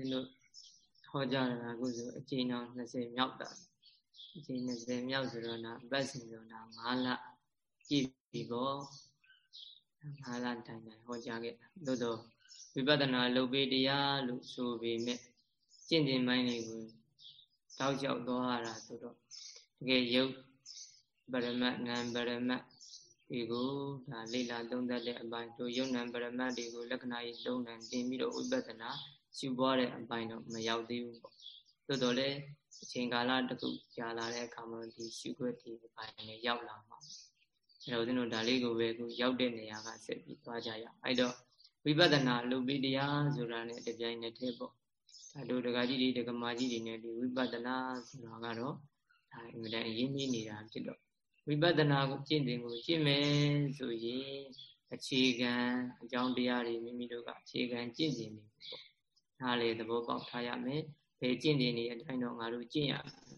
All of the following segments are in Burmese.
ဦးတို့ဟောကြားတာအခုဆိုအချိန်တော်20မြောက်တာအချိန်20မြောက်ဆိုတော့နာပတ်စင်ဆိုတော့9လကြည့်ပြီပေါ့9လတိုင်တိုင်ဟောကြားခဲ့သို့တော့ဝိပဿနာလုပ်ပေးတရားလို့ဆိုပေမဲ့ကျင့်တင်ပိုင်းတွေကိုတောက်လျှောက်သွားရတာဆိုတော့တကယ်ယုတ်ပရမတ်နံပရမတ်တွေကိုဒါလေ့လာသုံးသပ်တဲ့အပိုင်းတို့ယုံနံပရမတ်တွေကိုလက္ခဏာကြီးသုံးနံတင်ပြီးတော့ဝိပဿနာ ရှုပွားတဲ့အပိုင်းတော့မရောက်သေးဘူးပေါ့သို့တော်လည်းအချိန်ကာလတစ်ခုကြာလာတဲ့အခါမှာဒီရှုခွက်ဒီအပိုင်းနဲ့ရောက်လာမှာအဲတော့ဦးဇင်းတို့ဒါလေးကိုပဲကိုရောက်တဲ့နေရာကဆက်ပြီးသွားကြရအောင်အဲတော့ဝိပဿနာလုပ်ပြီးတရားဆိုတာနဲ့တပြိုင်နက်တည်းပေါ့ဒါတို့ဒကာကြီးတွေဒကမာကြီးတွေနဲ့ဒီဝိပဿနာဆိုတာကတော့ဒါအင်မတန်အရေးကြီးနေတာဖြစ်တော့ဝိပဿနာကိုကျင့်တယ်ကိုကျင့်မယ်ဆိုရင်အခြေခံအကြောင်းတရားတွေမိမိတို့ကအခြေခံကျင့်စဉ်တွေပေါ့ ဒါလေသဘောပေါက်ထားရမယ်ဘယ်ကျင့်တယ်နေအတိုင်းတော့ငါတို့ကျင့်ရ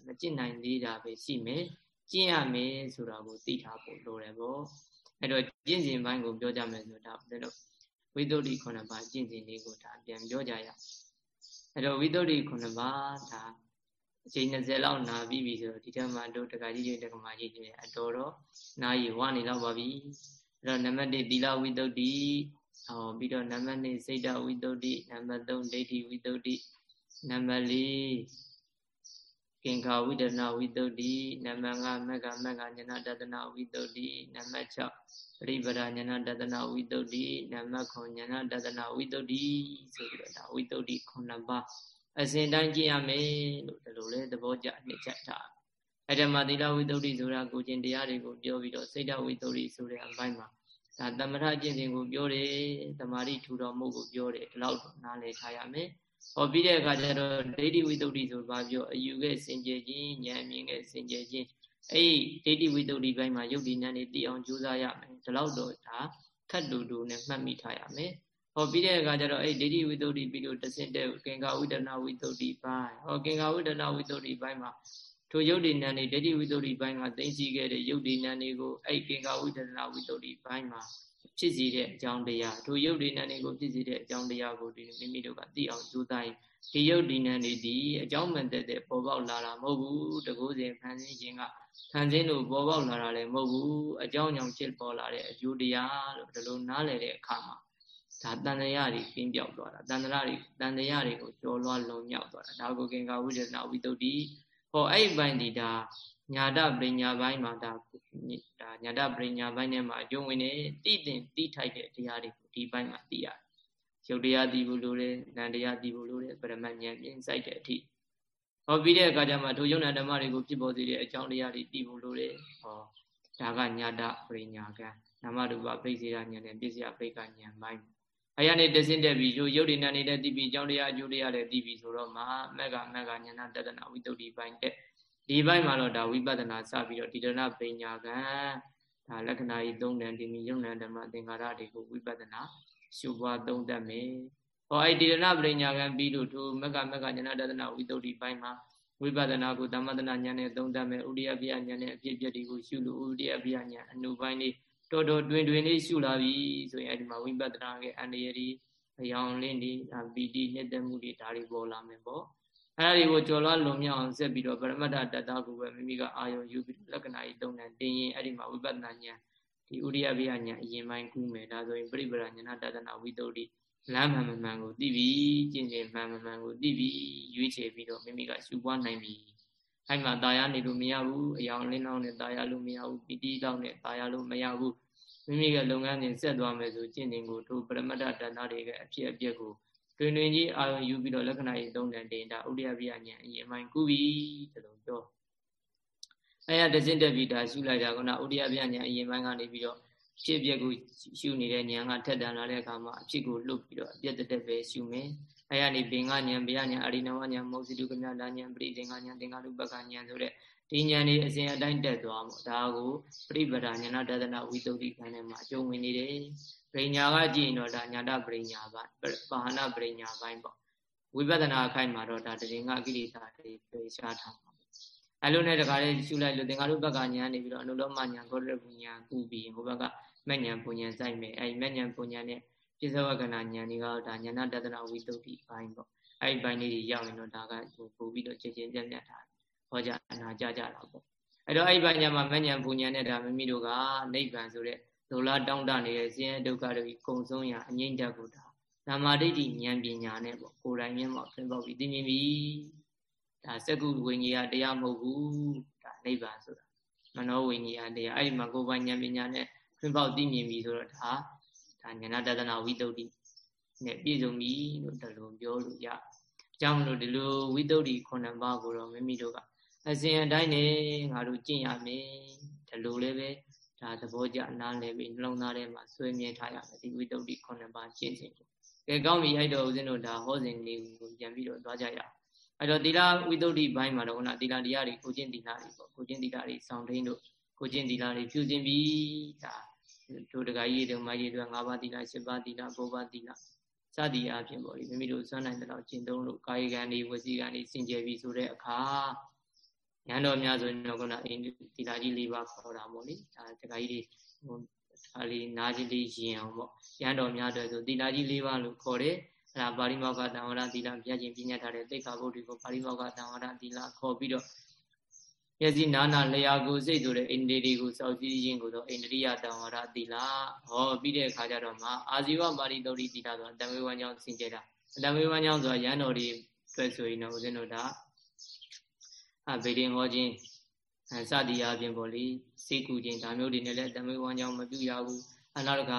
မကျင့်နိုင်သေးတာပဲရှိမယ်ကျင့်ရမယ်ဆိုတာကိုသိထားဖို့လိုတယ်ပေါ့အဲ့တော့ကျင့်စဉ်ပိုင်းကိုပြောကြမယ်ဆိုတော့ဒါတို့ဝိသုဒ္ဓိခုနှစ်ပါးကျင့်စဉ်လေးကိုဒါပြန်ပြောကြရအဲ့တော့ဝိသုဒ္ဓိခုနှစ်ပါးဒါအချိန်20လောက်နာပြီးပြီဆိုတော့ဒီထက်မှတို့တက္ကကြီးတွေတက္ကမကြီးတွေအတော်တော့နာရီဝနေလောက်ပါပြီအဲ့တော့နံပါတ်1သီလဝိသုဒ္ဓိ ဟောပြီးတော့နံပါတ်2စိတ်တဝိသုဒ္ဓိနံပါတ်3ဒိဋ္ဌိဝိသုဒ္ဓိနံပါတ်4ကင်္ခာဝိဒနာဝိတုဒ္ဓိနံပါတ်5မက္ကမက္ကဉာဏတတနာဝိတုဒ္ဓိနံပါတ်6ပရိပဒဉာဏတတနာဝိတုဒ္ဓိနံပါတ်9ဉာဏတတနာဝိတုဒ္ဓိဆိုပြီးတော့ဒါဝိတုဒ္ဓိ9ပါးအစဉ်တိုင်းကြည့်ရမယ်လို့ဒီလိုလဲသဘောကျနှစ်ချက်ထားအဲ့ဒါမှသီလဝိတုဒ္ဓိဆိုတာကိုကျင်တရားတွေကိုပြောပြီးတော့စိတ်တဝိတုဒ္ဓိဆိုတဲ့အပိုင်းမှာ ဒါသမထကျင့်စဉ်ကိုပြောတယ်သမာဓိထူတော်မှုကိုပြောတယ်ဒီလောက်နားလည်ထားရမယ်ဟောပြီးတဲ့အခါကျတော့ဒိဋ္ဌိဝိတ္တုဆိုဘာပြောအယူခဲ့စင်ကြယ်ခြင်းဉာဏ်မြင်ခဲ့စင်ကြယ်ခြင်းအဲ့ဒီဒိဋ္ဌိဝိတ္တုဘိုင်းမှာယုတ်ဒီနန်းနေသိအောင်ကြိုးစားရမယ်ဒီလောက်တော့ဒါခတ်တူတူနဲ့မှတ်မိထားရမယ်ဟောပြီးတဲ့အခါကျတော့အဲ့ဒိဋ္ဌိဝိတ္တုပြီးလို့တဆင့်တဲ့ကင်္ကာဝိဒနာဝိတ္တုဘိုင်းဟောကင်္ကာဝိဒနာဝိတ္တုဘိုင်းမှာ ထိုယုတ်ဒီနန်းနေဒိဋ္ဌိဝိတ္တုဘိုင်းကသိသိခဲ့တဲ့ယုတ်ဒီနန်းတွေကိုအဲ့ကင်္ကာဝိဒနာဝိတ္တုဘိုင်းမှာဖြစ်စီတဲ့အကြောင်းတရားထိုယုတ်ဒီနန်းတွေကိုဖြစ်စီတဲ့အကြောင်းတရားကိုဒီမိမိတို့ကသိအောင်ကြိုးစားရင်ဒီယုတ်ဒီနံတွေဒီအကြောင်းမှန်တဲ့တဲ့ပေါ်ပေါက်လာတာမဟုတ်ဘူးတကူစဉ်ဖန်ဆင်းခြင်းကဖန်ဆင်းလို့ပေါ်ပေါက်လာတာလည်းမဟုတ်ဘူးအကြောင်းကြောင့်ဖြစ်ပေါ်လာတဲ့အကျိုးတရားလို့ဒီလိုနားလည်တဲ့အခါမှာဒါတန်တရားတွေကင်းပြောက်သွားတာတန်တရားတွေတန်တရားတွေကိုကျော်လွှားလုံမြောက်သွားတာဒါကိုကင်္ကာဝိဒနာဝိတုဒ္ဓိ ဟောအဲ့ဒီပိုင်းဒီဒါညာတပညာပိုင်းမှာဒါဒါညာတပညာပိုင်းထဲမှာအကျုံးဝင်နေတိတင်တိထိုက်တဲ့တရားတွေကိုဒီပိုင်းမှာသိရတယ်ရုပ်တရားသိဖို့လိုတယ်နံတရားသိဖို့လိုတယ်ပရမဉာဏ်မြင်စိုက်တဲ့အထိဟောပြီးတဲ့အခါကျမှထိုယုံနာဓမ္မတွေကိုဖြစ်ပေါ်စေတဲ့အကြောင်းတရားတွေသိဖို့လိုတယ်ဟောဒါကညာတပရိညာကနာမရူပပိစေရဉာဏ်နဲ့ပြည့်စရာပိကဉာဏ်ပိုင်း အရာနဲ့တဆင့်တက်ပြီးရုပ်ရုပ်ဒီနာနေတဲ့သိပြီးအကြောင်းတရားအကျိုးတရားလည်းသိပြီးဆိုတော့မှမက်ကမက်ကဉာဏတတနာဝိတုဒ္ဓိပိုင်းတက်ဒီပိုင်းမှာတော့ဒါဝိပဿနာစပြီးတော့ဒီတရဏပညာကဒါလက္ခဏာကြီးသုံးတန်ဒီမီယုံနံဓမ္မသင်္ခါရတွေကိုဝိပဿနာရှုပွားသုံးတတ်မယ်ဟောအဲ့ဒီရဏပရိညာကံပြီးလို့ထိုမကမကဉာဏတဒနာဝိတ္တုဒီပိုင်းမှာဝိပဿနာကိုသမတနာဉာဏ်နဲ့သုံးတတ်မယ်ဥဒိယပြဉာဏ်နဲ့အဖြစ်အပျက်တွေကိုရှုလို့ဥဒိယပြဉာဏ်အနုပိုင်းလေး တော်တော်တွင်တွင်လေးရှုလာပြီဆိုရင်အဲ့ဒီမှာဝိပဿနာရဲ့အန္တရာယ်ဒီအယောင်လင်းဒီပီတိနှစ်သက်မှုတွေဒါတွေပေါ်လာမယ်ပေါ့အဲ့ဒါတွေကိုကြော်လွှားလွန်မြောက်အောင်ဆက်ပြီးတော့ပရမတ္ထတတ္တကိုပဲမိမိကအာယုံယူပြီးလက္ခဏာကြီးသုံးတယ်တင်းရင်အဲ့ဒီမှာဝိပဿနာဉာဏ်ဒီဥရိယပိယညာအရင်ပိုင်းကူးမယ်ဒါဆိုရင်ပြိပရညာတဒနာဝိတုဒ္ဓိလမ်းမှန်မှန်ကိုသိပြီကျင့်စဉ်မှန်မှန်ကိုသိပြီရွေးချယ်ပြီးတော့မိမိကရှုပွားနိုင်ပြီ အဲ့မှာตายရနေလို့မရဘူးအယောင်လင်းတော့နဲ့ตายရလို့မရဘူးပီတိတော့နဲ့ตายရလို့မရဘူးမိမိကလုပ်ငန်းစဉ်ဆက်သွားမယ်ဆိုကျင့်စဉ်ကိုထိုပရမတ္ထတဏ္ဍတွေကအဖြစ်အပျက်ကိုတွင်တွင်ကြီးအာရုံယူပြီးတော့လက္ခဏာကြီးသုံးတယ်တင်ဒါဥဒိယပိယညာအရင်ပိုင်းကူးပြီဒီလိုပြောအဲရတစင့်တက်ပြီးဒါရှုလိုက်တာကနဥဒိယပြညာအရင်ပိုင်းကနေပြီးတော့ဖြစ်ပြက်ကိုရှုနေတဲ့ဉာဏ်ကထက်တန်လာတဲ့အခါမှာအဖြစ်ကိုလှုပ်ပြီးတော့အပြက်တက်ပဲရှုမယ် အဲရနေဘင်္ဂဉာဏ်ဗျာဉာဏ်အရိနဝဉာဏ်မောဇိတုကမြလာဉာဏ်ပရိသင်္ဂဉာဏ်သင်္ဃလုပကဉာဏ်ဆိုတဲ့ဒီဉာဏ်လေးအစဉ်အတိုင်းတက်သွားမှာဒါကိုပရိပဒဉာဏတဒနာဝိတုဒ္ဓိခန္ဓာမှာအကျုံးဝင်နေတယ်ပရိညာကကြည့်ရင်တော့ဒါညာတပရိညာပိုင်းပါဟနာပရိညာပိုင်းပေါ့ဝိပဿနာအခိုက်မှာတော့ဒါတရင်ကကိလေသာတွေပေရှားထားအဲလိုနဲ့တခါလေးရှုလိုက်လို့သင်္ဃာရုပ္ပကညာနေပြီးတော့အနုလောမညာဂေါရပူညာကူပြီးဟိုဘက်ကမဉ္ဇဉ်ပူညာစိုက်မယ်အဲဒီမဉ္ဇဉ်ပူညာနဲ့ ပြစ္ဆဝကနာဉာဏ်တွေကတော့ဒါဉာဏတတနာဝိတုဒ္ဓိဘိုင်းပေါ့အဲ့ဒီဘိုင်းလေးတွေရောက်ရင်တော့ဒါကပို့ပြီးတော့ချင်းချင်းပြတ်ပြတ်တာဟောကြအနာကြကြတာပေါ့အဲ့တော့အဲ့ဒီဘိုင်းညမှာမဉဏ်ပူဉဏ်နဲ့ဒါမိမိတို့ကနိဗ္ဗာန်ဆိုတဲ့လိုလားတောင်းတနေတဲ့ဆင်းရဲဒုက္ခတွေကုံဆုံးရအငြိမ့်တတ်ကိုဒါဓမ္မဒိဋ္ဌိဉာဏ်ပညာနဲ့ပေါ့ကိုယ်တိုင်မျက်မှောက်ပြင်ပေါက်ပြီးသိမြင်ပြီဒါစက္ကုဝိညာဉ်တရားမဟုတ်ဘူးဒါနိဗ္ဗာန်ဆိုတာမနောဝိညာဉ်တရားအဲ့ဒီမှာကိုယ်ပိုင်ဉာဏ်ပညာနဲ့ပြင်ပေါက်သိမြင်ပြီဆိုတော့ဒါ ဒါဉာဏတဒနာဝိတုဒ္ဓိနဲ့ပြည့်စုံပြီလို့တလုံးပြောလို့ရအကြောင်းမလို့ဒီလိုဝိတုဒ္ဓိခုနှစ်ပါးကိုတော့မိမိတို့ကအစဉ်အတိုင်းနဲ့ငါတို့ကျင့်ရမယ်ဒီလိုလည်းပဲဒါသဘောကျနားလည်ပြီးနှလုံးသားထဲမှာဆွေးမြဲထားရမယ်ဒီဝိတုဒ္ဓိခုနှစ်ပါးကျင့်စဉ်ကိုကဲကောင်းပြီအဲ့တော့ဦးဇင်းတို့ဒါဟောစဉ်လေးကိုပြန်ပြီးတော့သွားကြရအောင်အဲ့တော့သီလဝိသုဒ္ဓိဘိုင်းမှာတော့ခုနသီလတရားတွေကိုကျင့်သီလတွေပေါ့ကိုကျင့်သီလတွေစောင့်ထိန်တို့ကိုကျင့်သီလတွေဖြူခြင်းပြီးဒါ တို့တကကြီးတို့မကြီးတို့၅ပါးသီလ၈ပါးသီလ၉ပါးသီလစသည်အပြင်ပေါ့လေမိမိတို့စွမ်းနိုင်တဲ့လောက်ကျင့်သုံးလို့ကာယကံတွေဝစီကံတွေစင်ကြယ်ပြီးဆိုတဲ့အခါဉာဏ်တော်များဆိုရင်တော့ခုနအိန္ဒိသီလကြီး၄ပါးခေါ်တာပေါ့လေဒါတကကြီးတွေဟိုဒါလေးနားကြီးလေးရင်အောင်ပေါ့ရန်တော်များတယ်ဆိုသီလကြီး၄ပါးလို့ခေါ်တယ်အဲ့ဒါပါရိမောက္ခတံဝရသီလပြခြင်းပြညတ်ထားတဲ့သိက္ခာပုဒ်တွေကိုပါရိမောက္ခတံဝရသီလခေါ်ပြီးတော့ မျက်စိနာနာလျာကိုစိတ်ဆိုတဲ့အိန္ဒိတွေကိုစောက်ကြည့်ခြင်းကိုတော့အိန္ဒိယတံဝရသီလဟောပြီးတဲ့အခါကျတော့မှအာဇီဝပါရိတုတိသီလဆိုတာတံမေဝံကြောင့်ဆင်ကြတာတံမေဝံကြောင့်ဆိုတာရန်တော်တွေတွေ့ဆိုရင်တော့ဦးဇင်းတို့ဒါအဗေဒင်ဟောခြင်းအဲစသည်အပြင်ပေါ့လေစိတ်ကူခြင်းဒါမျိုးတွေနဲ့လည်းတမေဝမ်းကြောင့်မပြုရဘူးအနောက်တက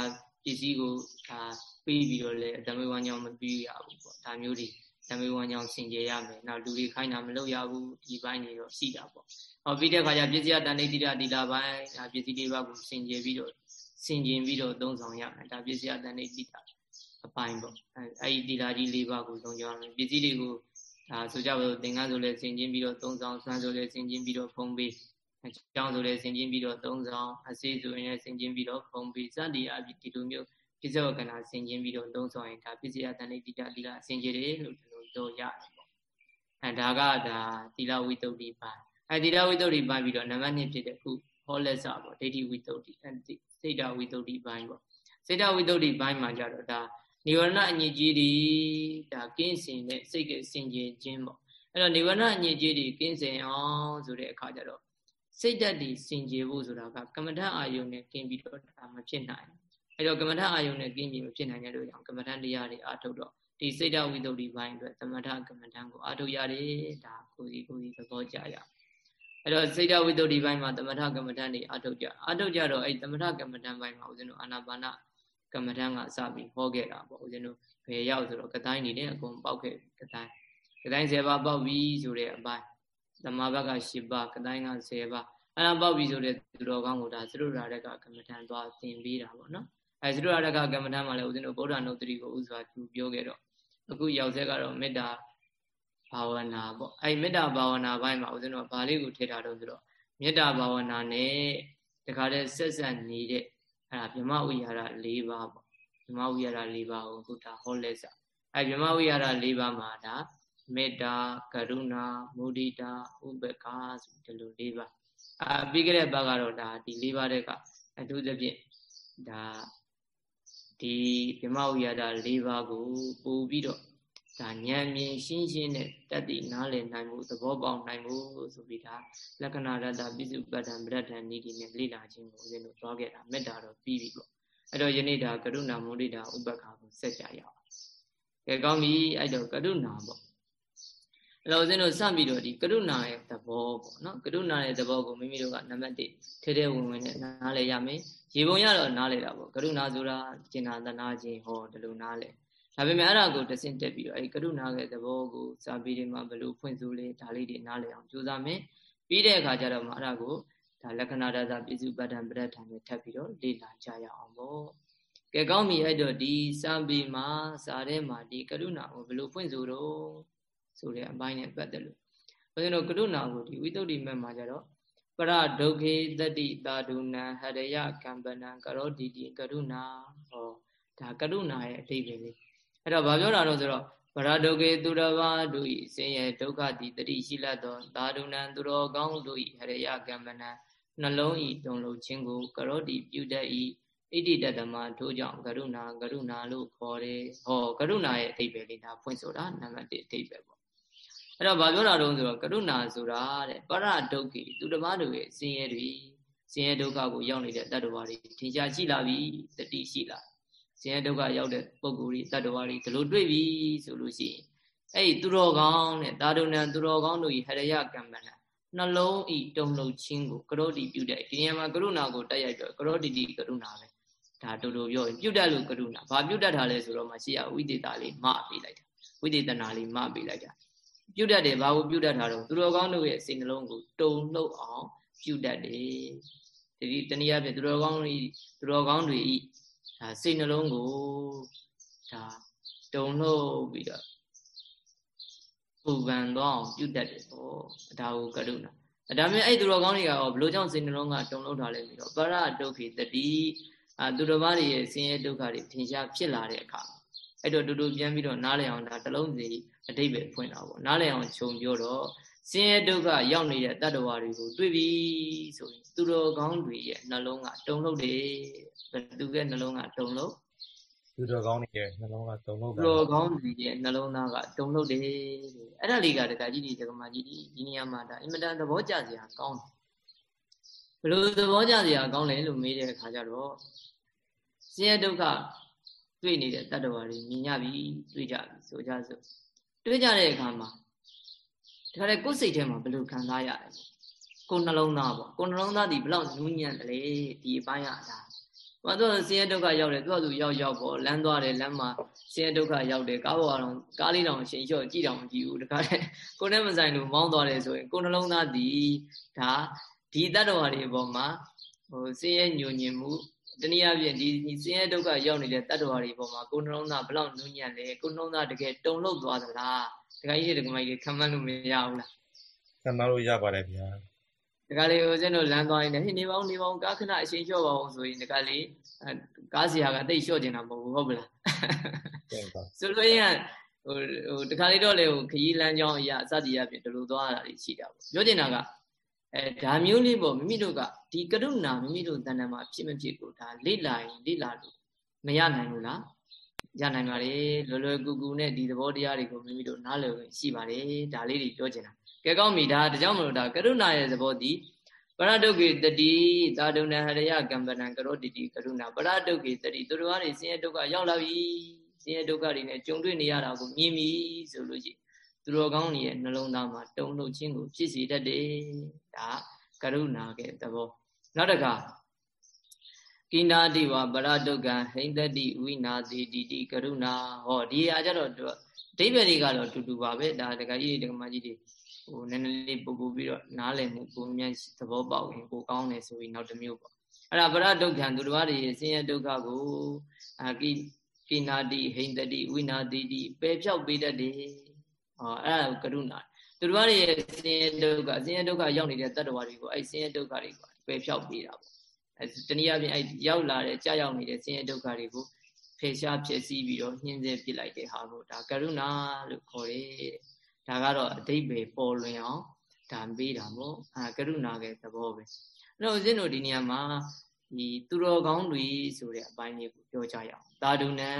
ပစ္စည်းကိုဒါပြီးပြီးတော့လည်းတမေဝမ်းကြောင့်မပြုရဘူးပေါ့ဒါမျိုးတွေ တမေဝမ်းကြောင့်ဆင်ကြရမယ်နောက်လူတွေခိုင်းတာမလုပ်ရဘူးဒီဘိုင်းတွေတော့ရှိတာပေါ့ဟောပြီးတဲ့ခါကျပစ္စည်းတဏိတိတတိလာဘိုင်းဒါပစ္စည်းလေးပါးကိုဆင်ကြပြီးတော့ဆင်ကျင်ပြီးတော့သုံးဆောင်ရမယ်ဒါပစ္စည်းတဏိတိတအပိုင်းပေါ့အဲအဲ့ဒီတိလာကြီးလေးပါးကိုသုံးကြရမယ်ပစ္စည်းတွေကိုဒါဆိုကြပါစို့သင်္ကန်းဆိုလဲဆင်ကျင်ပြီးတော့သုံးဆောင်ဆွမ်းဆိုလဲဆင်ကျင်ပြီးတော့ဖုံးပေးအကြောင်းဆိုလဲဆင်ကျင်ပြီးတော့သုံးဆောင်အစေးဆိုရင်လည်းဆင်ကျင်ပြီးတော့ဖုံးပေးစသည်အဖြစ်ဒီလိုမျိုးပစ္စဝကနာဆင်ကျင်ပြီးတော့သုံးဆောင်ရင်ဒါပစ္စယတန်လေးတိတလီလာဆင်ကျင်တယ်လို့ဒီ လိုပြောရတယ်ပေါ့အဲဒါကဒါသီလဝိတ္တုဒီပိုင်းအဲသီလဝိတ္တုဒီပိုင်းပြီးတော့နံပါတ်1ဖြစ်တဲ့ခုဟောလက်စပေါ့ဒိဋ္ဌိဝိတ္တုဒီစိတ်တဝိတ္တုဒီပိုင်းပေါ့စိတ်တဝိတ္တုဒီပိုင်းမှာကြတော့ဒါနိဝရဏအညစ်အကြေးတွေဒါကင်းစင်တဲ့စိတ်ကစင်ကြယ်ခြင်းပေါ့အဲ့တော့နိဝရဏအညစ်အကြေးတွေကင်းစင်အောင်ဆိုတဲ့အခါကျတော့စိတ်ဓာတ်တွေစင်ကြယ်ဖို့ဆိုတာကကမ္မထအာယုန်နဲ့ကင်းပြီးတော့ဒါမဖြစ်နိုင်အဲ့တော့ကမ္မထအာယုန်နဲ့ကင်းပြီးမဖြစ်နိုင်တဲ့လို့ကြောင့်ကမ္မထတရားတွေအာထုတ်တော့ ဒီစိတ်ဓာတ်ဝိသုဒ္ဓိပိုင်းအတွက်သမထကမ္မထံကိုအာထုတ်ရတယ်ဒါကိုစီကိုစီသဘောကျရအဲ့တော့စိတ်ဓာတ်ဝိသုဒ္ဓိပိုင်းမှာသမထကမ္မထံတွေအာထုတ်ကြအာထုတ်ကြတော့အဲ့သမထကမ္မထံပိုင်းမှာဦးဇင်းတို့အာနာပါနကမ္မထံကစပြီးဟောခဲ့တာပေါ့ဦးဇင်းတို့ဘယ်ရောက်ဆိုတော့ကတိုင်းနေတဲ့အကုန်ပေါက်ခဲ့ကတိုင်းကတိုင်း10ပါးပေါက်ပြီဆိုတဲ့အပိုင်းသမာဘက10ပါးကတိုင်းက10ပါးအဲ့ဒါပေါက်ပြီဆိုတဲ့သူတော်ကောင်းကိုဒါသရုရာရကကမ္မထံသွားသင်ပေးတာပေါ့နော်အဲသရုရာရကကမ္မထံမှာလည်းဦးဇင်းတို့ဗုဒ္ဓနုတ္တိကိုဥစွာသူပြောခဲ့တော့ အခုရောက်ဆက်ကတော့မေတ္တာဘာဝနာပေါ့အဲမေတ္တာဘာဝနာဘိုင်းမှာဦးဇင်းတို့ဘာလေးကိုထည့်ထားတော့ဆိုတော့မေတ္တာဘာဝနာနဲ့တခါတည်းဆက်ဆက်နေတဲ့အဲ့ဒါဗြဟ္မဝိဟာရ၄ပါးပေါ့ဗြဟ္မဝိဟာရ၄ပါးကိုခုဒါဟောလက်စာအဲ့ဗြဟ္မဝိဟာရ၄ပါးမှာဒါမေတ္တာကရုဏာမုဒိတာဥပ္ပခာဆိုဒီလို၄ပါးအာပြီးကြတဲ့ဘက်ကတော့ဒါဒီ၄ပါးတဲ့ကအထူးသဖြင့်ဒါ ဒီဗြဟ္မဝိဟာရ၄ပါးကိုပို့ပြီးတော့ဒါဉာဏ်မြင်ရှင်းရှင်းနဲ့တတ်သိနားလည်နိုင်မှုသဘောပေါက်နိုင်မှုဆိုပြီးဒါလက္ခဏာရတ္တပိစုပတ္တံပရဒ္ဒံဤဒီနဲ့လေ့လာခြင်းကိုဦးဇင်းတို့သွားခဲ့တာမေတ္တာတော့ပြီးပြီပေါ့အဲ့တော့ယနေ့ဒါကရုဏာမုဒိတာဥပ္ပခါကိုဆက်ကြရအောင်ကဲကောင်းပြီအဲ့တော့ကရုဏာပေါ့အဲ့တော့ဦးဇင်းတို့စပြီးတော့ဒီကရုဏာရဲ့သဘောပေါ့နော်ကရုဏာရဲ့သဘောကိုမိမိတို့ကနံပါတ်1ထဲထဲဝင်ဝင်နဲ့နားလည်ရမယ် ရေပုံရတော့နားလည်တာပေါ့ကရုဏာဆိုတာကျင်နာသနာခြင်းဟောဒီလိုနားလည်ဒါပေမဲ့အဲ့ဒါကိုတဆင့်တက်ပြီးတော့အဲ့ကရုဏာရဲ့သဘောကိုစာပေတွေမှာဘယ်လိုဖွင့်ဆိုလဲဒါလေးတွေနားလည်အောင်ကြိုးစားမယ်ပြီးတဲ့အခါကျတော့မှအဲ့ဒါကိုဒါလက္ခဏာဒါသာပြည့်စုံပတ္တံပရထံနဲ့ထပ်ပြီးတော့လေ့လာကြရအောင်ပေါ့ကဲကောင်းပြီအဲ့တော့ဒီစာပေမှာစာထဲမှာဒီကရုဏာကိုဘယ်လိုဖွင့်ဆိုတော့ဆိုတဲ့အပိုင်းနဲ့ပတ်သက်လို့ဘုရားတို့ကရုဏာကိုဒီဝိသုဒ္ဓိမက်မှာကျတော့ ပရဒုက္ခေတတိတာဒုနံဟရယကံပနံကရောတိတိကရုဏာဟောဒါကရုဏာရဲ့အဓိပ္ပာယ်လေးအဲ့တော့ဘာပြောတာလို့ဆိုတော့ဗရဒုကေသူတော်ဘာတို့ဤဆင်းရဲဒုက္ခတိတတိရှိလတ်သောသာဒုနံသူတော်ကောင်းတို့ဤဟရယကမ္မနံနှလုံးဤတုံလုံးခြင်းကိုကရောတိပြုတတ်ဤဣတိတတမထို့ကြောင့်ကရုဏာကရုဏာလို့ခေါ်တယ်ဟောကရုဏာရဲ့အဓိပ္ပာယ်လေးဒါဖွင့်ဆိုတာနံပါတ်1အဓိပ္ပာယ်ပေါ့ အဲ့တော့ဘာပြောတာတုံးဆိုတော့ကရုဏာဆိုတာတဲ့ပရဒုက္ခိသူတစ်ပါးတို့ရဲ့ဆင်းရဲတွေဆင်းရဲဒုက္ခကိုရောက်နေတဲ့တတ္တဝါတွေထင်ရှားရှိလာပြီတတိရှိလာဆင်းရဲဒုက္ခရောက်တဲ့ပုဂ္ဂိုလ်တွေတတ္တဝါတွေဒီလိုတွေ့ပြီဆိုလို့ရှိရင်အဲ့ဒီသူတော်ကောင်းတဲ့သာဒုဏံသူတော်ကောင်းတို့ဤဟရယကမ္မဏနှလုံးဤတုံလှုပ်ခြင်းကိုကရောတိပြုတဲ့ဒီနေရာမှာကရုဏာကိုတက်ရိုက်တော့ကရောတိတိကရုဏာပဲဒါတူတူပြောရင်ပြုတ်တတ်လို့ကရုဏာဘာပြုတ်တတ်တာလဲဆိုတော့မှရှေ့ကဝိသေသလေးမပေးလိုက်တာဝိသေသနာလေးမပေးလိုက်တာ ပြုတ်တတ်တယ်ဘာကိုပြုတ်တတ်တာတော့သူတော်ကောင်းတို့ရဲ့စိတ်နှလုံးကိုတုံလှုပ်အောင်ပြုတ်တတ်တယ်ဒီတနည်းအားဖြင့်သူတော်ကောင်းတွေသူတော်ကောင်းတွေဤဒါစိတ်နှလုံးကိုဒါတုံလှုပ်ပြီးတော့ပူပန်သွားအောင်ပြုတ်တတ်တယ်ပေါ့ဒါကိုကရုဏာဒါပေမဲ့အဲ့သူတော်ကောင်းတွေကရောဘလို့ကြောင့်စိတ်နှလုံးကတုံလှုပ်ထားလဲပြီးတော့ပရဒုက္ခိတတိအာသူတော်ဘာတွေရဲ့ဆင်းရဲဒုက္ခတွေထင်ရှားဖြစ်လာတဲ့အခါအဲ့တော့တူတူပြန်ပြီးတော့နားလည်အောင်ဒါတလုံးစီ အတိတ်ပဲဖွင့်တာပေါ့နားလည်အောင်ခြုံပြောတော့ဆင်းရဲဒုက္ခရောက်နေတဲ့တတ္တဝါတွေကိုတွေ့ပြီဆိုရင်သူတော်ကောင်းတွေရဲ့နှလုံးကတုံလှုပ်တယ်ဘယ်သူရဲ့နှလုံးကတုံလှုပ်သူတော်ကောင်းတွေရဲ့နှလုံးကတုံလှုပ်တာသူတော်ကောင်းတွေရဲ့နှလုံးသားကတုံလှုပ်တယ်အဲ့ဒါလေးကတကကြီးဒီဒကမာကြီးဒီနေရာမှာဒါအင်မတန်သဘောကျစရာကောင်းတယ်ဘယ်လိုသဘောကျစရာကောင်းလဲလို့မေးတဲ့အခါကျတော့ဆင်းရဲဒုက္ခတွေ့နေတဲ့တတ္တဝါတွေမြင်ရပြီတွေ့ကြပြီဆိုကြစို့ တွေ့ကြတဲ့အခါမှာဒါကြတဲ့ကိုယ်စိတ်ထဲမှာဘယ်လိုခံစားရလဲကိုယ်နှလုံးသားပေါ့ကိုယ်နှလုံးသားဒီဘလောက်နူးညံ့တယ်လေဒီအပိုင်းရတာဘာလို့ဆင်းရဲဒုက္ခရောက်တယ်သူကသူရောက်ရောက်ပေါ့လမ်းသွားတယ်လမ်းမှာဆင်းရဲဒုက္ခရောက်တယ်ကားပေါ်တော့ကားလေးတောင်ရှင်လျှော့ကြည့်တောင်မကြည့်ဘူးတခါတည်းကိုယ်နဲ့မဆိုင်လို့မောင်းသွားတယ်ဆိုရင်ကိုယ်နှလုံးသားဒီဒါဒီတတ္တဝါတွေအပေါ်မှာဟိုဆင်းရဲညှို့ညင်မှု တနည်းအားဖြင့်ဒီဆင်းရဲဒုက္ခရောက်နေတဲ့တတ္တဝါတွေပေါ်မှာကိုယ်နှလုံးသားဘလောက်နူးညံ့လဲကိုယ်နှလုံးသားတကယ်တုံ့လှုပ်သွားသလားဒကာကြီးတွေဒကာမကြီးတွေခံမှန်းလို့မရဘူးလားခံမှန်းလို့ရပါတယ်ဗျာဒကာလေးဦးဇင်းတို့လမ်းသွားရင်ဟိနေပေါင်းနေပေါင်းကားခဏအချိန်လျှော့ပါအောင်ဆိုရင်ဒကာလေးကားစီယာကတိတ်လျှော့ကျင်တာမဟုတ်ဘူးဟုတ်ပလားဆိုလို့ရင်ဟိုဟိုတခါလေးတော့လေဟိုခရီးလမ်းကြောင်းအရာအစတည်းအပြင်ဒီလိုသွားတာတွေရှိတာပေါ့ပြောချင်တာက အဲဒါမျိုးလေးပေါ့မိမိတို့ကဒီကရုဏာမိမိတို့တဏ္ဍာမှာဖြစ်မဖြစ်ကိုဒါလေ့လာရင်လေ့လာလို့မရနိုင်ဘူးလားရနိုင်ပါလေလွယ်လွယ်ကူကူနဲ့ဒီသဘောတရားတွေကိုမိမိတို့နားလည်ဝင်ရှိပါတယ်ဒါလေးတွေပြောချင်တာကဲကောင်းပြီဒါဒါကြောင့်မလို့ဒါကရုဏာရဲ့သဘောဒီပရဒုက္ခေတတိသာဒုဏဟရယကမ္ပဏံကရောတိတိကရုဏာပရဒုက္ခေတတိသူတို့ကနေဆင်းရဲဒုက္ခရောက်လာပြီဆင်းရဲဒုက္ခတွေနဲ့ကြုံတွေ့နေရတာကိုမြင်ပြီဆိုလို့ရှိရင် သူတော်ကောင်းတွေရဲ့နှလုံးသားမှာတုံ့လှုပ်ခြင်းကိုဖြစ်စေတတ်တယ်ဒါကရုဏာကဲသဘောနောက်တစ်ခါကိနာတိဝပရဒုက္ခံဟိန္တတိဝိနာတိတိတိကရုဏာဟောဒီအားကြတော့အဓိပ္ပာယ်တွေကတော့တူတူပါပဲဒါတကကြီးတွေတကမကြီးတွေဟိုနည်းနည်းလေးပို့ပို့ပြီးတော့နားလည်မှုကိုမြန်သဘောပေါက်ရင်ကိုကောင်းတယ်ဆိုပြီးနောက်တစ်မျိုးပေါ့အဲ့ဒါပရဒုက္ခံသူတော်ဘာတွေဆင်းရဲဒုက္ခကိုအာကိကိနာတိဟိန္တတိဝိနာတိတိပယ်ဖြောက်ပေးတတ်တယ် ဟောအဲ့ဒါကရုဏာသူတို့ရဲ့ဆင်းရဲဒုက္ခဆင်းရဲဒုက္ခရောက်နေတဲ့တတ္တဝါတွေကိုအဲ့ဆင်းရဲဒုက္ခတွေကိုပယ်ဖြောက်ပေးတာပေါ့အဲတနည်းအားဖြင့်အဲ့ရောက်လာတဲ့ကြာရောက်နေတဲ့ဆင်းရဲဒုက္ခတွေကိုဖယ်ရှားဖြစ်စည်းပြီးတော့ညှင်းဆဲပြစ်လိုက်တဲ့ဟာကိုဒါကရုဏာလို့ခေါ်တယ်ဒါကတော့အတိတ်ပဲပေါ်လွင်အောင်ဒါပေးတာပေါ့အာကရုဏာရဲ့သဘောပဲအဲ့တော့ဦးဇင်းတို့ဒီနေရာမှာဒီသူတော်ကောင်းတွေဆိုတဲ့အပိုင်းလေးကိုပြောကြရအောင်သာဓုနံ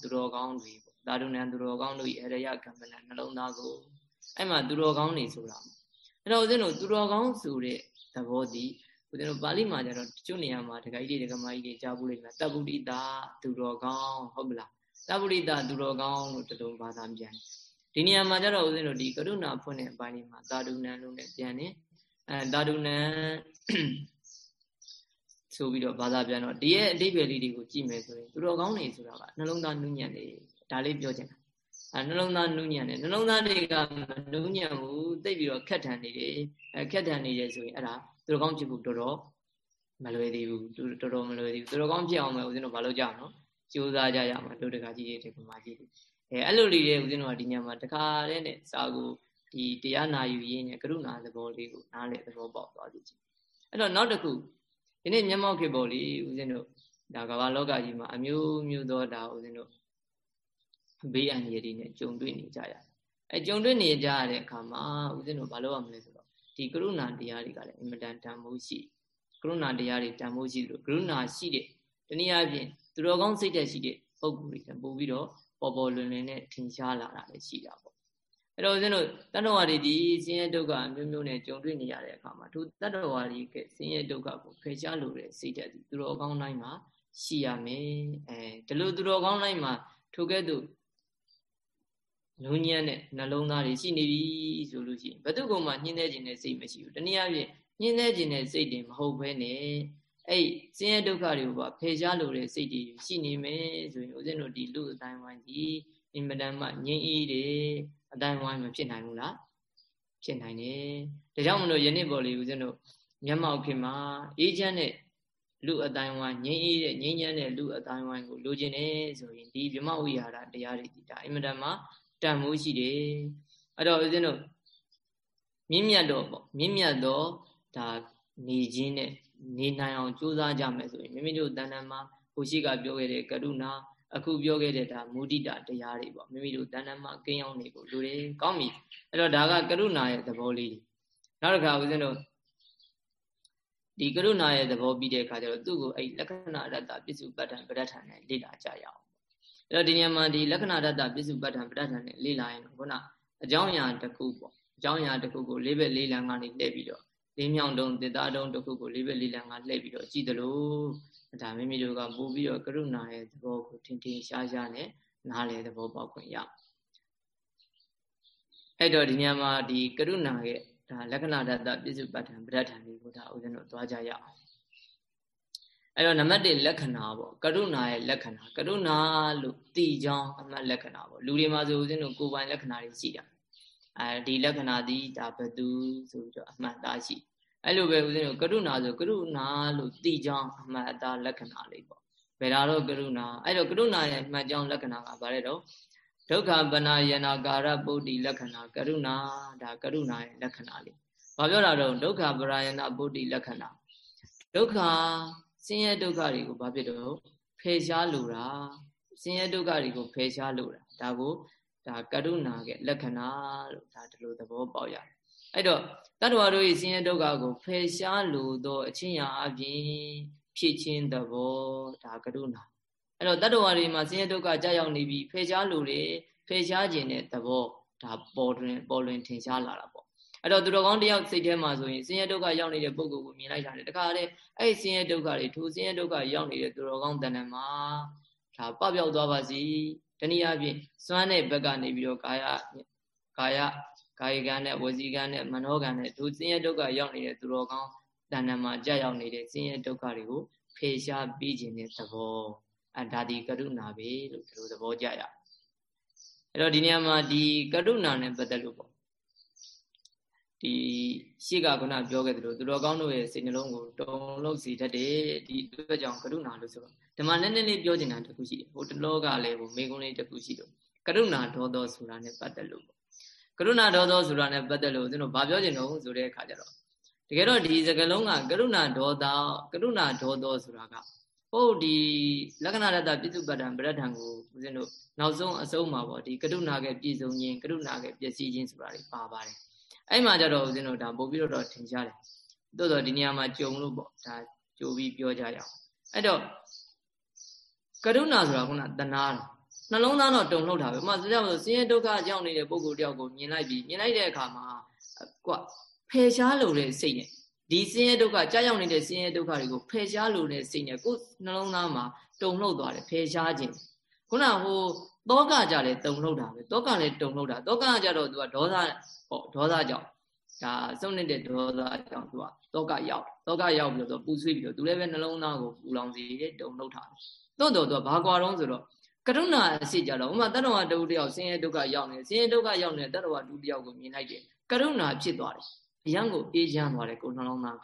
သူတော်ကောင်းတွေပေါ့ သာဓုနံသူတော်ကောင်းတို့ရဲ့အရယကမ္မဏနှလုံးသားကိုအဲ့မှာသူတော်ကောင်းတွေဆိုတာအဲ့တော့ဦးဇင်းတို့သူတော်ကောင်းဆိုတဲ့သဘောဒီဦးဇင်းတို့ပါဠိမှာကျတော့တချို့နေရာမှာဒကာကြီးတွေဒကာမကြီးတွေကြားဘူးလိမ့်မယ်တပ္ပုရိတာသူတော်ကောင်းဟုတ်မလားတပ္ပုရိတာသူတော်ကောင်းလို့တလုံးဘာသာပြန်ဒီနေရာမှာကျတော့ဦးဇင်းတို့ဒီကရုဏာဖွင့်တဲ့အပိုင်းလေးမှာသာဓုနံလို့လည်းပြန်နေအဲသာဓုနံဆိုပြီးတော့ဘာသာပြန်တော့ဒီရဲ့အတိပ္ပယ်လေးတွေကိုကြည့်မယ်ဆိုရင်သူတော်ကောင်းနေဆိုတာကနှလုံးသားနုညံ့နေ ဒါလေးပြောချင်တာအဲနှလုံးသားနုညံ့နေနှလုံးသားတွေကမနုညံ့ဘူးသိပြီးတော့ခက်ထန်နေတယ်အဲခက်ထန်နေတယ်ဆိုရင်အဲ့ဒါသူတော်ကောင်းဖြစ်ဖို့တော်တော်မလွယ်သေးဘူးတော်တော်မလွယ်သေးဘူးသူတော်ကောင်းဖြစ်အောင်ပဲဦးဇင်းတို့မလုပ်ကြအောင်နော်ကြိုးစားကြရမှာတို့တကကြီးတွေဒီကမာကြီးတွေအဲအဲ့လိုလေးတွေဦးဇင်းတို့ကဒီညမှာတခါတည်းနဲ့စာကိုဒီတရားနာယူရင်းနဲ့ကရုဏာသဘောလေးကိုနားလေသဘောပေါက်သွားကြည့်အဲ့တော့နောက်တစ်ခုဒီနေ့မျက်မှောက်ခေပေါ်လေးဦးဇင်းတို့ဒါကမ္ဘာလောကကြီးမှာအမျိုးမျိုးသောဒါဦးဇင်းတို့ ဘေးအန္တရာယ်တွေနဲ့ကြုံတွေ့နေကြရတယ်အဲကြုံတွေ့နေကြရတဲ့အခါမှာဦးဇင်းတို့မလုပ်ရမလဲဆိုတော့ဒီကရုဏာတရားတွေကလည်းအင်မတန်တန်ဖိုးရှိကရုဏာတရားတွေတန်ဖိုးရှိလို့ကရုဏာရှိတဲ့တနည်းအားဖြင့်သူတော်ကောင်းစိတ်သက်ရှိတဲ့ပုံကူတွေပို့ပြီးတော့ပေါ်ပေါ်လွင်လွင်နဲ့ထင်ရှားလာတာလည်းရှိတာပေါ့အဲ့တော့ဦးဇင်းတို့တတ္တဝါတွေဒီဆင်းရဲဒုက္ခမျိုးမျိုးနဲ့ကြုံတွေ့နေရတဲ့အခါမှာသူတတ္တဝါတွေကဆင်းရဲဒုက္ခကိုဖယ်ရှားလို့တဲ့စိတ်သက်သူတော်ကောင်းတိုင်းမှာရှိရမယ်အဲဒီလိုသူတော်ကောင်းတိုင်းမှာထိုကဲ့သို့ လုံညံ့တဲ့နှလုံးသားတွေရှိနေပြီဆိုလို့ရှိရင်ဘယ်သူကမှညှင်းသေးခြင်းနဲ့စိတ်မရှိဘူးတနည်းအားဖြင့်ညှင်းသေးခြင်းနဲ့စိတ်တွေမဟုတ်ဘဲနဲ့အဲ့ဆင်းရဲဒုက္ခတွေကိုပါဖယ်ရှားလို့တဲ့စိတ်တွေရှိနေမယ်ဆိုရင်ဦးဇင်းတို့ဒီလူအတိုင်းဝိုင်းကြီးအင်မတန်မှငြိမ်းအေးတယ်အတိုင်းဝိုင်းမဖြစ်နိုင်ဘူးလားဖြစ်နိုင်တယ်ဒါကြောင့်မလို့ယနေ့ပေါ်လေဦးဇင်းတို့မျက်မှောက်ခင်မှာအေးချမ်းတဲ့လူအတိုင်းဝိုင်းငြိမ်းအေးတဲ့ငြိမ်းချမ်းတဲ့လူအတိုင်းဝိုင်းကိုလိုချင်တယ်ဆိုရင်ဒီဗြဟ္မဝိဟာရတရားတွေဒီဒါအင်မတန်မှ တန်မိုးရှိတယ်အဲ့တော့ဦးဇင်းတို့မြင့်မြတ်တော့ပေါ့မြင့်မြတ်တော့ဒါနေခြင်းနဲ့နေနိုင်အောင်ကြိုးစားကြမယ်ဆိုရင်မိမိတို့တဏ္ဍာမှာဘုရှိကပြောခဲ့တဲ့ကရုဏာအခုပြောခဲ့တဲ့ဒါမုဒိတာတရားတွေပေါ့မိမိတို့တဏ္ဍာမှာကိန်းအောင်နေကိုလူတွေကောင်းပြီအဲ့တော့ဒါကကရုဏာရဲ့သဘောလေးနောက်တစ်ခါဦးဇင်းတို့ဒီကရုဏာရဲ့သဘောပြီးတဲ့အခါကျတော့သူ့ကိုအဲ့လက္ခဏာရတ္တပစ္စုပ္ပတ္ထံပဋ္ဌာန်နဲ့လေ့လာကြရအောင် အဲ့တော့ဒီနေရာမှာဒီလက္ခဏာရတ္တပစ္စုပ္ပတ္ထံပဋ္ဌာန်နဲ့လေ့လာရင်ခုနအကြောင်းအရာတစ်ခုပေါ့အကြောင်းအရာတစ်ခုကိုလေးဘက်လေးလံကနေလှည့်ပြီးတော့လေးမြောင်တုံးတစ်သားတုံးတစ်ခုကိုလေးဘက်လေးလံကလှည့်ပြီးတော့ကြည့်တယ်လို့ဒါမိမိတို့ကပို့ပြီးတော့ကရုဏာရဲ့သဘောကိုထင်ထင်ရှားရှားနဲ့နားလေသဘောပေါက်ခွင့်ရအဲ့တော့ဒီညမှာဒီကရုဏာရဲ့ဒါလက္ခဏာတတပြစ္စုပ္ပတ္ထံပဋ္ဌာန်တွေကိုဒါဦးဇင်းတို့သွားကြရအောင် အဲ့တော့နံပါတ်1လက္ခဏာပေါ့ကရုဏာရဲ့လက္ခဏာကရုဏာလို့တီကြောင်းအမှတ်လက္ခဏာပေါ့လူတွေမှာဆိုဦးဇင်းတို့ကိုယ်ပိုင်လက္ခဏာတွေရှိတာအဲဒီလက္ခဏာဒီဒါဘသူဆိုပြီးတော့အမှတ်သားရှိအဲ့လိုပဲဦးဇင်းတို့ကရုဏာဆိုကရုဏာလို့တီကြောင်းအမှတ်အသားလက္ခဏာလေးပေါ့ဘယ်လာတော့ကရုဏာအဲ့တော့ကရုဏာရဲ့မှတ်ကြောင်းလက္ခဏာကဘာလဲတော့ဒုက္ခပနာယနာကာရပုဒ္ဓိလက္ခဏာကရုဏာဒါကရုဏာရဲ့လက္ခဏာလေးဘာပြောတာတော့ဒုက္ခပရာယနာပုဒ္ဓိလက္ခဏာဒုက္ခ ဆင်းရဲဒုက္ခတွေကိုဘာဖြစ်တော့ဖယ်ရှားလိုတာဆင်းရဲဒုက္ခတွေကိုဖယ်ရှားလိုတာဒါကိုဒါကရုဏာကလက္ခဏာလို့ဒါဒီလိုသဘောပေါက်ရတယ်အဲ့တော့တတ္တဝါတို့၏ဆင်းရဲဒုက္ခကိုဖယ်ရှားလိုသောအချင်းရာအပြင်ဖြစ်ခြင်းသဘောဒါကရုဏာအဲ့တော့တတ္တဝါတွေမှာဆင်းရဲဒုက္ခကြောက်ရောက်နေပြီးဖယ်ရှားလိုတယ်ဖယ်ရှားခြင်းတဲ့သဘောဒါပေါ်တွင်ပေါ်လွင်ထင်ရှားလာတာပေါ့ အဲ့တော့သူတော်ကောင်းတယောက်စိတ်ထဲမှာဆိုရင်ဆင်းရဲဒုက္ခရောက်နေတဲ့ပုဂ္ဂိုလ်ကိုမြင်လိုက်တာလေတခါတည်းအဲ့ဆင်းရဲဒုက္ခတွေထိုဆင်းရဲဒုက္ခရောက်နေတဲ့သူတော်ကောင်းတဏ္ဍာမှာဒါပပျောက်သွားပါစီတနည်းအားဖြင့်စွမ်းတဲ့ဘက်ကနေပြီးတော့ကာယကာယကာယကံနဲ့ဝစီကံနဲ့မနောကံနဲ့ဒုဆင်းရဲဒုက္ခရောက်နေတဲ့သူတော်ကောင်းတဏ္ဍာမှာကြာရောက်နေတဲ့ဆင်းရဲဒုက္ခတွေကိုဖေရှားပြီးခြင်းတဲ့သဘောအဲဒါဒီကရုဏာပဲလို့ဒီလိုသဘောကြရအဲ့တော့ဒီနေရာမှာဒီကရုဏာနဲ့ပတ်သက်လို့ပေါ့ ဒီရှေ့ကခုနပြောခဲ့သလိုသူတော်ကောင်းတို့ရဲ့စိတ်နှလုံးကိုတုံလို့စီတတ်တယ်ဒီအတွက်ကြောင့်ကရုဏာလို့ဆိုတော့ဓမ္မနဲ့နည်းနည်းပြောချင်တာတခုရှိတယ်ဟိုတလောကလည်းဟိုမေကုံးလေးတခုရှိတော့ကရုဏာဒေါသောဆိုတာနဲ့ပတ်သက်လို့ပေါ့ကရုဏာဒေါသောဆိုတာနဲ့ပတ်သက်လို့သူတို့ဘာပြောချင်တော့ဆိုတဲ့အခါကျတော့တကယ်တော့ဒီစကားလုံးကကရုဏာဒေါသကရုဏာဒေါသောဆိုတာကဟုတ်ဒီလက္ခဏာရတ္တပြစ္စုပ္ပတံပရဒ္ဒံကိုဦးဇင်းတို့နောက်ဆုံးအဆုံးမှာပေါ့ဒီကရုဏာကပြည့်စုံခြင်းကရုဏာကပျက်စီးခြင်းဆိုတာတွေပါပါတယ် အဲ့မှာကြတော့ဦးဇင်းတို့ဒါပို့ပြီးတော့ထင်ရှားတယ်တိုးတော့ဒီနေရာမှာကြုံလို့ပေါ့ဒါကြိုပြီးပြောကြရအောင်အဲ့တော့ကရုဏာဆိုတာခုနတဏှာနှလုံးသားတော့တုံလှုပ်တာပဲဥပမာဆိုကြပါစို့ဆင်းရဲဒုက္ခကြောင့်နေတဲ့ပုဂ္ဂိုလ်တယောက်ကိုမြင်လိုက်ပြီးမြင်လိုက်တဲ့အခါမှာကွဖယ်ရှားလို့တဲ့စိတ်နဲ့ဒီဆင်းရဲဒုက္ခကြာရောက်နေတဲ့ဆင်းရဲဒုက္ခတွေကိုဖယ်ရှားလို့တဲ့စိတ်နဲ့ကိုယ်နှလုံးသားမှာတုံလှုပ်သွားတယ်ဖယ်ရှားခြင်းခုနဟိုတောကကြလည်းတုံလှုပ်တာပဲတောကလည်းတုံလှုပ်တာတောကကြတော့သူကဒေါသပေါ့ဒေါသကြောင့်ဒါစုံနေတဲ့ဒေါသကြောင့်သူကတောကရောက်တောကရောက်ပြီးတော့ပူဆွေးပြီးတော့သူလည်းပဲနှလုံးသားကိုပူလောင်စေတယ်တုံလှုပ်တာတော့တော့သူကဘာကွာတော့ဆိုတော့ကရုဏာအစစ်ကြတော့ဥမာတတ္တဝါတူတယောက်ဆင်းရဲဒုက္ခရောက်နေဆင်းရဲဒုက္ခရောက်နေတဲ့တတ္တဝါတူတယောက်ကိုမြင်လိုက်တယ်ကရုဏာဖြစ်သွားတယ်အယံကိုအေးချမ်းသွားတယ်ကိုနှလုံးသားက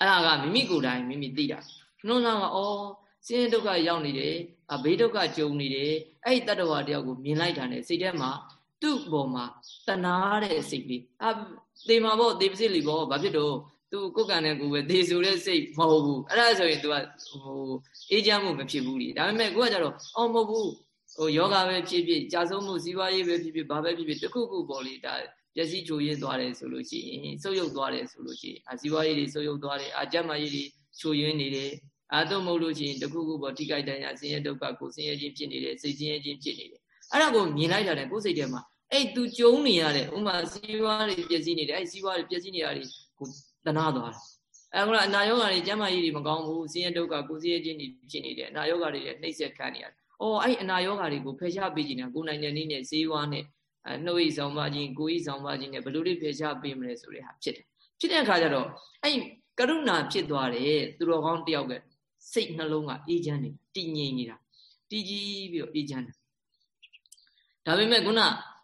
အဲ့ဒါကမိမိကိုယ်တိုင်မိမိသိတာနှလုံးသားကအော် ဆင်းရဲဒုက္ခရောက်နေတယ်အဘေးဒုက္ခကြုံနေတယ်အဲ့ဒီတတ္တဝါတယောက်ကိုမြင်လိုက်တာနဲ့စိတ်ထဲမှာသူ့ဘောမှာတနာတဲ့စိတ်လေးအာသေမှာပေါ့သေပစစ်လီပေါ့ဘာဖြစ်တော့သူကိုယ်ကံနဲ့ကိုယ်ပဲသေဆိုတဲ့စိတ်မဟုတ်ဘူးအဲ့ဒါဆိုရင် तू ကဟိုအေးချမ်းမှုမဖြစ်ဘူးလေဒါပေမဲ့ကိုကကြတော့အော်မဟုတ်ဘူးဟိုယောဂပဲဖြစ်ဖြစ်ကြာဆုံးမှုစီးပွားရေးပဲဖြစ်ဖြစ်ဘာပဲဖြစ်ဖြစ်တခုခုပေါ့လေဒါပျက်စီးချိုးရင်းသွားတယ်ဆိုလို့ရှိရင်ဆုပ်ယုပ်သွားတယ်ဆိုလို့ရှိရင်အာစီးပွားရေးတွေဆုပ်ယုပ်သွားတယ်အာကြက်မရေးတွေချိုးရင်းနေတယ် အဲတော့မဟုတ်လို့ရှိရင်တခုခုပေါ့ထိခိုက်တန်ရဆင်းရဲဒုက္ခကိုဆင်းရဲခြင်းဖြစ်နေတယ်စိတ်ဆင်းရဲခြင်းဖြစ်နေတယ်အဲ့ဒါကိုမြင်လိုက်တာနဲ့ကိုယ်စိတ်ထဲမှာအဲ့သူကြုံနေရတဲ့ဥမာစီးပွားတွေပျက်စီးနေတယ်အဲ့စီးပွားတွေပျက်စီးနေရတာကိုတနာသွားတာအဲ့ကတော့အနာယောဂါတွေကျမ်းမာရေးတွေမကောင်းဘူးဆင်းရဲဒုက္ခကိုဆင်းရဲခြင်းတွေဖြစ်နေတယ်အနာယောဂါတွေနှိမ့်ဆက်ခံနေရတယ်။အော်အဲ့အနာယောဂါတွေကိုဖယ်ရှားပေးခြင်းနဲ့ကိုယ်နိုင်တဲ့နည်းနဲ့ဈေးဝါးနဲ့အဲနှုတ်ဤဆောင်ပါခြင်းကိုယ်ဤဆောင်ပါခြင်းနဲ့ဘယ်လိုတွေဖယ်ရှားပေးမလဲဆိုတဲ့ဟာဖြစ်တယ်။ဖြစ်တဲ့အခါကျတော့အဲ့ကရုဏာဖြစ်သွားတယ်သူတော်ကောင်းတယောက်က စိတ်နှလုံးကအေးချမ်းနေတည်ငြိမ်နေတာတည်ကြည်ပြီးတော့အေးချမ်းတယ်။ဒါပေမဲ့ခုန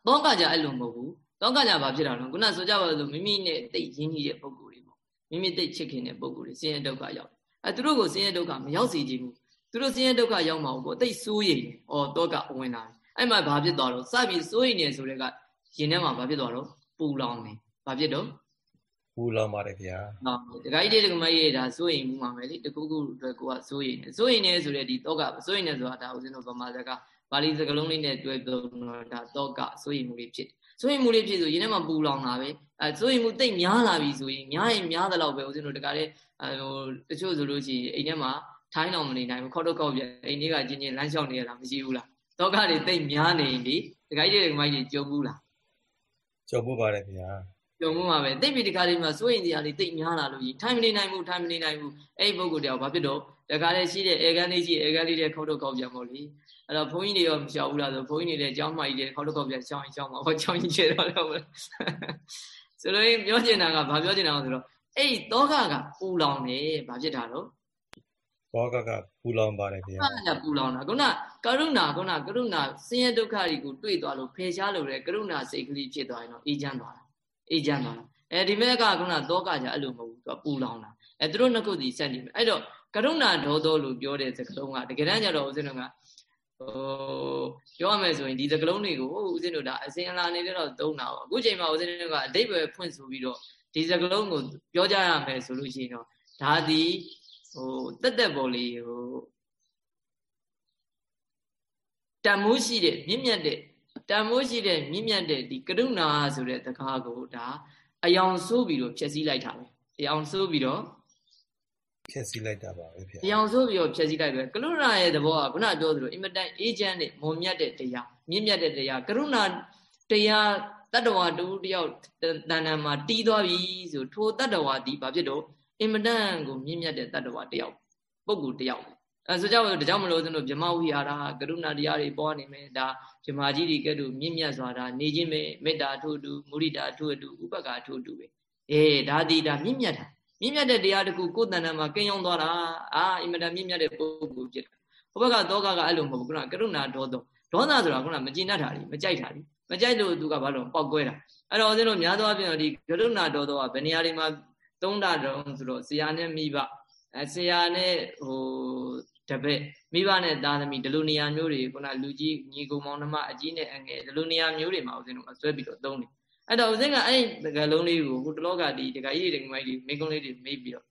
သောကကြအဲ့လိုမဟုတ်ဘူး။သောကကြဘာဖြစ်တာလဲခုနဆိုကြပါလို့မိမိနဲ့တိတ်ရင်းကြီးတဲ့ပုံကိုယ်တွေပေါ့။မိမိတိတ်ချစ်ခင်တဲ့ပုံကိုယ်တွေဆင်းရဲဒုက္ခရောက်တယ်။အဲသူတို့ကိုဆင်းရဲဒုက္ခမရောက်စေချင်ဘူး။သူတို့ဆင်းရဲဒုက္ခရောက်မှာပေါ့တိတ်စိုးရိမ်တယ်။အော်သောကဝင်လာတယ်။အဲ့မှာဘာဖြစ်သွားတော့စပြီးစိုးရိမ်နေဆိုတဲ့ကရင်ထဲမှာဘာဖြစ်သွားတော့ပူလောင်တယ်။ဘာဖြစ်တော့ ပူလောင်ပါတယ်ဗျာ။ဟုတ်တခါကြီးတကမကြီးဒါစိုးရိမ်မှုမှာပဲလေတခုခုအတွက်ကိုကစိုးရိမ်နေစိုးရိမ်နေဆိုတဲ့ဒီသောကစိုးရိမ်နေဆိုတာဒါဦးဇင်းတို့ဗမာစကားပါဠိစကားလုံးလေးနဲ့တွဲပြောတော့ဒါသောကစိုးရိမ်မှုလေးဖြစ်တယ်စိုးရိမ်မှုလေးဖြစ်ဆိုရင်ထဲမှာပူလောင်လာပဲအဲစိုးရိမ်မှုတိတ်များလာပြီဆိုရင်များရင်များသလောက်ပဲဦးဇင်းတို့တခါလေးဟိုတချို့ဆိုလို့ရှိရင်အိမ်ထဲမှာထိုင်းတော်မနေနိုင်ဘူးခေါက်တော့ခေါက်ပြအိမ်လေးကချင်းချင်းလမ်းလျှောက်နေရတာမရှိဘူးလားသောကတွေတိတ်များနေရင်ဒီတခါကြီးတွေကမိုက်တွေကြုံဘူးလားကြုံဘူးပါတယ်ဗျာ ပြုံမှုမှာပဲတိတ်ပြီးဒီခါလေးမှာစိုးရင်တရားလေးတိတ်များလာလို့ကြီးထိုင်မနေနိုင်ဘူးထိုင်မနေနိုင်ဘူးအဲ့ဒီပုံကိုတရားဘာဖြစ်တော့တခါလေးရှိတဲ့ဧကန်လေးရှိဧကန်လေးတဲ့ခေါက်တော့ခေါက်ပြန်မို့လေအဲ့တော့ဘုန်းကြီးတွေရောမရှောက်ဘူးလားဆိုဘုန်းကြီးတွေလည်းကြောင်းမကြီးတွေခေါက်တော့ခေါက်ပြန်ရှောင်းရင်ရှောင်းမှာဟောကြောင်းကြီးချေတော့လို့ဆိုလို့ပြောချင်တာကဘာပြောချင်တာလဲဆိုတော့အဲ့ဒီတောကကပူလောင်တယ်ဘာဖြစ်တာတော့တောကကပူလောင်ပါတယ်ခင်ဗျာကပူလောင်တာခုနကရုဏာခုနကရုဏာဆင်းရဲဒုက္ခတွေကိုတွေ့သွားလို့ဖယ်ရှားလို့လေကရုဏာစိတ်ကလေးဖြစ်သွားရင်တော့အေးချမ်းသွားတာ အေးချမ်းသွားတာအဲဒီမဲ့ကခုနတောကကြအဲ့လိုမဟုတ်ဘူးသူကပူလောင်တာအဲသူတို့နှစ်ခုစီဆက်နေမယ်အဲ့တော့ကရုဏာဒေါသောလို့ပြောတဲ့စကားလုံးကတကယ်တမ်းကျတော့ဦးဇင်းတို့ကဟိုပြောရမယ်ဆိုရင်ဒီစကလုံးတွေကိုဦးဇင်းတို့ဒါအစင်အလာနေတော့သုံးတာပေါ့အခုချိန်မှာဦးဇင်းတို့ကအတိတ်ပဲဖွင့်ဆိုပြီးတော့ဒီစကလုံးကိုပြောကြရမယ်ဆိုလို့ရှိရင်တော့ဒါဒီဟိုတက်တက်ပေါ်လေးဟိုတန်မိုးရှိတဲ့မြင့်မြတ်တဲ့ တန်မိုးရှိတဲ့မြင့်မြတ်တဲ့ဒီကရုဏာဆိုတဲ့တကားကိုဒါအယောင်ဆိုးပြီးတော့ဖြည့်ဆည်းလိုက်တာပဲအယောင်ဆိုးပြီးတော့ဖြည့်ဆည်းလိုက်တာပါပဲဗျာအယောင်ဆိုးပြီးတော့ဖြည့်ဆည်းလိုက်ပဲကရုဏာရဲ့သဘောကခုနပြောသလိုအင်မတန်အေဂျင့်နဲ့မုံမြတ်တဲ့တရားမြင့်မြတ်တဲ့တရားကရုဏာတရားတတ္တဝါတူတယောက်တဏ္ဍာမှာတီးသွားပြီဆိုထိုတတ္တဝါဒီဘာဖြစ်တော့အင်မတန်ကိုမြင့်မြတ်တဲ့တတ္တဝါတယောက်ပုဂ္ဂိုလ်တယောက် အဲဆိုကြလို့ဒါကြောင့်မလို့သူတို့ဗြဟ္မဝိဟာရကရုဏာတရားတွေပေါ်နေမယ်ဒါဗြဟ္မာကြီးတွေကဲ့သို့မြင့်မြတ်စွာဒါနေခြင်းပဲမေတ္တာထို့တူမုရိဒာထို့တူဥပက္ခထို့တူပဲအေးဒါဒီဒါမြင့်မြတ်တာမြင့်မြတ်တဲ့တရားတခုကိုယ်တဏ္ဍာမှာကင်းရောက်သွားတာအာအင်မတန်မြင့်မြတ်တဲ့ပုဂ္ဂိုလ်ဖြစ်တယ်ဟိုဘက်ကသောကကအဲ့လိုမဟုတ်ဘူးခုနကရုဏာဒေါသောဒေါသဆိုတာခုနမကျင်တတ်တာလေမကြိုက်တာလေမကြိုက်လို့သူကဘာလို့ပောက်ကွဲတာအဲ့တော့ဦးဇင်းတို့များသောအားဖြင့်ဒီကရုဏာဒေါသောကဘယ်နေရာတွေမှာသုံးတာတုံးဆိုတော့ဆရာနဲ့မိဘအဲဆရာနဲ့ဟို တပည့်မိဘနဲ့သားသမီးဒီလိုနေရာမျိုးတွေခုနလူကြီးညီကောင်မောင်နှမအကြီးနဲ့အငယ်ဒီလိုနေရာမျိုးတွေမှာဦးဇင်းတို့ဆွဲပြီးတော့သုံးတယ်အဲ့တော့ဦးဇင်းကအဲ့ဒီကလုံးလေးကိုဟိုတလောကဒီတခါကြီးတခါမကြီးမိကုံးလေးတွေမေးပြီးတော့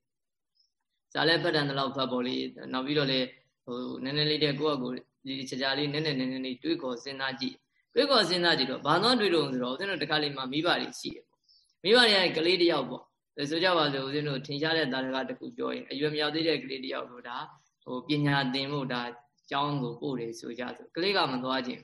ဇာလဲဖတ်တယ်တော့ဖတ်ပေါ်လေးနောက်ပြီးတော့လေဟိုနည်းနည်းလေးတဲ့ကိုယ့်အကိုဒီချာချာလေးနည်းနည်းနည်းနည်းလေးတွေးခေါ်စဉ်းစားကြည့်တွေးခေါ်စဉ်းစားကြည့်တော့ဘာသောတွေးလို့ဆိုတော့ဦးဇင်းတို့တခါလေးမှာမိဘတွေရှိတယ်ပေါ့မိဘတွေကကလေးတယောက်ပေါ့ဆိုကြပါစို့ဦးဇင်းတို့ထင်ရှားတဲ့တာရကတခုပြောရင်အရွယ်မရောက်သေးတဲ့ကလေးတယောက်တို့ဒါ ဟိုပညာသင်ဖို့ဒါကျောင်းကိုပို့တယ်ဆိုကြဆိုကလေးကမသွားခြင်း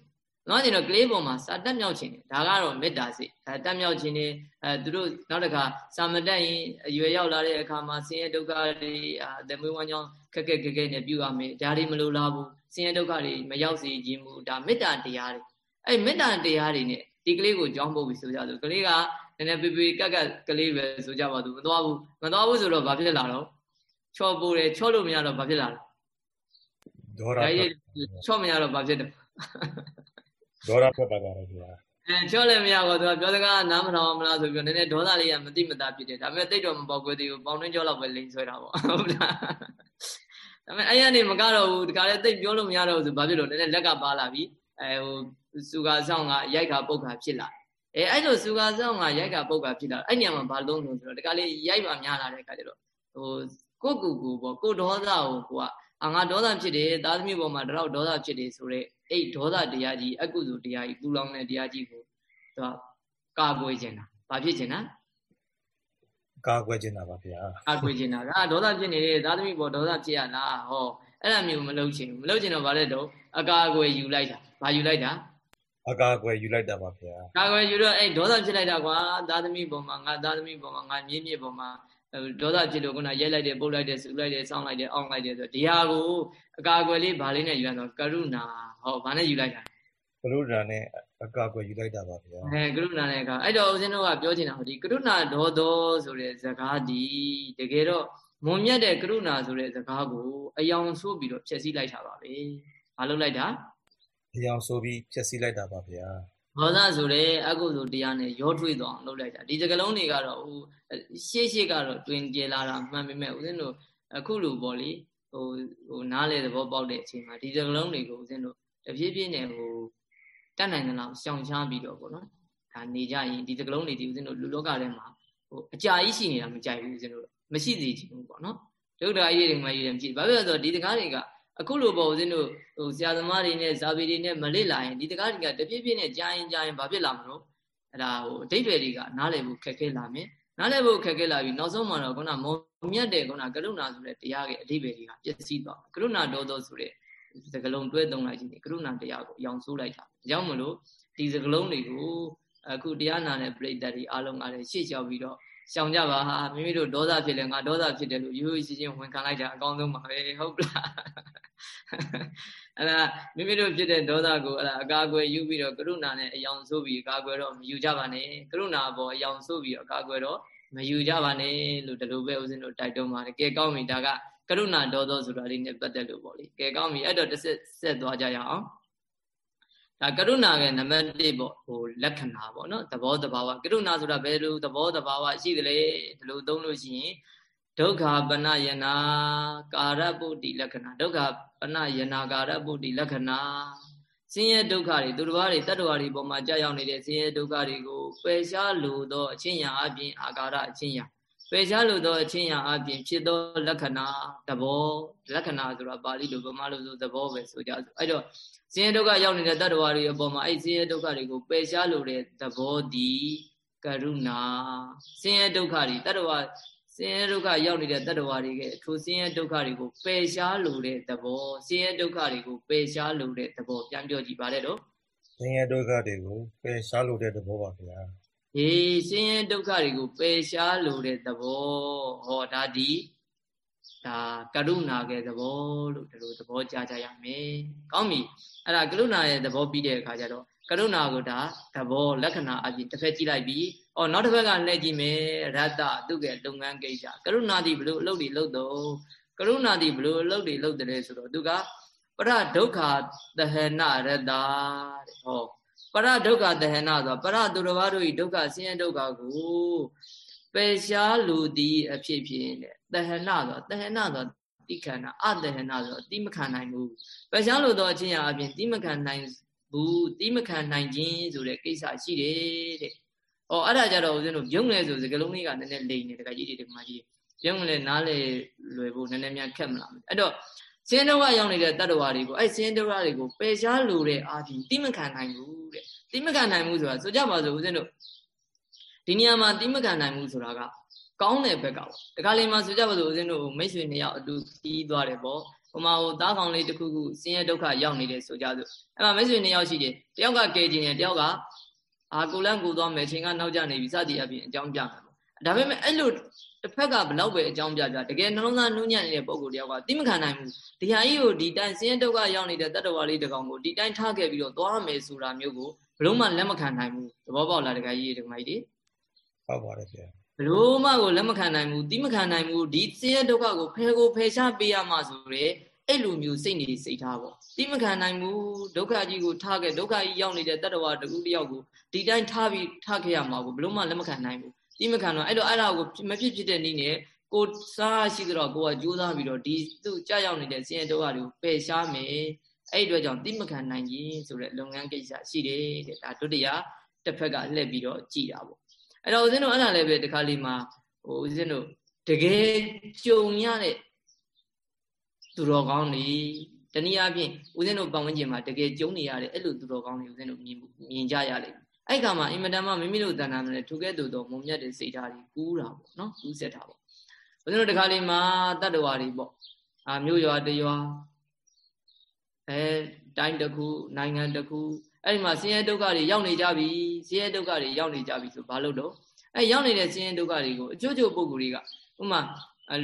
သွားခြင်းတော့ကလေးပေါ်မှာစာတက်မြောက်ခြင်းဒါကတော့မေတ္တာစိတ်အဲတက်မြောက်ခြင်းနေအဲသူတို့နောက်တစ်ခါစာမတက်ရင်အရွယ်ရောက်လာတဲ့အခါမှာဆင်းရဲဒုက္ခတွေအသမွေးဝမ်းကြောင်းခက်ခက်ခက်ခက်နဲ့ပြုရမယ်ဒါတွေမလိုလားဘူးဆင်းရဲဒုက္ခတွေမရောက်စေခြင်းမူဒါမေတ္တာတရားတွေအဲမေတ္တာတရားတွေနဲ့ဒီကလေးကိုကြောင်းပို့ပြီးဆိုကြဆိုကလေးကနည်းနည်းပေပေကက်ကက်ကလေးပဲဆိုကြပါသူမသွားဘူးမသွားဘူးဆိုတော့ဘာဖြစ်လာတော့ချော့ပို့တယ်ချော့လို့မရတော့ဘာဖြစ်လာလဲ ဒေါရချော့မရတော့ဘာဖြစ်တယ်ဒေါရထွက်တာပါလေဗျာအဲချော့လည်းမရဘူးသူကပြောစကားနားမထောင်မလားဆိုပြီးတော့နည်းနည်းဒေါသလေးကမတိမတာဖြစ်တယ်ဒါပေမဲ့တိတ်တော့မပေါက်ကွဲသေးဘူးပေါင်တွင်းကြောလောက်ပဲလိန်ဆွဲတာပေါ့ဟုတ်လားဒါပေမဲ့အဲ့ရနေမကတော့ဘူးဒီကလည်းတိတ်ပြောလို့မရတော့ဘူးဆိုဘာဖြစ်လို့နည်းနည်းလက်ကပါလာပြီအဲဟိုစုကာဆောင်ကရိုက်ခါပုတ်ခါဖြစ်လာအဲအဲ့လိုစုကာဆောင်ကရိုက်ခါပုတ်ခါဖြစ်လာအဲ့ညမှာဘာလုံးလို့ဆိုတော့ဒီကလေးရိုက်ပါများလာတဲ့အခါကျတော့ဟိုကိုကူကူပေါ့ကိုဒေါသကိုကိုက အာငါဒေါသဖြစ်တယ်သားသမီးပေါ်မှာတော့ဒေါသဖြစ်တယ်ဆိုတော့အဲ့ဒေါသတရားကြီးအကုသိုလ်တရားကြီးပူလောင်တဲ့တရားကြီးကိုသူကကာကွယ်ခြင်းတာဘာဖြစ်ခြင်းတာကာကွယ်ခြင်းတာပါဗျာကာကွယ်ခြင်းတာဒါဒေါသဖြစ်နေတဲ့သာသမီပေါ်ဒေါသဖြစ်ရလားဟောအဲ့ဒါမျိုးမလုပ်ချင်ဘူးမလုပ်ချင်တော့ဗါလဲတော့အကာအကွယ်ယူလိုက်တာဘာယူလိုက်တာအကာအကွယ်ယူလိုက်တာပါဗျာကာကွယ်ယူတော့အဲ့ဒေါသဖြစ်လိုက်တာကွာသာသမီပေါ်မှာငါသာသမီပေါ်မှာငါမြင့်မြင့်ပေါ်မှာ ဒေါသဖြစ်လို့ခုနရိုက်လိုက်တယ်ပုတ်လိုက်တယ်ဆူလိုက်တယ်စောင်းလိုက်တယ်အောင်းလိုက်တယ်ဆိုဒီဟာကိုအကာအကွယ်လေးဗာလေးနဲ့ယူရတော့ကရုဏာဟောဘာနဲ့ယူလိုက်တာကရုဏာနဲ့အကာအကွယ်ယူလိုက်တာပါဗျာအဲကရုဏာနဲ့ကအဲ့တော့ဦးဇင်းတို့ကပြောချင်တာဟောဒီကရုဏာဒေါသောဆိုတဲ့ဇကားဒီတကယ်တော့မွန်မြတ်တဲ့ကရုဏာဆိုတဲ့ဇကားကိုအယောင်ဆိုးပြီးတော့ဖြည့်ဆည်းလိုက်တာပါပဲဘာလုပ်လိုက်တာအယောင်ဆိုပြီးဖြည့်ဆည်းလိုက်တာပါဗျာ ဒေါသဆိုတဲ့အကုသိုလ်တရားနဲ့ရောထွေးသွားအောင်လုပ်လိုက်တာဒီစကလုံးတွေကတော့ဟိုရှေ့ရှေ့ကတော့တွင်ကျလာတာမှန်ပေမဲ့ဦးဇင်းတို့အခုလိုပေါ့လေဟိုဟိုနားလေသဘောပေါက်တဲ့အချိန်မှာဒီစကလုံးတွေကိုဦးဇင်းတို့တဖြည်းဖြည်းနဲ့ဟိုတတ်နိုင်သလောက်ရှောင်ရှားပြီးတော့ပေါ့နော်ဒါနေကြရင်ဒီစကလုံးတွေဒီဦးဇင်းတို့လူလောကထဲမှာဟိုအကြာကြီးရှိနေတာမကြိုက်ဘူးဦးဇင်းတို့မရှိသေးချင်ဘူးပေါ့နော်ဒုက္ခအရေးတွေမှရေးတယ်မကြည့်ဘာဖြစ်လဲဆိုတော့ဒီတကားတွေက အခုလိုပေါ့ဦးဇင်းတို့ဟိုဆရာသမားတွေနဲ့ဇာပေတွေနဲ့မလစ်လာရင်ဒီတကားတွေကတပြည့်ပြည့်နဲ့ကြားရင်ကြားရင်ဘာဖြစ်လာမလို့အဲ့ဒါဟိုအတိတ်တွေကနားလည်ဖို့ခက်ခဲလာမယ်နားလည်ဖို့ခက်ခဲလာပြီးနောက်ဆုံးမှာတော့ခုနမောမြတ်တဲ့ခုနကရုဏာဆိုတဲ့တရားရဲ့အတိတ်တွေကပျက်စီးသွားကရုဏာတော်တော်ဆိုတဲ့စကလုံးတွဲသုံးလိုက်ခြင်းကရုဏာတရားကိုအယောင်ဆိုးလိုက်တာအကြောင်းမလို့ဒီစကလုံးတွေကိုအခုတရားနာတဲ့ပြိတ္တတွေအားလုံးကလည်းရှေ့လျှောက်ပြီးတော့ရှောင်ကြပါဟာမိမိတို့ဒေါသဖြစ်လဲငါဒေါသဖြစ်တယ်လို့ရိုးရိုးရှင်းရှင်းဝန်ခံလိုက်တာအကောင်းဆုံးပါပဲဟုတ်ပလား အဲ့ဒါမိမိတို့ဖြစ်တဲ့ဒေါသကိုအဲ့ဒါအကာအကွယ်ယူပြီးတော့ကရုဏာနဲ့အယောင်ဆိုးပြီးအကာအကွယ်တော့မယူကြပါနဲ့ကရုဏာပေါ်အယောင်ဆိုးပြီးတော့အကာအကွယ်တော့မယူကြပါနဲ့လို့ဒီလိုပဲဦးဇင်းတို့တိုက်တွန်းပါတယ်ကဲကောင်းပြီဒါကကရုဏာဒေါသောဆိုတာလေးနဲ့ပတ်သက်လို့ပေါ့လေကဲကောင်းပြီအဲ့တော့တစ်ဆက်ဆက်သွားကြရအောင်ဒါကရုဏာရဲ့နံပါတ်1ပေါ့ဟိုလက္ခဏာပေါ့နော်သဘောတဘာဝကရုဏာဆိုတာဘယ်လိုသဘောတဘာဝရှိသလဲဒီလိုသုံးလို့ရှိရင် ဒုက္ခပနယနာကာရပုတ္တိလက္ခဏာဒုက္ခပနယနာကာရပုတ္တိလက္ခဏာဆင်းရဲဒုက္ခတွေသူတစ်ပါးတွေတတ္တဝါတွေပေါ်မှာကြာရောက်နေတဲ့ဆင်းရဲဒုက္ခတွေကိုပယ်ရှားလိုသောအချင်းညာအပြင်အာကာရအချင်းညာပယ်ရှားလိုသောအချင်းညာအပြင်ဖြစ်သောလက္ခဏာသဘောလက္ခဏာဆိုတာပါဠိလိုဗမာလိုဆိုသဘောပဲဆိုကြဆိုအဲ့တော့ဆင်းရဲဒုက္ခရောက်နေတဲ့တတ္တဝါတွေအပေါ်မှာအဲ့ဆင်းရဲဒုက္ခတွေကိုပယ်ရှားလိုတဲ့သဘောဒီကရုဏာဆင်းရဲဒုက္ခတွေတတ္တဝါဆ င်းရဲဒုက္ခရောက်နေတဲ့တတ္တဝါတွေကထိုဆင်းရဲဒုက္ခတွေကိုပယ်ရှားလိုတဲ့သဘောဆင်းရဲဒုက္ခတွေကိုပယ်ရှားလိုတဲ့သဘောပြန်ပြောကြည့်ပါလေတော့ဆင်းရဲဒုက္ခတွေကိုပယ်ရှားလို့တဲ့သဘောပါဗျာဟေးဆင်းရဲဒုက္ခတွေကိုပယ်ရှားလိုတဲ့သဘောဟောဒါဒီဒါကရုဏာရဲ့သဘောလို့ဒီလိုသဘောကြားကြရမယ်။ကောင်းပြီ။အဲ့ဒါကရုဏာရဲ့သဘောပြီးတဲ့အခါကျတော့ ကရုဏာကိုဒါသဘောလက္ခဏာအပြင်တစ်ဖက်ကြည့်လိုက်ပြီးအော်နောက်တစ်ဖက်ကလှည့်ကြည့်မယ်ရတ္တသူကလုပ်ငန်းကိစ္စကရုဏာဒီဘလို့အလုပ်တွေလုပ်တော့ကရုဏာဒီဘလို့အလုပ်တွေလုပ်တယ်ဆိုတော့သူကပရဒုက္ခသဟနရတ္တာတဲ့ဟောပရဒုက္ခသဟနဆိုပရသူတော်ဘာတို့ဤဒုက္ခဆင်းရဲဒုက္ခကိုပယ်ရှားလူသည်အဖြစ်ဖြစ်တဲ့သဟနဆိုသဟနဆိုတိခဏအသဟနဆိုတိမခံနိုင်ဘူးပယ်ရှားလို့တော့အချင်းရာအပြင်တိမခံနိုင် ဘူးတိမခံနိုင်ခြင်းဆိုတဲ့ကိစ္စရှိတယ်တဲ့။ဩအဲ့ဒါကြတော့ဦးဇင်းတို့ပြုံးလဲဆိုစကလုံးလေးကနည်းနည်းလိန်နေတကကြီးတွေဒီမှာကြီးပြုံးလဲနားလေလွယ်ဖို့နည်းနည်းများခက်မလား။အဲ့တော့စင်းတော့ရောက်နေတဲ့တတ္တဝါတွေကိုအဲ့စင်းတော့တွေကိုပယ်ရှားလို့တဲ့အာဖြင့်တိမခံနိုင်ဘူးတဲ့။တိမခံနိုင်ဘူးဆိုတာဆိုကြပါစို့ဦးဇင်းတို့ဒီနေရာမှာတိမခံနိုင်ဘူးဆိုတာကကောင်းတဲ့ဘက်ကပေါ့။ဒီကလေးမှာဆိုကြပါစို့ဦးဇင်းတို့မိတ်ဆွေနှစ်ယောက်အတူကြီးသွားတယ်ပေါ့။ ဟိုမှာဟိုသားကောင်လေးတစ်ခုခုဆင်းရဲဒုက္ခရောက်နေတယ်ဆိုကြစို့အဲ့မှာမိတ်ဆွေနှစ်ယောက်ရှိတယ်တယောက်ကကဲခြင်းတယ်တယောက်ကအာကိုလန့်ကိုသွားမယ်ချိန်ကနောက်ကျနေပြီစသည်အပြင်အကြောင်းပြမယ်ပေါ့ဒါပေမဲ့အဲ့လိုတစ်ဖက်ကဘလောက်ပဲအကြောင်းပြပြတကယ်နှလုံးသားနူးညံ့နေတဲ့ပုံကိုတယောက်ကတိမခံနိုင်ဘူးဒီဟာကြီးကိုဒီတိုင်းဆင်းရဲဒုက္ခရောက်နေတဲ့တတ္တဝါလေးတစ်ကောင်ကိုဒီတိုင်းထားခဲ့ပြီးတော့သွားမယ်ဆိုတာမျိုးကိုဘလို့မှလက်မခံနိုင်ဘူးသဘောပေါက်လားတကယ်ကြီးဒီမကြီးဟုတ်ပါတယ်ဗျာ ဘလို့မှကိုလက်မခံနိုင်ဘူးတိမခံနိုင်ဘူးဒီဆင်းရဲဒုက္ခကိုဖယ်ကိုဖယ်ရှားပေးရမှဆိုရဲအဲ့လိုမျိုးစိတ်နေစိတ်ထားပေါ့တိမခံနိုင်ဘူးဒုက္ခကြီးကိုထားခဲ့ဒုက္ခကြီးရောက်နေတဲ့တတ္တဝါတကူတယောက်ကိုဒီတိုင်းထားပြီးထားခဲ့ရမှာကိုဘလို့မှလက်မခံနိုင်ဘူးတိမခံတော့အဲ့တော့အဲ့ဒါကိုမဖြစ်ဖြစ်တဲ့နည်းနဲ့ကိုစားရှိတော့ကိုကကြိုးစားပြီးတော့ဒီသူ့ကြာရောက်နေတဲ့ဆင်းရဲဒုက္ခတွေကိုပယ်ရှားမယ်အဲ့ဒီအတွက်ကြောင့်တိမခံနိုင်ရင်ဆိုတဲ့လုပ်ငန်းကိစ္စရှိတယ်တဲ့ဒါဒုတိယတစ်ဖက်ကလှည့်ပြီးတော့ကြည်တာပေါ့ အဲ့တော့ဦးဇင်းတို့အဲ့ဒါလည်းပဲဒီခါလေးမှာဟိုဦးဇင်းတို့တကယ်ကြုံရတဲ့သူတော်ကောင်းတွေတနည်းအားဖြင့်ဦးဇင်းတို့ပတ်ဝန်းကျင်မှာတကယ်ကြုံနေရတဲ့အဲ့လိုသူတော်ကောင်းတွေဦးဇင်းတို့မြင်မြင်ကြရလိမ့်မယ်အဲ့ကမှအင်မတန်မှမိမိတို့တဏ္ဍာမနဲ့ထူခဲ့သူတော့မုံမြတ်တဲ့စိတ်ဓာတ်ကြီးကူးတာပေါ့နော်ကူးဆက်တာပေါ့ဘုရားတို့တခါလေးမှာတတ္တဝါတွေပေါ့အာမြို့ရွာတရွာအဲတိုင်းတစ်ခုနိုင်ငံတစ်ခု အဲ့ဒီမှာဆင်းရဲဒုက္ခတွေရောက်နေကြပြီဆင်းရဲဒုက္ခတွေရောက်နေကြပြီဆိုဘာလို့တော့အဲရောက်နေတဲ့ဆင်းရဲဒုက္ခတွေကိုအကျိုးကျိုးပုံကိုယ်တွေကဥမာ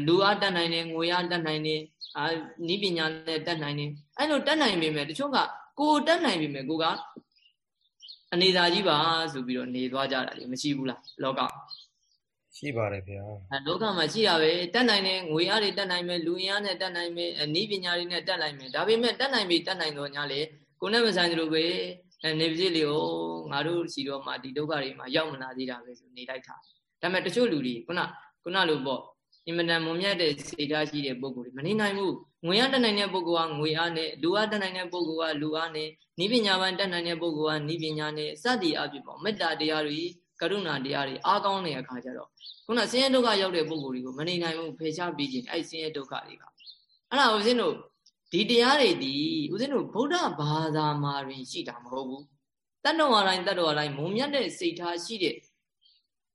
လူအားတတ်နိုင်တယ်ငွေအားတတ်နိုင်တယ်အာနိပညာနဲ့တတ်နိုင်တယ်အဲ့လိုတတ်နိုင်ပေမဲ့တချို့ကကိုတတ်နိုင်ပေမဲ့ကိုကအနေသာကြီးပါဆိုပြီးတော့နေသွားကြတာလေမရှိဘူးလားလောကရှိပါတယ်ဗျာအဲလောကမှာရှိတာပဲတတ်နိုင်တယ်ငွေအားတွေတတ်နိုင်မယ်လူရင်းအားနဲ့တတ်နိုင်မယ်နိပညာတွေနဲ့တတ်နိုင်မယ်ဒါပေမဲ့တတ်နိုင်ပြီတတ်နိုင်တော့ညာလေကိုနဲ့မဆိုင်သလိုပဲ နေပစီလေးကိုငါတို့စီတော့မှဒီဒုက္ခတွေမှာရောက်မလာသေးတာပဲဆိုနေလိုက်တာဒါပေမဲ့တချို့လူတွေခုနခုနလိုပေါ့အင်မတန်မွန်မြတ်တဲ့စေတရှိတဲ့ပုဂ္ဂိုလ်တွေမနေနိုင်ဘူးငွေအားတက်နိုင်တဲ့ပုဂ္ဂိုလ်ကငွေအားနဲ့လူအားတက်နိုင်တဲ့ပုဂ္ဂိုလ်ကလူအားနဲ့နိပညာပိုင်းတက်နိုင်တဲ့ပုဂ္ဂိုလ်ကနိပညာနဲ့စသည်အဖြစ်ပေါ့မေတ္တာတရားတွေကရုဏာတရားတွေအားကောင်းတဲ့အခါကျတော့ခုနဆင်းရဲဒုက္ခရောက်တဲ့ပုဂ္ဂိုလ်တွေကိုမနေနိုင်ဘူးဖယ်ရှားပြီးခြင်းအဲ့ဆင်းရဲဒုက္ခတွေကအဲ့ဒါဦးဇင်းတို့ ဒီတရားတွေဒီဦးဇင်းတို့ဗုဒ္ဓဘာသာမှာတွင်ရှိတာမဟုတ်ဘူးတတ္တဝါတိုင်းတတ္တဝါတိုင်းမုံမြတ်တဲ့စိတ်ထားရှိတဲ့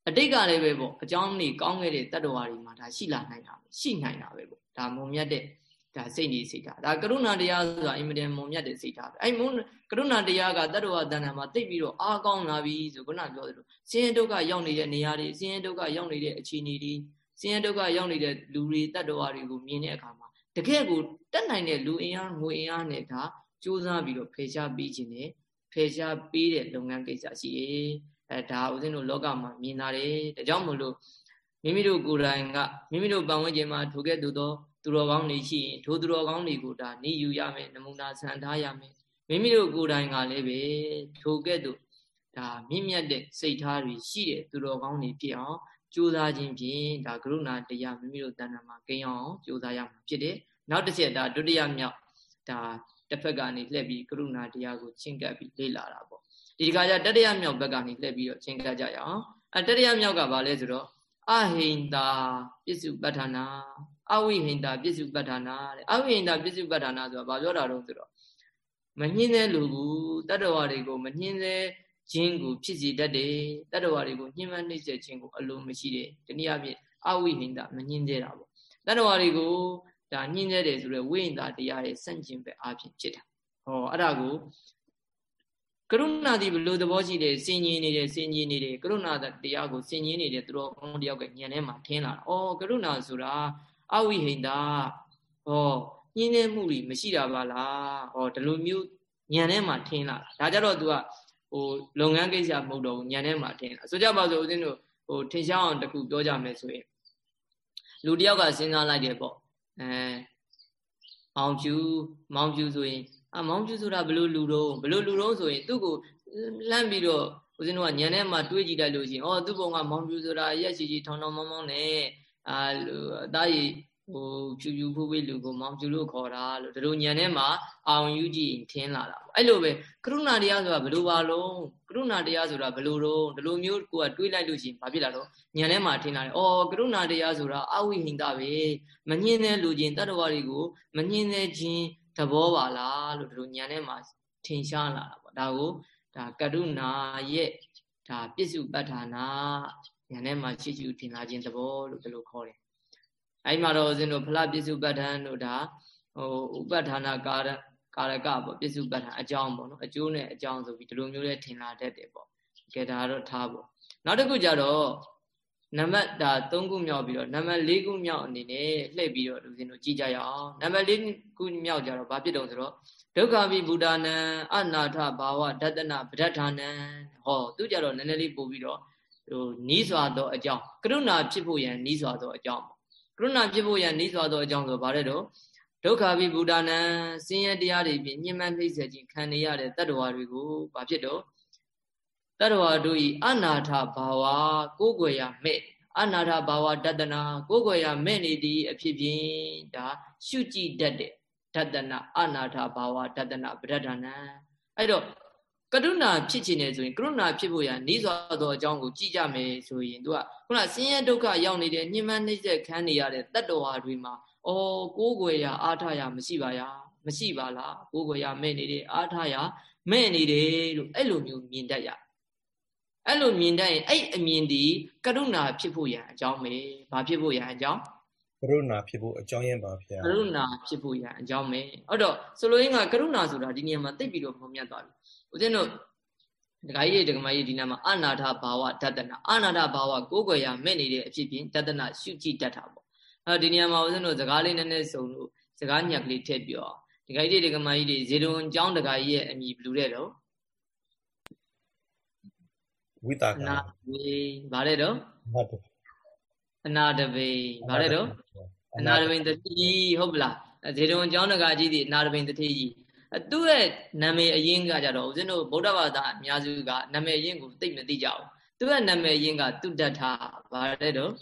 အတိတ်ကလည်းပဲပေါ့အကြောင်းတွေကောင်းခဲ့တဲ့တတ္တဝါတွေမှာဒါရှိလာနိုင်တာပဲရှိနိုင်တာပဲပေါ့ဒါမုံမြတ်တဲ့ဒါစိတ်နေစိတ်ထားဒါကရုဏာတရားဆိုတာအင်မတန်မုံမြတ်တဲ့စိတ်ထားပဲအဲ့မုံကရုဏာတရားကတတ္တဝါတဏ္ဍာမှာတိတ်ပြီးတော့အားကောင်းလာပြီဆိုခုနပြောသလိုဆင်းရဲဒုက္ခရောက်နေတဲ့နေရာတွေဆင်းရဲဒုက္ခရောက်နေတဲ့အခြေအနေတွေဆင်းရဲဒုက္ခရောက်နေတဲ့လူတွေတတ္တဝါတွေကိုမြင်တဲ့အခါမှာ တကယ်ကိုတက်နိုင်တဲ့လူအင်အားငွေအင်အားနဲ့ဒါစူးစမ်းပြီးတော့ဖယ်ရှားပြီးခြင်းနဲ့ဖယ်ရှားပြီးတဲ့လုပ်ငန်းကိစ္စရှိရဲ့အဲဒါဦးဇင်းတို့လောကမှာမြင်လာတယ်ဒါကြောင့်မို့လို့မိမိတို့ကိုယ်တိုင်ကမိမိတို့ပတ်ဝန်းကျင်မှာထိုကဲ့သို့သောသူတော်ကောင်းတွေရှိရင်ထိုသူတော်ကောင်းတွေကိုဒါနေယူရမယ်နမူနာဆန်ထားရမယ်မိမိတို့ကိုယ်တိုင်ကလည်းပဲထိုကဲ့သို့ဒါမြင့်မြတ်တဲ့စိတ်ထားတွေရှိတဲ့သူတော်ကောင်းတွေဖြစ်အောင် ကြိုးစားခြင်းဖြင့်ဒါကရုဏာတရားမိမိတို့တဏ္ဍာမှာကိန်းအောင်ကြိုးစားရမှာဖြစ်တယ်နောက်တစ်ချက်ဒါဒုတိယမြောက်ဒါတစ်ဖက်ကနေလှည့်ပြီးကရုဏာတရားကိုချင်းကပ်ပြီးလေ့လာတာပေါ့ဒီဒီကကြတတိယမြောက်ဘက်ကနေလှည့်ပြီးတော့ချင်းကပ်ကြရအောင်အဲတတိယမြောက်ကဘာလဲဆိုတော့အဟိန္တာပစ္စုပ္ပထာနာအဝိဟိန္တာပစ္စုပ္ပထာနာတဲ့အဝိဟိန္တာပစ္စုပ္ပထာနာဆိုတာဘာပြောတာတော့ဆိုတော့မညှင်းတဲ့လူကူတတ္တဝါတွေကိုမညှင်းတဲ့ ခြင်းကိုဖြစ်စီတတ်တယ်တတ္တဝါတွေကိုညှင်းမနှိမ့်ဆက်ခြင်းကိုအလိုမရှိတယ်ဒီနည်းအားဖြင့်အဝိဟိန္တာမညှင်းသေးတာပေါ့တတ္တဝါတွေကိုဒါညှင်းသေးတယ်ဆိုတော့ဝိဟိန္တာတရားရဲ့စန့်ကျင်ဘက်အားဖြင့်ဖြစ်တာဟောအဲ့ဒါကိုကရုဏာတိဘလို့သဘောရှိတယ်စင်ញင်နေတယ်စင်ញင်နေတယ်ကရုဏာတရားကိုစင်ញင်နေတယ်သူတော်ကောင်းတယောက်ကညံထဲမှာထင်းလာတာ။အော်ကရုဏာဆိုတာအဝိဟိန္တာဟောညင်းနေမှုတွေမရှိတာပါလား။ဟောဒီလိုမျိုးညံထဲမှာထင်းလာတာ။ဒါကြတော့ तू က ဟိုလုပ်ငန်းကိစ္စမဟုတ်တော့ဘူးညံထဲမှာထင်းလာ။ဆိုကြပါစို့ဦးဇင်းတို့ဟိုထင်ရှားအောင်တခုပြောကြမယ်ဆိုရင်လူတယောက်ကစဉ်းစားလိုက်တယ်ပေါ့။အဲမောင်ဖြူမောင်ဖြူဆိုရင်အမောင်ကျူဆိုတာဘလို့လူတော့ဘလို့လူတော့ဆိုရင်သူ့ကိုလှမ်းပြီးတော့ဦးဇင်းတို့ကညံထဲမှာတွေးကြည့်လိုက်လို့ရှိရင်အော်သူ့ပုံကမောင်ကျူဆိုတာရက်ရှိကြီးထောင်းထောင်းမောင်းမောင်းနဲ့အာအသားရည် ဟိုဖြူဖြူဖူးဖူးလူကိုမောင်ကျူလို့ခေါ်တာလို့တို့ညံထဲမှာအောင်ယူကြည့်ထင်းလာတာပေါ့အဲ့လိုပဲကရုဏာတရားဆိုတာဘလို့ပါလုံးကရုဏာတရားဆိုတာဘလို့တော့ဒီလိုမျိုးကိုကတွေးလိုက်လို့ရှိရင်ဘာဖြစ်လာတော့ညံထဲမှာထင်းလာတယ်အော်ကရုဏာတရားဆိုတာအဝိဟိန္ဒပဲမညင်းတဲ့လူချင်းတတ္တဝါတွေကိုမညင်းတဲ့ချင်းသဘောပါလားလို့ဒီလိုညံထဲမှာထင်ရှားလာတာပေါ့ဒါကိုဒါကရုဏာရဲ့ဒါပြစ္စုပ္ပတ္ထာနာညံထဲမှာရှိရှိထင်လာခြင်းသဘောလို့ဒီလိုခေါ်တယ် အဲ့မှာတော့ဦးဇင်းတို့ဖလားပြစ္စုပ္ပတ္ထန်တို့ဒါဟိုဥပ္ပဌာနာကာရကာရကပေါ့ပြစ္စုပ္ပတ္ထန်အကြောင်းပေါ့နော်အကျိုးနဲ့အကြောင်းဆိုပြီးဒီလိုမျိုးလေးထင်လာတတ်တယ်ပေါ့ကဲဒါတော့ထားပေါ့နောက်တစ်ခုကြတော့နံပါတ်ဒါ3ခုမြောက်ပြီးတော့နံပါတ်4ခုမြောက်အနေနဲ့လှည့်ပြီးတော့လူစင်တို့ကြည့်ကြရအောင်နံပါတ်4ခုမြောက်ကြတော့ဘာဖြစ်တုံဆိုတော့ဒုက္ခပိဗုဒ္ဓနံအနာထဘာဝဒတနာပဋ္ဌာနံဟောသူကြတော့နည်းနည်းလေးပို့ပြီးတော့ဟိုနီးစွာသောအကြောင်းကရုဏာဖြစ်ဖို့ရန်နီးစွာသောအကြောင်းက ရုဏာဖြစ်ဖို့ရန်နီးစွာသောအကြောင်းဆိုဘာလဲတော့ဒုက္ခပိဗုဒ္ဓနံစင်ရတရားတွေဖြင့်ညှဉ်းပန်းနှိမ့်ဆက်ခြင်းခံနေရတဲ့တတ္တဝါတွေကိုဘာဖြစ်တော့တတ္တဝါတို့ဤအနာထဘာဝကိုးကွယ်ရမဲ့အနာထဘာဝတတနာကိုယ်ကိုယ်ရမဲ့နေသည်အဖြစ်ဖြင့်ဒါရှုကြည့်တတ်တဲ့တတနာအနာထဘာဝတတနာပဋ္ဌာနံအဲ့တော့ ကရုဏာဖြစ်ခြင်းနေဆိုရင်ကရုဏာဖြစ်ဖို့ရနေစွာသောအကြောင်းကိုကြည့်ကြမယ်ဆိုရင်သူကခုနဆင်းရဲဒုက္ခရောက်နေတဲ့ညှဉ်းပန်းနှိမ့်ဆက်ခံနေရတဲ့တတ္တဝါတွေမှာအော်ကိုယ်ကိုယ်ရအားထရမရှိပါရမရှိပါလားကိုယ်ကိုယ်ရမဲ့နေတယ်အားထရမဲ့နေတယ်လို့အဲ့လိုမျိုးမြင်တတ်ရအဲ့လိုမြင်တတ်ရင်အဲ့အမြင်ဒီကရုဏာဖြစ်ဖို့ရန်အကြောင်းပဲဘာဖြစ်ဖို့ရန်အကြောင်းကရုဏာဖြစ်ဖို့အကြောင်းရင်းပါဗျာကရုဏာဖြစ်ဖို့ရန်အကြောင်းပဲအဲ့တော့ဆိုလိုရင်းကကရုဏာဆိုတာဒီနေရာမှာသိပြီးတော့ပုံမြတ်သွားပြီ ဦးဇင်းတို့ဒကာကြီးဒကမကြီးဒီနာမှာအနာထဘာဝဒတနာအနာထဘာဝကိုးကွယ်ရမဲ့နေတဲ့အဖြစ်ဖြင့်ဒတနာရှုကြည့်တတ်တာပေါ့အဲ့ဒီနေရာမှာဦးဇင်းတို့စကားလေးနည်းနည်းစုံလို့စကားညက်ကလေးထည့်ပြောဒကာကြီးဒကမကြီးတွေဇေဒုံအကြောင်းဒကာကြီးရဲ့အမိဘလူတဲ့တော့ဝိတာကနာဝေဗါတဲ့တော့အနာတပိဗါတဲ့တော့အနာတပိတတိဟုတ်ပလားဇေဒုံအကြောင်းဒကာကြီးတွေအနာတပိတတိကြီး သူ့ရဲ့နာမည်အရင်ကကြတော့ဦးဇင်းတို့ဗုဒ္ဓဘာသာအများစုကနာမည်အရင်ကိုသိမသိကြဘူးသူ့ရဲ့နာမည်အရင်ကတုတ္တထဗါတဲ့တော့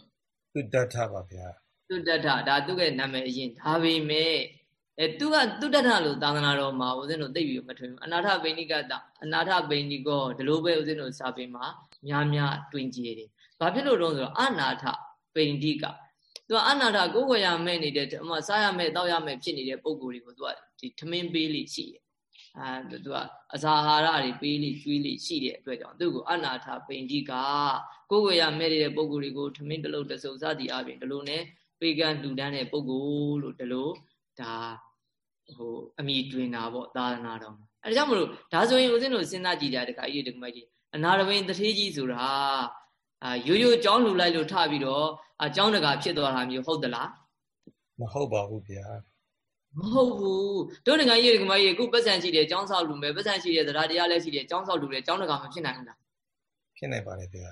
တုတ္တထပါဗျာတုတ္တထဒါသူ့ရဲ့နာမည်အရင်ဒါပေမဲ့အဲသူကတုတ္တထလို့သာသနာတော်မှာဦးဇင်းတို့သိပြီးမထွင်ဘူးအနာထပိဏိကတအနာထပိဏိကောဒီလိုပဲဦးဇင်းတို့စာပေမှာများများတွင်ကြည်တယ်ဘာဖြစ်လို့တော့ဆိုတော့အနာထပိဏိက သူကအနာထကိုယ်ဝယ်ရမဲ့နေတဲ့ဒီမှာစားရမဲ့တောက်ရမဲ့ဖြစ်နေတဲ့ပုံကိုယ်တွေကိုသူကဒီထမင်းပေးလိရှိတယ်အာသူကအစာအာဟာရတွေပေးလိကျွေးလိရှိတဲ့အတွက်ကြောင့်သူ့ကိုအနာထပိဏိကကိုယ်ဝယ်ရမဲ့နေတဲ့ပုံကိုယ်တွေကိုထမင်းတလုံးတစုံစသည်အပြင်ဒီလိုနဲ့ပေကံလူတန်းတဲ့ပုံကိုယ်လို့ဒီလိုဒါဟိုအမိတွင်တာပေါ့သာသနာတော်အဲဒါကြောင့်မလို့ဒါဆိုရင်ဦးဇင်းတို့စဉ်းစားကြည့်ကြတခါကြီးတခါမကြီးအနာရဘိန်တထေးကြီးဆိုတာ အာရိုးရိုးကြောင်းလှူလိုက်လို့ထပြီးတော့အကြောင်းတကာဖြစ်သွားတာမျိုးဟုတ်သလားမဟုတ်ပါဘူးဗျာမဟုတ်ဘူးတို့ငါကြီးကမကြီးအခုပတ်စံရှိတယ်ကျောင်းဆောက်လူမယ်ပတ်စံရှိတယ်တရားတရားလည်းရှိတယ်ကျောင်းဆောက်လူတယ်ကျောင်းတကာမဖြစ်နိုင်ဘူးလားဖြစ်နိုင်ပါတယ်ဗျာ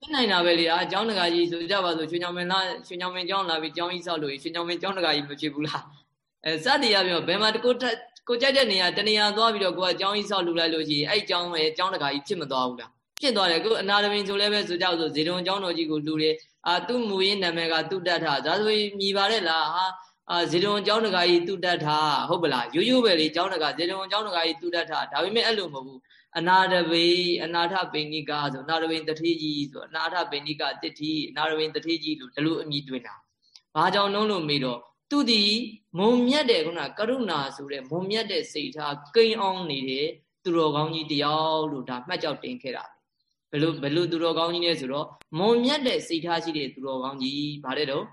ဖြစ်နိုင်တာပဲလေအားကျောင်းတကာကြီးဆိုကြပါစို့ရွှေညောင်မင်းလားရွှေညောင်မင်းကျောင်းလာပြီးကျောင်းကြီးဆောက်လို့ရွှေညောင်မင်းကျောင်းတကာကြီးမဖြစ်ဘူးလားအဲစသည်အပြင်ဘယ်မှာကိုကိုကြိုက်တဲ့နေရာတနေရာသွားပြီးတော့ကိုကအကြောင်းကြီးဆောက်လူလိုက်လို့ရှိရင်အဲ့အကြောင်းရဲ့အကြောင်းတကာကြီးဖြစ်မသွားဘူးလား ဖြစ်သွားတယ်ကိုအနာရမင်းဆိုလည်းပဲဆိုကြဆိုဇေတုံအကြောင်းတော်ကြီးကိုလူတယ်အာသူ့မူရင်းနာမည်ကသူတတ်တာဒါဆိုရင်မြည်ပါတဲ့လားဟာအာဇေတုံအကြောင်းတကာကြီးသူတတ်တာဟုတ်ပလားရိုးရိုးပဲလေအကြောင်းတကာဇေတုံအကြောင်းတကာကြီးသူတတ်တာဒါပေမဲ့အဲ့လိုမဟုတ်ဘူးအနာတပိအနာထပိဏိကဆိုအနာတပိတထေးကြီးဆိုအနာထပိဏိကတတိအနာတပိတထေးကြီးလို့ဒီလိုအမည်တွင်တာဘာကြောင့်လုံးလို့မေးတော့သူဒီမုံမြတ်တဲ့ခုနကရုဏာဆိုတဲ့မုံမြတ်တဲ့စိတ်ထားကိန်းအောင်နေတဲ့သူတော်ကောင်းကြီးတယောက်လို့ဒါမှတ်ကြောက်တင်ခဲ့တာ ဘယ်လိုဘယ်လိုသူတော်ကောင်းကြီးလဲဆိုတော့မုံမြတ်တဲ့စိတ်ထားရှိတဲ့သူတော်ကောင်းကြီးဗါတဲ့တော့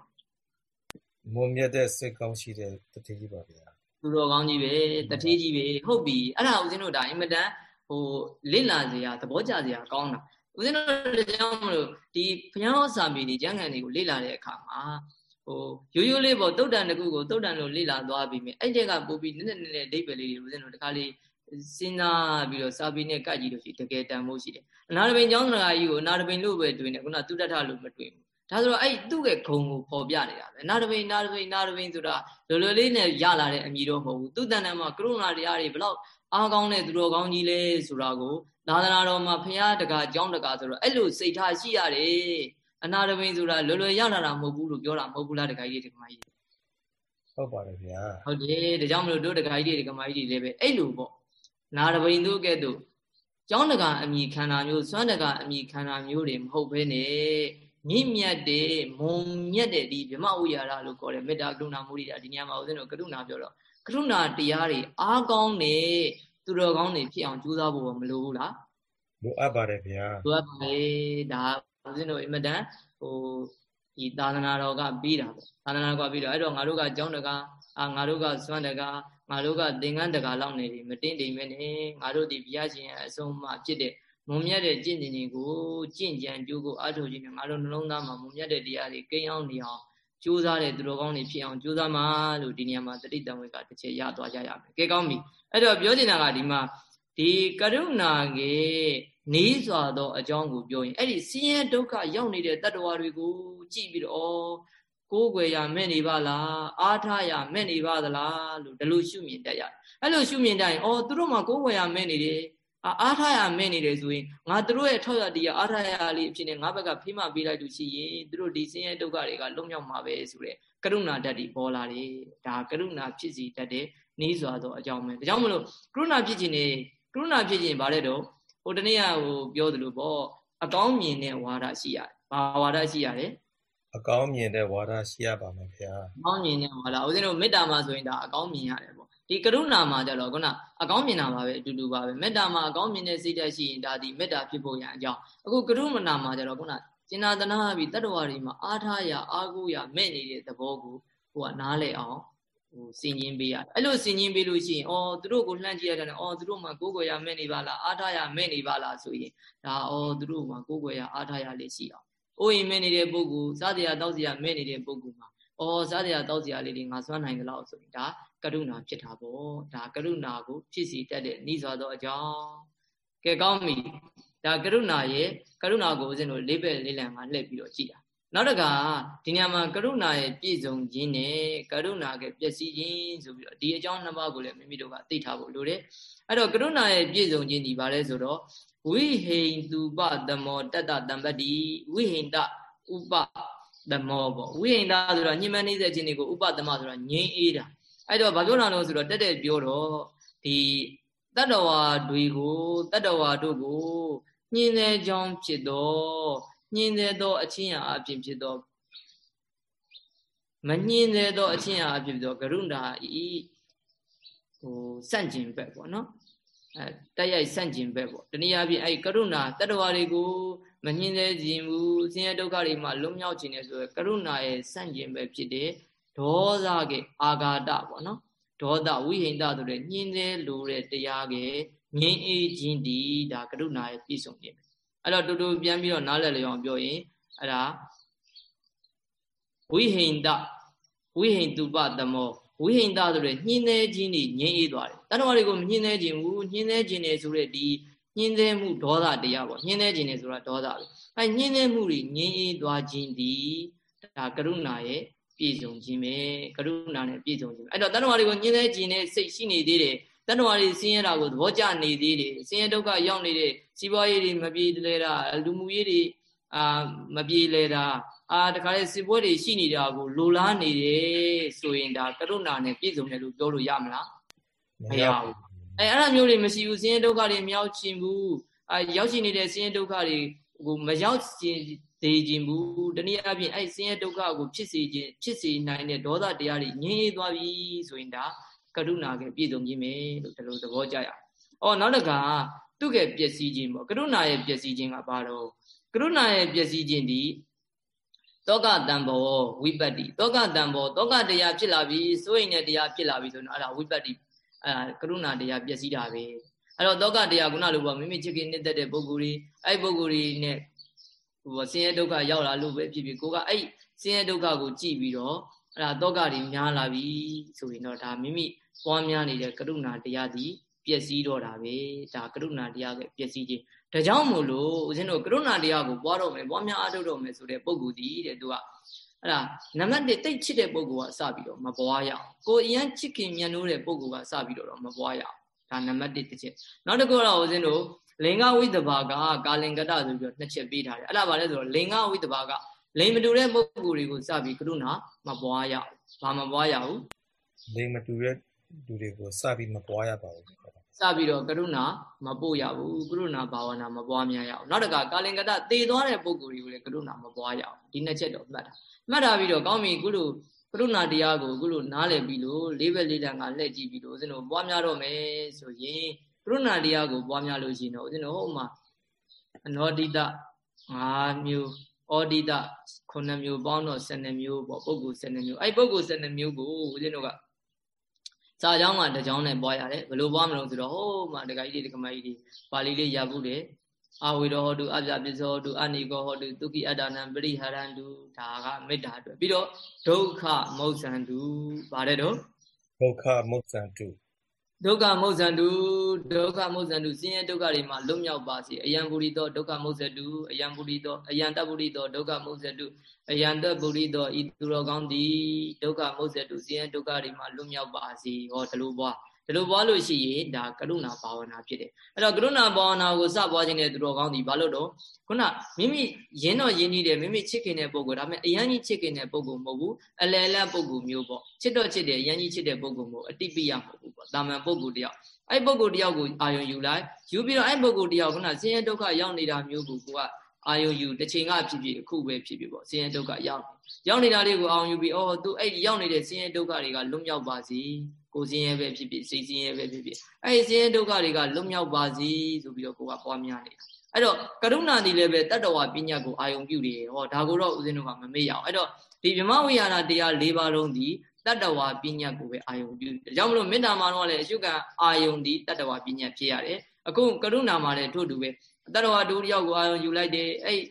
မုံမြတ်တဲ့စိတ်ကောင်းရှိတဲ့တတိကြီးပါဗျာသူတော်ကောင်းကြီးပဲတတိကြီးပဲဟုတ်ပြီအဲ့ဒါဦးဇင်းတို့ဒါအင်မတန်ဟိုလိလာစရာသဘောကျစရာကောင်းတာဦးဇင်းတို့ကြောင့်မလို့ဒီဘုရားစာပေတွေကျမ်းဂန်တွေကိုလေ့လာတဲ့အခါမှာဟိုရိုးရိုးလေးပေါ့တုတ်တန်တကူကိုတုတ်တန်လို့လေ့လာသွားပြီးမြဲအဲ့တဲ့ကပို့ပြီးနည်းနည်းနည်းနည်းအဓိပ္ပာယ်လေးတွေဦးဇင်းတို့တခါလေး စဉ်းစားပြီးတော့စာပေနဲ့ကကြည့်လို့ရှိတကယ်တန်ဖို့ရှိတယ်အနာရပင်ကျောင်းတော်ကြီးကိုအနာရပင်လို့ပဲတွင်တယ်ခုနတုတ္တထလို့မတွင်ဘူးဒါဆိုတော့အဲ့သူ့ရဲ့ဂုံကိုပေါ်ပြနေတာပဲနာရပင်နာရပင်နာရပင်ဆိုတာလောလောလေးနဲ့ရလာတဲ့အမည်တော့မဟုတ်ဘူးသူတန်တန်မှာကရုဏာတရားတွေဘလောက်အားကောင်းတဲ့သူတော်ကောင်းကြီးလဲဆိုတာကိုသာသနာတော်မှာဖရာတကာကျောင်းတကာဆိုတော့အဲ့လိုစိတ်ထားရှိရတယ်အနာရပင်ဆိုတာလွယ်လွယ်ရလာတာမဟုတ်ဘူးလို့ပြောတာမဟုတ်ဘူးလားတခါကြီးတခါကြီးဟုတ်ပါတယ်ဗျာဟုတ်တယ်ဒါကြောင့်မလို့တို့တခါကြီးတခါမကြီးတွေလည်းပဲအဲ့လိုပေါ့ နာရပင်တို့ကဲ့သို့ကျောင်းတကာအမိခန္ဓာမျိုးစွမ်းတကာအမိခန္ဓာမျိုးတွေမဟုတ်ဘဲနဲ့မြင့်မြတ်တဲ့မုံမြတ်တဲ့ဒီဗြဟ္မဝိဟာရလို့ခေါ်တဲ့မေတ္တာကရုဏာမုဒိတာဒီညမှာဦးဇင်းတို့ကရုဏာပြောတော့ကရုဏာတရားတွေအားကောင်းနေသူတော်ကောင်းတွေဖြစ်အောင်ကြိုးစားဖို့မလိုဘူးလားလိုအပ်ပါတယ်ဗျာလိုအပ်ပါတယ်ဒါဦးဇင်းတို့အင်မတန်ဟိုဒီသာသနာတော်ကပြီးတာပေါ့သာသနာတော်ကပြီးတော့အဲ့တော့ငါတို့ကကျောင်းတကာအာငါတို့ကစွမ်းတကာ ငါတို့ကသင်္ကန်းတကာလောက်နေပြီမတင်းတိမ်မဲနဲ့ငါတို့ဒီဘုရားရှင်အဆုံးမှဖြစ်တဲ့မုံမြတ်တဲ့ကျင့်ကြံကိုကျင့်ကြံကြိုးကိုအားထုတ်ခြင်းနဲ့ငါတို့နှလုံးသားမှာမုံမြတ်တဲ့တရားတွေကိန်းအောင်နေအောင်ကြိုးစားတဲ့သူတော်ကောင်းတွေဖြစ်အောင်ကြိုးစားမှာလို့ဒီနေရာမှာတတိတံဝေကတစ်ချက်ရသွားကြရမယ်။ကဲကောင်းပြီ။အဲ့တော့ပြောချင်တာကဒီမှာဒီကရုဏာကေနေစွာသောအကြောင်းကိုပြောရင်အဲ့ဒီဆင်းရဲဒုက္ခရောက်နေတဲ့တတ္တဝါတွေကိုကြည့်ပြီးတော့ ကိုးကွယ်ရမဲ့နေပါလားအားထားရမဲ့နေပါသလားလို့ဒီလိုရှုမြင်တတ်ရတယ်အဲ့လိုရှုမြင်တတ်ရင်အော်သူတို့မှကိုးကွယ်ရမဲ့နေတယ်အားထားရမဲ့နေတယ်ဆိုရင်ငါတို့ရဲ့ထောက်ရတရားအားထားရလေးအဖြစ်နဲ့ငါဘက်ကဖိမပေးလိုက်လို့ရှိရင်သူတို့ဒီဆင်းရဲဒုက္ခတွေကလွတ်မြောက်မှာပဲဆိုတဲ့ကရုဏာဓာတ်တွေပေါ်လာတယ်ဒါကရုဏာဖြစ်စီတတ်တဲ့နေစွာသောအကြောင်းပဲဒါကြောင့်မလို့ကရုဏာဖြစ်ခြင်းနေကရုဏာဖြစ်ခြင်းဗါတဲ့တော့ဟိုတနေ့ကဟိုပြောသလိုပေါ့အကောင်းမြင်တဲ့ဝါဒရှိရတယ်ဘာဝါဒရှိရတယ် အကောင်းမြင်တဲ့ဝါဒရှိရပါမယ်ခင်ဗျာအကောင်းမြင်တဲ့ဝါဒဦးဇင်းတို့မေတ္တာမှာဆိုရင်ဒါအကောင်းမြင်ရတယ်ပေါ့ဒီကရုဏာမှာကြတော့ခုနအကောင်းမြင်တာပါပဲအတူတူပါပဲမေတ္တာမှာအကောင်းမြင်တဲ့စိတ်ဓာတ်ရှိရင်ဒါဒီမေတ္တာဖြစ်ဖို့ရန်အကြောင်းအခုကရုဏာမှာကြတော့ခုနကျင်နာတနာပြီးတတ္တဝါတွေမှာအားထားရအားကိုးရမဲ့နေတဲ့သဘောကိုဟိုကနားလဲအောင်ဟိုစင်ကျင်ပေးရတယ်အဲ့လိုစင်ကျင်ပေးလို့ရှိရင်အော်သူတို့ကိုလှမ်းကြည့်ရတယ်အော်သူတို့မှာကိုးကွယ်ရမဲ့နေပါလားအားထားရမဲ့နေပါလားဆိုရင်ဒါအော်သူတို့မှာကိုးကွယ်ရအားထားရလေးရှိအောင် အိုးရင်မဲ့နေတဲ့ပုဂ္ဂိုလ်စားတရားတောက်စရာမဲ့နေတဲ့ပုဂ္ဂိုလ်မှာအော်စားတရားတောက်စရာလေးတွေငါစွမ်းနိုင်ကြလားဆိုရင်ဒါကရုဏာဖြစ်တာပေါ့ဒါကရုဏာကိုဖြစ်စီတတ်တဲ့ဤစွာသောအကြောင်းကဲကောင်းပြီဒါကရုဏာရဲ့ကရုဏာကိုဦးဇင်းတို့လေးပဲလေးလံမှာလှည့်ပြီးတော့ကြည့်တာနောက်တကဒီနေရာမှာကရုဏာရဲ့ပြည့်စုံခြင်းနဲ့ကရုဏာရဲ့ပျက်စီးခြင်းဆိုပြီးတော့ဒီအကြောင်းနှစ်ပါးကိုလည်းမိမိတို့ကသိထားဖို့လိုတယ်အဲ့တော့ကရုဏာရဲ့ပြည့်စုံခြင်းဒီပါလဲဆိုတော့ ဝိဟိန်သူပသမောတတ္တတံပတ္တိဝိဟိန်တဥပသမောပေါ့ဝိဟိန်တဆိုတာညှဉ်းပန်းနေတဲ့ခြင်းတွေကိုဥပသမဆိုတာငြိမ်းအေးတာအဲ့တော့ဘာပြောတာလဲဆိုတော့တက်တက်ပြောတော့ဒီတတ္တဝါတွေကိုတတ္တဝါတို့ကိုညှင်းတဲ့ကြောင်းဖြစ်တော့ညှင်းတဲ့သောအချင်းအဖြစ်ဖြစ်တော့မညှင်းတဲ့သောအချင်းအဖြစ်ဖြစ်တော့ကရုဏာဤဟိုစန့်ကျင်ဘက်ပေါ့နော် အဲတက်ရိုက်စန့်ကျင်ဘက်ပေါ့တနည်းအားဖြင့်အဲကရုဏာတတ္တဝါတွေကိုမညှင်းသေးခြင်းဘူးဆင်းရဲဒုက္ခတွေမှာလွတ်မြောက်ခြင်းနဲ့ဆိုရယ်ကရုဏာရဲ့စန့်ကျင်ဘက်ဖြစ်တဲ့ဒေါသကအာဃာတပေါ့နော်ဒေါသဝိဟိန္ဒဆိုတဲ့ညှင်းသေးလိုတဲ့တရားကငြိမ်းအေးခြင်းဒီဒါကရုဏာရဲ့ပြည့်စုံခြင်းပဲအဲ့တော့တူတူပြန်ပြီးတော့နားလည်လျောင်းပြောရင်အဲ့ဒါဝိဟိန္ဒဝိဟိန္တုပတမော ဝိဟိန္ဒဆိုတဲ့ညှင်းသေးခြင်းนี่ငြိမ်းအေးသွားတယ်တဏှာတွေကိုမညှင်းသေးခြင်းဘူးညှင်းသေးခြင်းနေဆိုတဲ့ဒီညှင်းသေးမှုဒေါသတရားပေါ့ညှင်းသေးခြင်းနေဆိုတာဒေါသပဲအဲညှင်းသေးမှုတွေငြိမ်းအေးသွားခြင်းဒီဒါကရုဏာရဲ့ပြည့်စုံခြင်းပဲကရုဏာနဲ့ပြည့်စုံခြင်းအဲ့တော့တဏှာတွေကိုညှင်းသေးခြင်းနဲ့စိတ်ရှိနေသေးတယ်တဏှာတွေဆင်းရဲတာကိုသဘောကျနေသေးတယ်ဆင်းရဲဒုက္ခရောက်နေတဲ့စီးပွားရေးတွေမပြေလဲတာလူမှုရေးတွေအာမပြေလဲတာ အာတခါလေစစ်ပွဲတွေရှိနေတာကိုလိုလားနေတယ်ဆိုရင်ဒါကရုဏာနဲ့ပြည့်စုံတယ်လို့ပြောလို့ရမလားမရဘူးအဲအဲ့ဒါမျိုးတွေမရှိဘူးဆင်းရဲဒုက္ခတွေမရောက်ချင်ဘူးအာရောက်ရှိနေတဲ့ဆင်းရဲဒုက္ခတွေကိုမရောက်ချင်သေးခြင်းဘူးတနည်းအားဖြင့်အဲ့ဆင်းရဲဒုက္ခကိုဖြစ်စေခြင်းဖြစ်စေနိုင်တဲ့ဒေါသတရားတွေငြိမ်းအေးသွားပြီဆိုရင်ဒါကရုဏာကပြည့်စုံခြင်းပဲလို့ဒီလိုသဘောကျရအောင်။အော်နောက်တကသူ့ရဲ့ပျက်စီးခြင်းပေါ့ကရုဏာရဲ့ပျက်စီးခြင်းကဘာတော့ကရုဏာရဲ့ပျက်စီးခြင်းဒီ တောကတံဘောဝိပတ္တိတောကတံဘောတောကတရားဖြစ်လာပြီစိုးရင်တဲ့တရားဖြစ်လာပြီဆိုတော့အဲ့ဒါဝိပတ္တိအဲကရုဏာတရားပျက်စီးတာပဲအဲ့တော့တောကတရားခုနလိုပေါ့မိမိချစ်ခင်နှစ်သက်တဲ့ပုဂ္ဂိုလ်ကြီးအဲ့ပုဂ္ဂိုလ်ကြီးနဲ့ဟိုဆင်းရဲဒုက္ခရောက်လာလို့ပဲဖြစ်ဖြစ်ကိုကအဲ့ဆင်းရဲဒုက္ခကိုကြည့်ပြီးတော့အဲ့ဒါတောကတွေများလာပြီဆိုရင်တော့ဒါမိမိပွားများနေတဲ့ကရုဏာတရားသည် ပျက်စီးတော့တာပဲဒါကရုဏာတရားကပျက်စီးခြင်းဒါကြောင့်မို့လို့ဦးဇင်းတို့ကရုဏာတရားကိုပွားတော့မယ်ပွားများအားထုတ်တော့မယ်ဆိုတဲ့ပုံကူတည်တဲ့သူကအဲ့ဒါနံပါတ်1တိတ်ချစ်တဲ့ပုံကူကစပြီးတော့မပွားရအောင်ကိုအရင်ချစ်ခင်မြတ်နိုးတဲ့ပုံကူကစပြီးတော့မပွားရအောင်ဒါနံပါတ်1တစ်ချက်နောက်တစ်ခုတော့ဦးဇင်းတို့လင်္ဂဝိတဘာကကာလင်္ကတဆိုပြီးတော့နှစ်ချက်ပေးထားတယ်အဲ့ဒါဘာလဲဆိုတော့လင်္ဂဝိတဘာကလိမ်မတူတဲ့ပုံကူတွေကိုစပြီးကရုဏာမပွားရအောင်ဘာမပွားရဘူးလိမ်မတူတဲ့လူတွေကိုစပြီးမပွားရပါဘူး စပြီးတော့ကရုဏာမပို့ရဘူးကရုဏာဘာဝနာမပွားများရအောင်နောက်တကကာလင်္ကတသေသွားတဲ့ပုံကိုယ်တွေကိုလည်းကရုဏာမပွားရအောင်ဒီနှစ်ချက်တော့မှတ်တာမှတ်တာပြီးတော့ကောင်းပြီကုလိုကရုဏာတရားကိုကုလိုနားလည်ပြီးလို့လေးဘက်လေးတန်ကလှည့်ကြည့်ပြီးလို့ဦးဇင်းတို့ပွားများတော့မယ်ဆိုရင်ကရုဏာတရားကိုပွားများလို့ရှိရင်တော့ဦးဇင်းတို့ဟိုမှာအနောတိတ၅မျိုးဩဒိတ9မျိုးပေါင်းတော့12မျိုးပေါ့ပုဂ္ဂိုလ်12မျိုးအဲ့ပုဂ္ဂိုလ်12မျိုးကိုဦးဇင်းတို့က စာကြောင်းမှာတစ်ကြောင်းနဲ့ပွားရတယ်ဘယ်လိုပွားမလို့ဆိုတော့ဟိုးမှာတခါကြီးတွေတခါမကြီးတွေပါဠိလေးရဖို့တယ်အာဝေရောဟောတုအပြပစ္စောတုအနိကောဟောတုတုကိအတ္တနံပရိဟရန္တုဒါကမေတ္တာအတွက်ပြီးတော့ဒုက္ခမௌဆန္တုဗါတဲ့တော့ဒုက္ခမௌဆန္တု ဒုက္ခမုဇ္ဇန္တုဒုက္ခမုဇ္ဇန္တုဆင်းရဲဒုက္ခတွေမှာလွတ်မြောက်ပါစေအယံပုရိသောဒုက္ခမုဇ္ဇတုအယံပုရိသောအယံတပုရိသောဒုက္ခမုဇ္ဇတုအယံတပုရိသောဤသူတော်ကောင်းသည်ဒုက္ခမုဇ္ဇတုဆင်းရဲဒုက္ခတွေမှာလွတ်မြောက်ပါစေဟောဒီလိုပွား ဒီလိုပွားလို့ရှိရင်ဒါကရုဏာဘာဝနာဖြစ်တယ်အဲ့တော့ကရုဏာဘာဝနာကိုစပွားခြင်းတဲ့သူတော်ကောင်းဒီဘာလို့တော့ခုနမိမိရင်းတော့ရင်းနှီးတယ်မိမိချစ်ခင်တဲ့ပုံကိုဒါပေမဲ့အရန်ကြီးချစ်ခင်တဲ့ပုံကိုမဟုတ်ဘူးအလယ်လတ်ပုံကိုမျိုးပေါ့ချစ်တော့ချစ်တယ်အရန်ကြီးချစ်တဲ့ပုံကိုမဟုတ်အတိပိယမဟုတ်ဘူးပေါ့တာမန်ပုံကိုတယောက်အဲ့ပုံကိုတယောက်ကိုအာယုံယူလိုက်ယူပြီးတော့အဲ့ပုံကိုတယောက်ခုနဆင်းရဲဒုက္ခရောက်နေတာမျိုးကိုက အာယုံယူတစ်ချိန်ကဖြစ်ဖြစ်အခုပဲဖြစ်ဖြစ်ပေါ့ဆင်းရဲဒုက္ခရောက်ရောက်နေတာလေးကိုအာယုံယူပြီးအော်သူအဲ့ဒီရောက်နေတဲ့ဆင်းရဲဒုက္ခတွေကလွတ်မြောက်ပါစေကိုဆင်းရဲပဲဖြစ်ဖြစ်စိတ်ဆင်းရဲပဲဖြစ်ဖြစ်အဲ့ဒီဆင်းရဲဒုက္ခတွေကလွတ်မြောက်ပါစေဆိုပြီးတော့ကိုကပွားများနေတာအဲ့တော့ကရုဏာဒီလည်းပဲတတ္တဝါပညာကိုအာယုံပြုတယ်ဟောဒါကိုတော့ဦးဇင်းတို့ကမမေ့ရအောင်အဲ့တော့ဒီဗြဟ္မဝိဟာရတရား၄ပါးလုံးဒီတတ္တဝါပညာကိုပဲအာယုံပြုတယ်ဒါကြောင့်မလို့မေတ္တာမှာတော့လည်းအရှုကံအာယုံဒီတတ္တဝါပညာဖြစ်ရတယ်အခုကရုဏာမှာလည်းထို့တူပဲ တတ္တဝါဒုတိယကိုအာယုံယူလိုက်တယ်အဲ့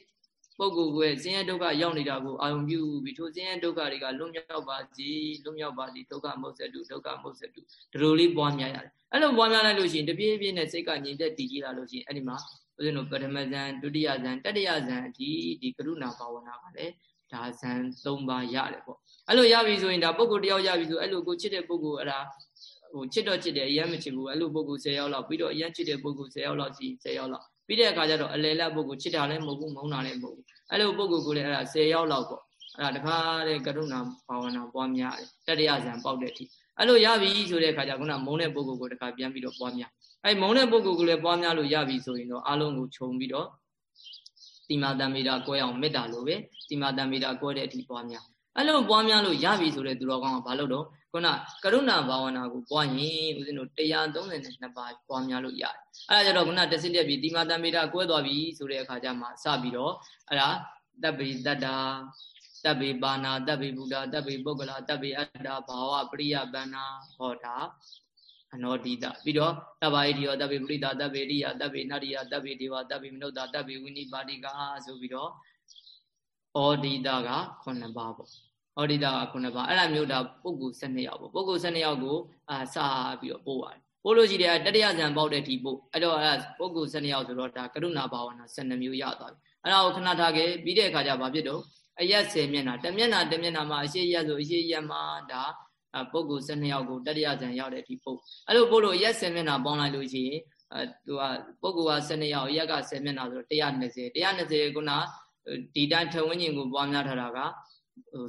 ပုဂ္ဂိုလ်ကိုဆင်းရဲဒုက္ခရောက်နေတာကိုအာယုံပြုပြီးထိုဆင်းရဲဒုက္ခတွေကလွတ်မြောက်ပါစေလွတ်မြောက်ပါစေဒုက္ခမုတ်ဆက်တုဒုက္ခမုတ်ဆက်တုဒီလိုလေးပွားများရတယ်အဲ့လိုပွားများလိုက်လို့ရှိရင်တပြေးပြေးနဲ့စိတ်ကငြိမ်သက်တည်ကြည်လာလို့ရှိရင်အဲ့ဒီမှာဦးဇင်းတို့ပထမဇန်ဒုတိယဇန်တတိယဇန်အထိဒီကရုဏာဘာဝနာကလည်းဒါဇန်၃ပါးရတယ်ပေါ့အဲ့လိုရပြီဆိုရင်ဒါပုဂ္ဂိုလ်တယောက်ရပြီဆိုအဲ့လိုကိုချစ်တဲ့ပုဂ္ဂိုလ်အဲ့ဒါဟိုချစ်တော့ချစ်တယ်အရင်မချစ်ဘူးအဲ့လိုပုဂ္ဂိုလ်10ယောက်လောက်ပြီးတော့အရင်ချစ်တဲ့ပုဂ္ဂိုလ်10ယောက်လောက်စီ10ယောက်လောက် ပြီးတဲ့အခါကျတော့အလယ်လက်ပုဂ္ဂိုလ်ချစ်တာလည်းမဟုတ်ဘူးမုန်းတာလည်းမဟုတ်ဘူးအဲ့လိုပုဂ္ဂိုလ်ကိုလည်းအဲ့ဒါ10ယောက်လောက်ပေါ့အဲ့ဒါတခါတဲ့ကရုဏာဘာဝနာပွားများတယ်တတိယဇန်ပေါက်တဲ့အထိအဲ့လိုရပြီဆိုတဲ့အခါကျခုနမုန်းတဲ့ပုဂ္ဂိုလ်ကိုတခါပြန်ပြီးတော့ပွားများအဲ့မုန်းတဲ့ပုဂ္ဂိုလ်ကိုလည်းပွားများလို့ရပြီဆိုရင်တော့အလုံးကိုခြုံပြီးတော့တိမာတံမေတာကွဲအောင်မေတ္တာလိုပဲတိမာတံမေတာကွဲတဲ့အထိပွားများအဲ့လိုပွားများလို့ရပြီဆိုတဲ့သူတော်ကောင်းကဘာလို့တော့ ခုနကရုဏာဘာဝနာကိုပွားရင်ဦးဇင်းတို့132ပါးပွားများလို့ရတယ်အဲ့ဒါကြတော့ခုနတစစ်တက်ပြီးတိမာတံမေတာကွဲသွားပြီဆိုတဲ့အခါကျမှစပြီးတော့အဲ့ဒါတပ်ပိတတ္တာတပ်ပိပါဏာတပ်ပိဗုဒ္ဓတပ်ပိပုဂ္ဂလာတပ်ပိအတ္တဘာဝပရိယပန္နာဟောတာအနောတိတပြီးတော့တဗ္ဗဣတိယောတဗ္ဗေပရိတာတဗ္ဗေရိယတဗ္ဗေနရိယတဗ္ဗေဒေဝတဗ္ဗေမနုဿတဗ္ဗေဝိနိပါတိကာဆိုပြီးတော့ဩဒိတက9ပါးပေါ့ ဩဒိတက9ပါးအဲ့ဒါမျိုးဒါပုဂ္ဂိုလ်12ယောက်ပေါ့ပုဂ္ဂိုလ်12ယောက်ကိုအာစာပြီးတော့ပို့ပါတယ်ပို့လို့ရှိတယ်တတိယဇံပေါက်တဲ့ဒီပို့အဲ့တော့အဲ့ဒါပုဂ္ဂိုလ်12ယောက်ဆိုတော့ဒါကရုဏာဘာဝနာ12မျိုးရသွားပြီအဲ့ဒါကိုခဏထားခဲ့ပြီးတဲ့အခါကျဘာဖြစ်တော့အရက်10မျက်နှာတမျက်နှာတမျက်နှာမှာအရှိရက်ဆိုအရှိရက်မှာဒါပုဂ္ဂိုလ်12ယောက်ကိုတတိယဇန်ရောက်တဲ့ဒီပုတ်အဲ့လိုပို့လို့ရက်10မျက်နှာပေါင်းလိုက်လို့ရှိရင်အဲသူကပုဂ္ဂိုလ်က12ယောက်ရက်က10မျက်နှာဆိုတော့120 120ခုနဒီတိုင်းထဝင်းကျင်ကိုပွားများထားတာကဟို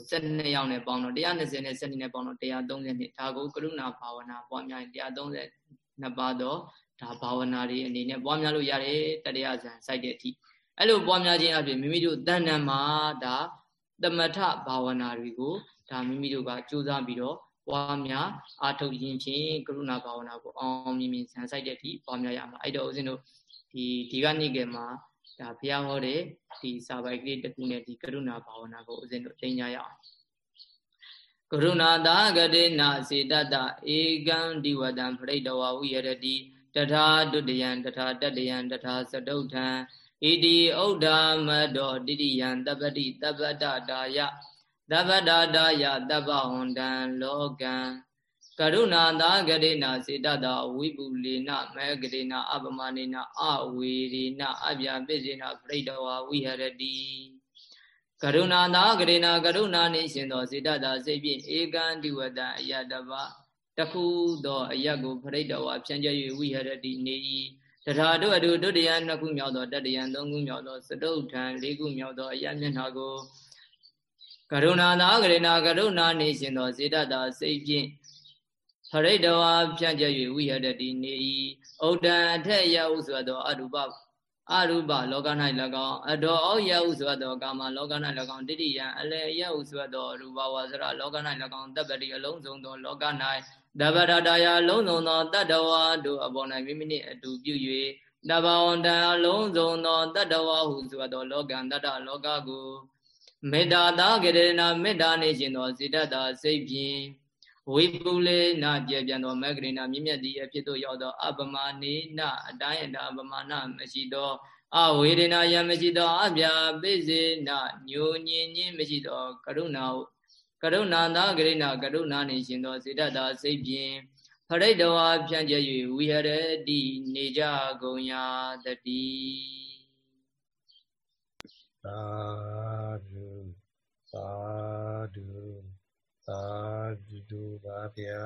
12ယောက်နဲ့ပေါင်းတော့120နဲ့12နဲ့ပေါင်းတော့130နှစ်ဒါကိုကရုဏာဘာဝနာပွားများရင်132ပါးတော့ဒါဘာဝနာတွေအနေနဲ့ပွားများလို့ရတယ်တတိယဇန်စိုက်တဲ့အထိအဲ့လိုပွားများခြင်းအပြင်မိမိတို့တဏ္ဍာမှာဒါသမထဘာဝနာတွေကိုဒါမိမိတို့ကကြိုးစားပြီးတော့ပွားများအာထုတ်ရင်ဖြင့်ကရုဏာဘာဝနာကိုအောင်မြင်မြင်ဇန်ဆိုင်တဲ့အထိပွားများရမှာအဲ့တော့ဦးဇင်းတို့ဒီဒီကနေ့ကမှာ ဒါဘုရားဟောတဲ့ဒီစာပိုက်ကလေးတစ်ခုနဲ့ဒီကရုဏာဘာဝနာကိုဦးဇင်းတို့သင်ကြရအောင်ကရုဏာတာဂတိနာစေတတဧကံဒီဝတံပရိတဝဝိရတိတထာဒုတယံတထာတတယံတထာသတုထံဣတိဩဒ္ဓမတောတိတိယံတပ္ပတိတပ္ပတတာယတပ္ပတာတာယတပ္ပဟွန်တံလောကံ ကရုဏာသာဂရေနာစေတတာဝိပုလေနမေဂရေနာအပမနေနာအဝေရေနာအဗျာပိစေနာပရိတဝဝိဟရတိကရုဏာသာဂရေနာကရုဏာနေရှင်သောစေတတာစိတ်ဖြင့်ဧကံတိဝတံအယတပတခုသောအယတ်ကိုပရိတဝဖြန့်ကျက်၍ဝိဟရတိနေ၏တထာတို့အတူဒုတိယနှစ်ခုမြောက်သောတတယံသုံးခုမြောက်သောစတုထံလေးခုမြောက်သောအယမျက်နှာကိုကရုဏာသာကရေနာကရုဏာနေရှင်သောစေတတာစိတ်ဖြင့် ဖရိတဝါဖြန့်ကျက်၍ဝိဟတတိနေ၏ဩဒံအထက်ရဟုဆိုသောအရူပအရူပလောက၌၎င်းအတော်အောရဟုဆိုသောကာမလောက၌၎င်းတိတိယံအလေရဟုဆိုသောရူပဝါစရလောက၌၎င်းတပ္ပတိအလုံးစုံသောလောက၌တပ္ပရတယာလုံးစုံသောတတ္တဝါတို့အပေါ်၌မိမိနှင့်အတူပြု၍တဘာဝန္တအလုံးစုံသောတတ္တဝါဟုဆိုသောလောကံတတ္တလောကကိုမေတ္တာသာကရေနာမေတ္တာနေခြင်းသောစေတ္တာစိတ်ဖြင့် ဝိပုလေနာပြည့်ပြန်သောမဂရိနာမြင့်မြတ်သည့်အဖြစ်သို့ရောက်သောအပမာနေနအတိုင်းအတာအပမာဏမရှိသောအဝေဒနာယမရှိသောအပြာပိစေနညိုညင်ခြင်းမရှိသောကရုဏာကရုဏာသာကရိနာကရုဏာနေခြင်းသောစေတ္တာစိတ်ဖြင့်ဖရိတဝါဖြန့်ကျက်၍ဝိဟရတိနေကြကုန်ရာတတိသာဓုသာဓုသာဓု ပါဗျာ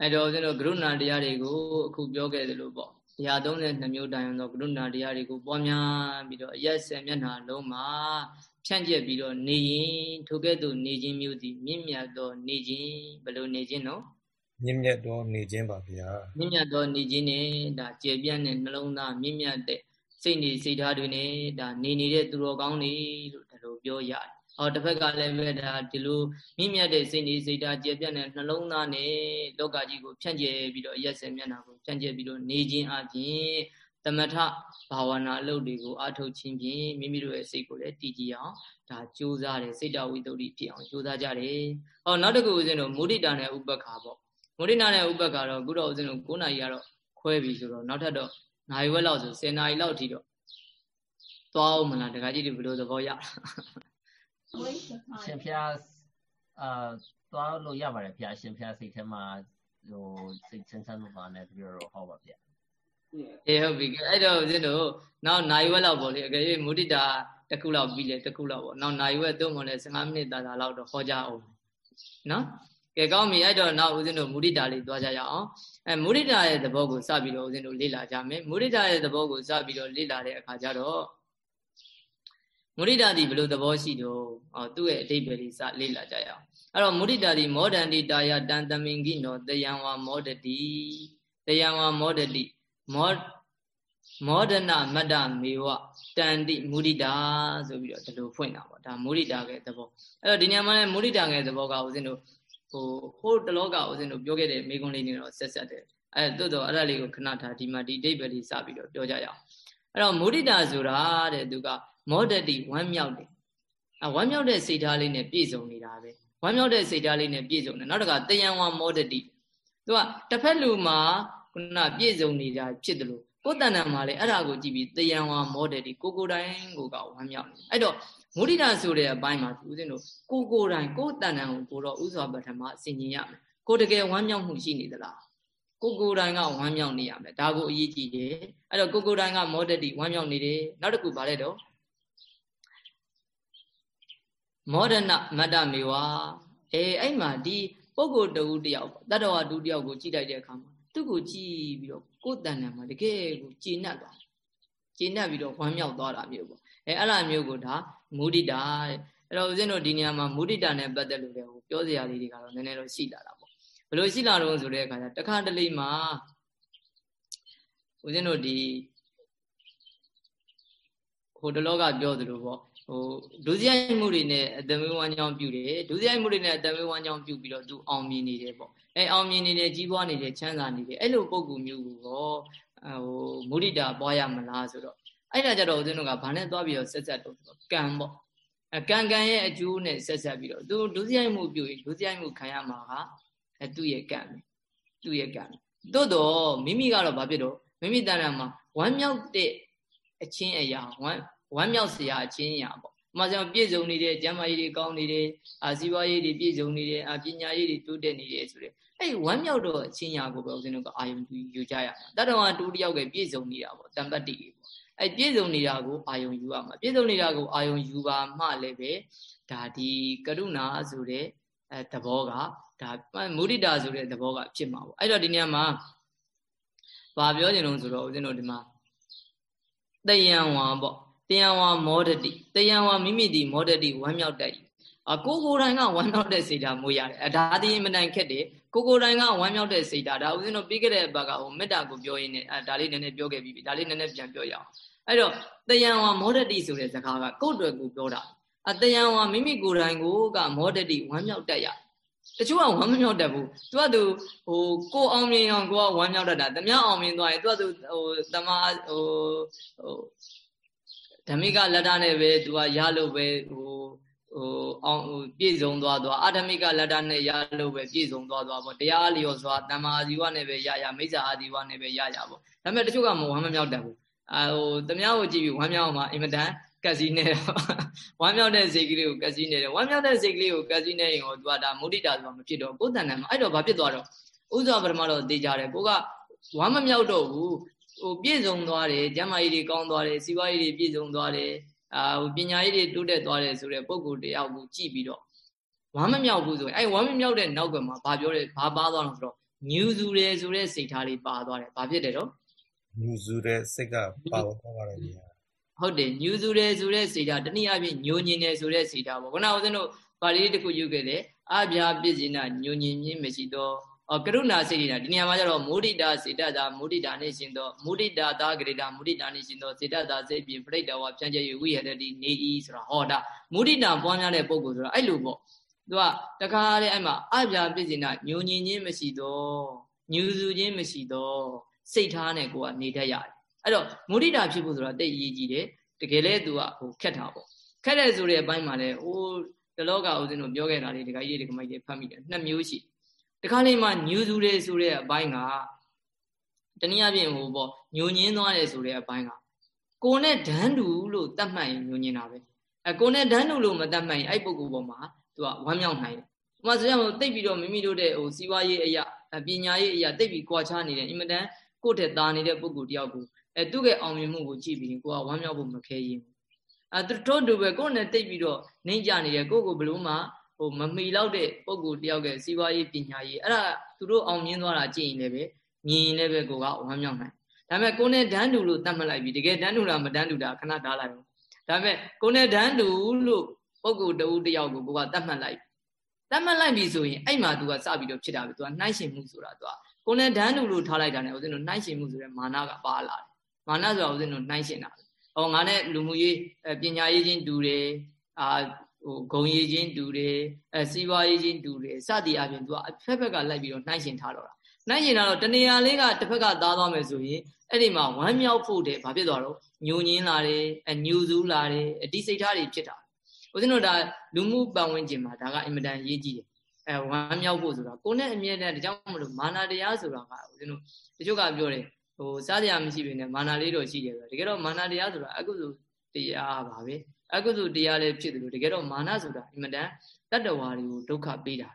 အဲ့တော့ဦးဇင်းတို့ကရုဏာတရားတွေကိုအခုပြောခဲ့သလိုပေါ့တရား32မျိုးတိုင်အောင်သောကရုဏာတရားတွေကိုပွားများပြီးတော့အရက်ဆယ်မျက်နှာလုံးမှာဖြန့်ကျက်ပြီးတော့နေရင်ထိုကဲ့သို့နေခြင်းမျိုးစီမြင့်မြတ်သောနေခြင်းဘယ်လိုနေခြင်းနော်မြင့်မြတ်သောနေခြင်းပါဗျာမြင့်မြတ်သောနေခြင်းနဲ့ဒါကျေပြန့်တဲ့နှလုံးသားမြင့်မြတ်တဲ့စိတ်နေစိတ်ထားတွေနဲ့ဒါနေနေတဲ့သူတော်ကောင်းတွေလို့ဒါလိုပြောရတယ်။ အော်တစ်ဖက်ကလည်းပဲဒါဒီလိုမြင့်မြတ်တဲ့စိတ်နေစိတ်ထားကျေပြတ်တဲ့နှလုံးသားနဲ့လောကကြီးကိုဖြန့်ကျက်ပြီးတော့ရက်စင်မျက်နှာကိုဖြန့်ကျက်ပြီးတော့နေခြင်းအပြင်သမထဘာဝနာအလုပ်တွေကိုအထုတ်ခြင်းဖြင့်မိမိတို့ရဲ့စိတ်ကိုလည်းတည်ကြည်အောင်ဒါကြိုးစားတယ်စိတ်တဝိတ္တုဖြစ်အောင်ကြိုးစားကြတယ်။ဟောနောက်တစ်ခုဦးဇင်းတို့မုဒိတာနဲ့ဥပက္ခါပေါ့။မုဒိတာနဲ့ဥပက္ခါတော့ခုတော့ဦးဇင်းတို့9နာရီကတော့ခွဲပြီဆိုတော့နောက်ထပ်တော့နိုင်ဝက်လောက်ဆို10နာရီလောက်ထိတော့သွားအောင်မလားတခါကြည့်ဒီဘယ်လိုသဘောရ ရှင်ဖျားအာသွားလို့ရပါတယ်ဖျားရှင်ဖျားစိတ်ထဲမှာဟိုစိတ်ချမ်းသာမှုပါနဲ့တပြည့်တော့ဟောပါဗျာအေးဟုတ်ပြီအဲ့တော့ဦးဇင်းတို့နောက်နိုင်ဝက်လောက်ပေါ့လေအကယ်၍မုဒိတာတစ်ခုလောက်ပြီးလေတစ်ခုလောက်ပေါ့နောက်နိုင်ဝက်သုံးမလဲ15မိနစ်တာတာလောက်တော့ဟောကြအောင်နော်ကဲကောင်းပြီအဲ့တော့နောက်ဦးဇင်းတို့မုဒိတာလေးသွားကြရအောင်အဲမုဒိတာရဲ့သဘောကိုစပြီးတော့ဦးဇင်းတို့လေ့လာကြမယ်မုဒိတာရဲ့သဘောကိုစပြီးတော့လေ့လာတဲ့အခါကျတော့ မုဒိတာဒီဘယ်လိုသဘောရှိတော့အော်သူ့ရဲ့အတိတ်ပဲလေးစလေ့လာကြရအောင်အဲ့တော့မုဒိတာဒီမောဒန္တိတာယတန်တမင်ကိနောတယံဝါမောဒတိတယံဝါမောဒတိမောမောဒနာမတ္တမေဝတန်တိမုဒိတာဆိုပြီးတော့ဒီလိုဖွင့်တာပေါ့ဒါမုဒိတာရဲ့သဘောအဲ့တော့ဒီညမှာလည်းမုဒိတာရဲ့သဘောကဦးဇင်းတို့ဟိုဟိုတလောကဦးဇင်းတို့ပြောခဲ့တဲ့မိကုံးလေးနေတော့ဆက်ဆက်တယ်အဲ့တိုးတော့အဲ့ဒါလေးကိုခဏထားဒီမှာဒီအိဗယ်လေးစပြီးတော့ပြောကြရအောင်အဲ့တော့မုဒိတာဆိုတာတဲ့သူက မောဒတိဝမ်းမြောက်တယ်အဝမ်းမြောက်တဲ့စိတ်ထားလေးနဲ့ပြည့်စုံနေတာပဲဝမ်းမြောက်တဲ့စိတ်ထားလေးနဲ့ပြည့်စုံတယ်နောက်တစ်ခါတယံဝါမောဒတိသူကတစ်ဖက်လူမှာခုနပြည့်စုံနေတာဖြစ်တယ်လို့ကိုယ်တဏ္ဍာမှာလည်းအဲ့ဒါကိုကြည့်ပြီးတယံဝါမောဒတိကိုကိုတိုင်းကိုကဝမ်းမြောက်နေအဲ့တော့မုဒိတာဆိုတဲ့အပိုင်းမှာဦးဇင်းတို့ကိုကိုတိုင်းကိုယ်တဏ္ဍာကိုကိုတော့ဥစွာပထမအစဉ်ကျင်ရမယ်ကိုတကယ်ဝမ်းမြောက်မှုရှိနေသလားကိုကိုတိုင်းကဝမ်းမြောက်နေရမယ်ဒါကိုအရေးကြီးတယ်အဲ့တော့ကိုကိုတိုင်းကမောဒတိဝမ်းမြောက်နေတယ်နောက်တစ်ခုဗါလဲတော့ မောဒနာမတ္တမေဝအေးအဲ့မှာဒီပုဂ္ဂိုလ်တူတယောက်တတ္တဝါတူတယောက်ကိုကြည့်လိုက်တဲ့အခါမှာသူ့ကိုကြည့်ပြီးတော့ကိုယ်တန်တန်မှာတကယ်ကိုကျေနပ်သွားကျေနပ်ပြီးတော့ဝမ်းမြောက်သွားတာမျိုးပေါ့အဲအဲ့လိုမျိုးကိုဒါမုဒိတာတဲ့အဲ့တော့ဦးဇင်းတို့ဒီနေရာမှာမုဒိတာနဲ့ပတ်သက်လို့လည်းပြောစရာလေးတွေကတော့နည်းနည်းတော့ရှိလာတာပေါ့ဘယ်လိုရှိလာတော့ဆိုတဲ့အခါကျတခါတလေမှာဦးဇင်းတို့ဒီဟိုတလောကပြောသလိုပေါ့ ဟိုဒုစရိုက်မှုတွေနဲ့အတမေဝမ်းကြောင်းပြုတယ်ဒုစရိုက်မှုတွေနဲ့အတမေဝမ်းကြောင်းပြုပြီးတော့သူအောင်မြင်နေတယ်ပေါ့အဲအောင်မြင်နေတယ်ကြီးပွားနေတယ်ချမ်းသာနေတယ်အဲ့လိုပုံကူမျိုးကိုဟိုမုဒိတာပွားရမလားဆိုတော့အဲ့ဒါကြတော့ဦးဇင်းတို့ကဘာနဲ့သွားပြီးတော့ဆက်ဆက်တော့ကံပေါ့အကံကံရဲ့အကျိုးနဲ့ဆက်ဆက်ပြီးတော့သူဒုစရိုက်မှုပြုရင်ဒုစရိုက်မှုခံရမှာကအဲသူ့ရဲ့ကံပဲသူ့ရဲ့ကံသို့တော့မိမိကတော့ဘာဖြစ်တော့မိမိတဏ္ဍာမှာဝမ်းမြောက်တဲ့အချင်းအရာဝမ်း ဝမ်းမြောက်စရာအချင်းအရာပေါ့။မှဆိုပြည့်စုံနေတဲ့ကျမ်းမာရေးတွေကောင်းနေတယ်အာဇီဝရေးတွေပြည့်စုံနေတယ်အာပညာရေးတွေတိုးတက်နေတယ်ဆိုတဲ့အဲ့ဝမ်းမြောက်တော့အချင်းအရာကိုပဲဦးဇင်းတို့ကအာယုံယူကြရတာတတဝါတူတယောက်ကပြည့်စုံနေတာပေါ့တံပတ်တိပေါ့အဲ့ပြည့်စုံနေတာကိုအာယုံယူရမှာပြည့်စုံနေတာကိုအာယုံယူပါမှလည်းပဲဒါဒီကရုဏာဆိုတဲ့အဲသဘောကဒါမုဒိတာဆိုတဲ့သဘောကဖြစ်မှာပေါ့အဲ့တော့ဒီနေရာမှာဘာပြောချင်လို့ဆိုတော့ဦးဇင်းတို့ဒီမှာတယံဝါပေါ့ တယံဝါမောဒတိတယံဝါမိမိဒီမောဒတိဝမ်းမြောက်တတ်၏အကိုကိုယ်တိုင်ကဝမ်းမြောက်တဲ့စိတ်ဓာတ်မိုးရတယ်အဒါဒီမတိုင်ခက်တယ်ကိုကိုယ်တိုင်ကဝမ်းမြောက်တဲ့စိတ်ဓာတ်ဒါဦးဇင်းတို့ပြီးခဲ့တဲ့ဘက်ကဟိုမေတ္တာကိုပြောရင်းနဲ့အဲဒါလေးနည်းနည်းပြောခဲ့ပြီးပြီဒါလေးနည်းနည်းပြန်ပြောရအောင်အဲ့တော့တယံဝါမောဒတိဆိုတဲ့စကားကကိုယ့်အတွက်ကိုပြောတာအတယံဝါမိမိကိုယ်တိုင်ကိုကမောဒတိဝမ်းမြောက်တတ်ရတချို့ကဝမ်းမမြောက်တတ်ဘူးသူကသူဟိုကိုအောင်မြင်အောင်ကိုကဝမ်းမြောက်တတ်တာတမအောင်မြင်သွားရင်သူကသူဟိုတမဟိုဟို ဓမ္မိကလက်ထနဲ့ပဲသူကရလို့ပဲဟိုဟိုအောင်ဟိုပြည့်စုံသွားသွားအာဓမိကလက်ထနဲ့ရလို့ပဲပြည့်စုံသွားသွားပေါ့တရားလျော်စွာတမ္မာအာဇီဝနဲ့ပဲရရမိစ္ဆာအာဇီဝနဲ့ပဲရရပေါ့ဒါပေမဲ့တချို့ကမဝမ်းမမြောက်တတ်ဘူးအာဟိုတမယောကိုကြည့်ပြီးဝမ်းမြောက်အောင်မှာအင်မတန်ကက်စီနေဝမ်းမြောက်တဲ့စိတ်ကလေးကိုကက်စီနေတယ်ဝမ်းမြောက်တဲ့စိတ်ကလေးကိုကက်စီနေရင်ဟိုသူကဒါမုဒိတာဆိုတာမဖြစ်တော့ကိုယ်တန်တန်မှာအဲ့တော့ဘာဖြစ်သွားတော့ဥစ္စာပရမတော့သိကြတယ်ကိုကဝမ်းမမြောက်တော့ဘူး ဟိုပြည့်စုံသွားတယ်ကျမ်းမာရေးတွေကောင်းသွားတယ်စီးပွားရေးတွေပြည့်စုံသွားတယ်အာဟိုပညာရေးတွေတိုးတက်သွားတယ်ဆိုတဲ့ပုံကိုယ်တယောက်ကိုကြည့်ပြီးတော့ဝမ်းမမြောက်ဘူးဆိုရင်အဲဝမ်းမမြောက်တဲ့နောက်ကမှာဘာပြောလဲဘာပါသွားတော့ဆိုတော့ညူစုတယ်ဆိုတဲ့စိတ်ထားလေးပါသွားတယ်ဘာဖြစ်တယ်တော့ညူစုတဲ့စိတ်ကပါသွားပါတယ်ဗျာဟုတ်တယ်ညူစုတယ်ဆိုတဲ့စိတ်ဓာတ်တနည်းအားဖြင့်ညိုညင်တယ်ဆိုတဲ့စိတ်ဓာတ်ပေါ့ခုနကဦးဇင်းတို့ပါဠိတစ်ခုယူခဲ့တယ်အဗျာပြည့်စင်နာညိုညင်ခြင်းမရှိတော့ အော်ကရုဏာစိတ်နေတာဒီနေရာမှာကျတော့မုဒိတာစေတသာမုဒိတာနဲ့ရှင်သောမုဒိတာသာဂရိတာမုဒိတာနဲ့ရှင်သောစေတသာစိတ်ပြင်ပြိတ္တဝါဖြန့်ကျက်၍ဝိဟရတိနေဤဆိုတာဟောတာမုဒိတာပွားများတဲ့ပုဂ္ဂိုလ်ဆိုတာအဲ့လိုပေါ့သူကတခါလေအဲ့မှာအပြာပြည့်စင်တာညုံညင်ချင်းမရှိတော့ညူစုချင်းမရှိတော့စိတ်ထားနဲ့ကိုကနေတတ်ရတယ်အဲ့တော့မုဒိတာဖြစ်ဖို့ဆိုတာတိတ်အရေးကြီးတယ်တကယ်လဲသူကဟိုခက်တာပေါ့ခက်တဲ့ဆိုတဲ့အပိုင်းမှာလဲဟိုတလောကဦးဇင်းတို့ပြောခဲ့တာလေးဒီကကြီးဒီကမိုက်တွေဖတ်မိတယ်နှစ်မျိုးရှိတ ခါလေးမှညူစုတယ်ဆိုတဲ့အပိုင်းကတနည်းအားဖြင့်ဟိုပေါ့ညိုညင်းသွားတယ်ဆိုတဲ့အပိုင်းကကိုနဲ့ဒန်းတူလို့တတ်မှတ်ရင်ညိုညင်းတာပဲအဲကိုနဲ့ဒန်းတူလို့မတတ်မှတ်ရင်အဲ့ပုဂ္ဂိုလ်ပေါ်မှာသူကဝမ်းမြောက်နိုင်တယ်။ဥပမာဆိုရအောင်တိတ်ပြီးတော့မိမိတို့တဲ့ဟိုစီးပွားရေးအရာပညာရေးအရာတိတ်ပြီးကြွာချနေတယ်အင်မတန်ကိုယ့်ထက်သားနေတဲ့ပုဂ္ဂိုလ်တယောက်ကိုအဲသူ့ရဲ့အောင်မြင်မှုကိုကြည့်ပြီးကိုကဝမ်းမြောက်ဖို့မခဲရင်အဲသူတို့တူပဲကိုယ့်နဲ့တိတ်ပြီးတော့နှိမ့်ကြနေတယ်ကိုယ့်ကိုဘလို့မှ ဟိုမမီလောက်တဲ့ပုံကူတယောက်ရဲ့စီးပွားရေးပညာရေးအဲ့ဒါသူတို့အောင်မြင်သွားတာကြည့်ရင်လည်းပဲမြင်ရင်လည်းပဲကိုကဝမ်းမြောက်နိုင်ဒါပေမဲ့ကိုနဲ့ဒန်းတူလို့တတ်မှတ်လိုက်ပြီတကယ်ဒန်းတူလားမဒန်းတူတာခဏထားလိုက်ဘူးဒါပေမဲ့ကိုနဲ့ဒန်းတူလို့ပုံကူတဦးတယောက်ကိုကိုကတတ်မှတ်လိုက်တတ်မှတ်လိုက်ပြီဆိုရင်အဲ့မှာသူကစပြီးတော့ဖြစ်တာပဲသူကနှိုင်းရှင်မှုဆိုတာသူကကိုနဲ့ဒန်းတူလို့ထားလိုက်တာနဲ့ဦးဇင်းတို့နှိုင်းရှင်မှုဆိုတဲ့မာနကပါလာတယ်မာနဆိုတာဦးဇင်းတို့နှိုင်းရှင်တာဟောငါနဲ့လူမှုရေးပညာရေးချင်းတူတယ်အာ ဟိုဂုံရေးချင်းတူတယ်အဲစီးပွားရေးချင်းတူတယ်စသည်အပြင် तू ကအဖက်ဖက်ကလိုက်ပြီးတော့နှိုင်းရှင်ထားတော့တာနှိုင်းရှင်တာတော့တနေရာလေးကတစ်ဖက်ကသားသွားမယ်ဆိုရင်အဲ့ဒီမှာဝမ်းမြောက်ဖို့တဲ့ဘာဖြစ်သွားတော့ညူညင်းလာတယ်အညူစုလာတယ်အတိစိတ်ထားတွေဖြစ်တာဦးဇင်းတို့ဒါလူမှုပတ်ဝန်းကျင်မှာဒါကအင်မတန်ရေးကြည့်တယ်အဲဝမ်းမြောက်ဖို့ဆိုတာကိုနဲ့အမြဲတမ်းဒါကြောင့်မလို့မာနာတရားဆိုတာကဦးဇင်းတို့တချို့ကပြောတယ်ဟိုစားတရားမရှိဘဲနဲ့မာနာလေးတော့ရှိတယ်ဆိုတကယ်တော့မာနာတရားဆိုတာအကုသိုလ်တရားပါပဲ အကုသိုလ်တရားလည်းဖြစ်တယ်လို့တကယ်တော့မာနဆိုတာအင်မတန်တတ္တဝါတွေကိုဒုက္ခပေးတာ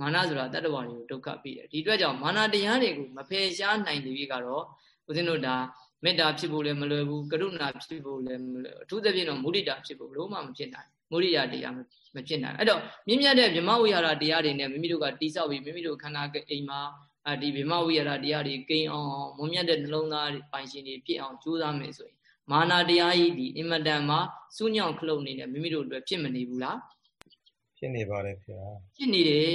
မာနဆိုတာတတ္တဝါတွေကိုဒုက္ခပေးတယ်ဒီအတွက်ကြောင့်မာနတရားတွေကိုမဖယ်ရှားနိုင်တဲ့ပြီးကတော့ဦးဇင်းတို့ဒါမေတ္တာဖြစ်ဖို့လည်းမလွယ်ဘူးကရုဏာဖြစ်ဖို့လည်းမလွယ်အထူးသဖြင့်တော့မုဒိတာဖြစ်ဖို့ဘလို့မှမဖြစ်နိုင်မုဒိယတရားမဖြစ်နိုင်အဲ့တော့မြင့်မြတ်တဲ့ဗြဟ္မဝိဟာရတရားတွေနဲ့မိမိတို့ကတိဆောက်ပြီးမိမိတို့ခန္ဓာအိမ်မှာဒီဗြဟ္မဝိဟာရတရားတွေကိန်းအောင်မွန်မြတ်တဲ့နှလုံးသားပိုင်ရှင်တွေဖြစ်အောင်ကြိုးစားမယ်ဆိုရင် မာနာတရားကြီးဒီအင်မတန်မှာစူးညောင်ခလုတ်နေတယ်မိမိတို့အတွက်ဖြစ်မနေဘူးလားဖြစ်နေပါတယ်ခင်ဗျာဖြစ်နေတယ်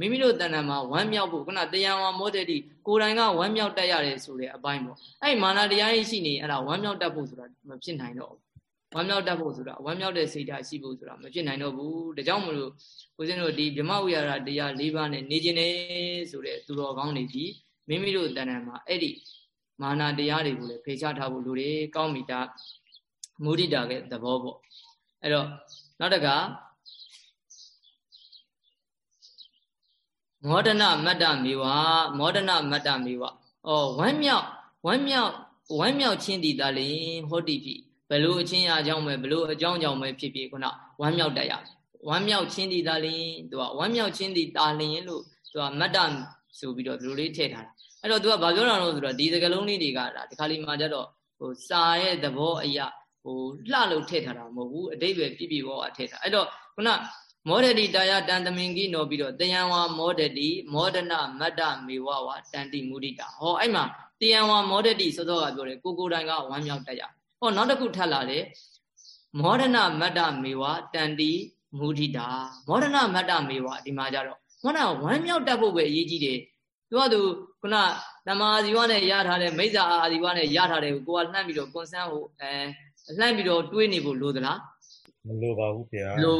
မိမိတို့တဏ္ဍာမှာဝမ်းမြောက်ဖို့ခုနတရားဝါမောတဲ့တိကိုယ်တိုင်ကဝမ်းမြောက်တတ်ရတယ်ဆိုတဲ့အပိုင်းပေါ့အဲ့မာနာတရားကြီးရှိနေအဲ့ဒါဝမ်းမြောက်တတ်ဖို့ဆိုတာမဖြစ်နိုင်တော့ဘူးဝမ်းမြောက်တတ်ဖို့ဆိုတာဝမ်းမြောက်တဲ့စိတ်ဓာတ်ရှိဖို့ဆိုတာမဖြစ်နိုင်တော့ဘူးဒါကြောင့်မလို့ဦးဇင်းတို့ဒီဗြဟ္မဝိဟာရတရား၄ပါးနဲ့နေခြင်းနေဆိုတဲ့သူတော်ကောင်းတွေဒီမိမိတို့တဏ္ဍာမှာအဲ့ဒီ မာနာတရားတွေကိုလည်းဖေချထားဖို့လိုတယ်ကောင်းမိတာမုဒိတာကသဘောပေါ့အဲ့တော့နောက်တကမောဒနာမတ္တမေဝမောဒနာမတ္တမေဝဩဝမ်းမြောက်ဝမ်းမြောက်ဝမ်းမြောက်ခြင်းတည်တာလင်ဟောတိဖြစ်ဘလို့အချင်းအကြောင်းပဲဘလို့အကြောင်းကြောင့်ပဲဖြစ်ဖြစ်ခုနဝမ်းမြောက်တတ်ရဝမ်းမြောက်ခြင်းတည်တာလင်သူကဝမ်းမြောက်ခြင်းတည်တာလင်လို့သူကမတ္တဆိုပြီးတော့ဒီလိုလေးထည့်ထားတာ အဲ့တော့သူကဘာပြောတာလဲဆိုတော့ဒီစကလုံးလေးတွေကဒါဒီခါလေးမှကျတော့ဟိုစာရဲ့သဘောအရာဟိုလှလို့ထည့်ထားတာမဟုတ်ဘူးအတိတ်ပဲပြပြဘောအထည့်ထားအဲ့တော့ခုနမောဒတိတာယတန်သမင်ကြီးနော်ပြီးတော့တယံဝါမောဒတိမောဒနာမတ္တမေဝဝတန်တိမုဒိတာဟောအဲ့မှာတယံဝါမောဒတိစောစောကပြောတယ်ကိုကိုတိုင်ကဝမ်းမြောက်တတ်ရဟောနောက်တစ်ခုထပ်လာတယ်မောဒနာမတ္တမေဝတန်တိမုဒိတာမောဒနာမတ္တမေဝဒီမှာကြတော့မောဒနာဝမ်းမြောက်တတ်ဖို့ပဲအရေးကြီးတယ် သူကသူခုနတမာဇီဝနဲ့ရထားတဲ့မိစ္ဆာအာဇီဝနဲ့ရထားတဲ့ကိုကလှမ်းပြီးတော့ကွန်ဆန်းကိုအဲလှမ်းပြီးတော့တွေးနေဖို့လိုသလားမလိုပါဘူးခင်ဗျာလို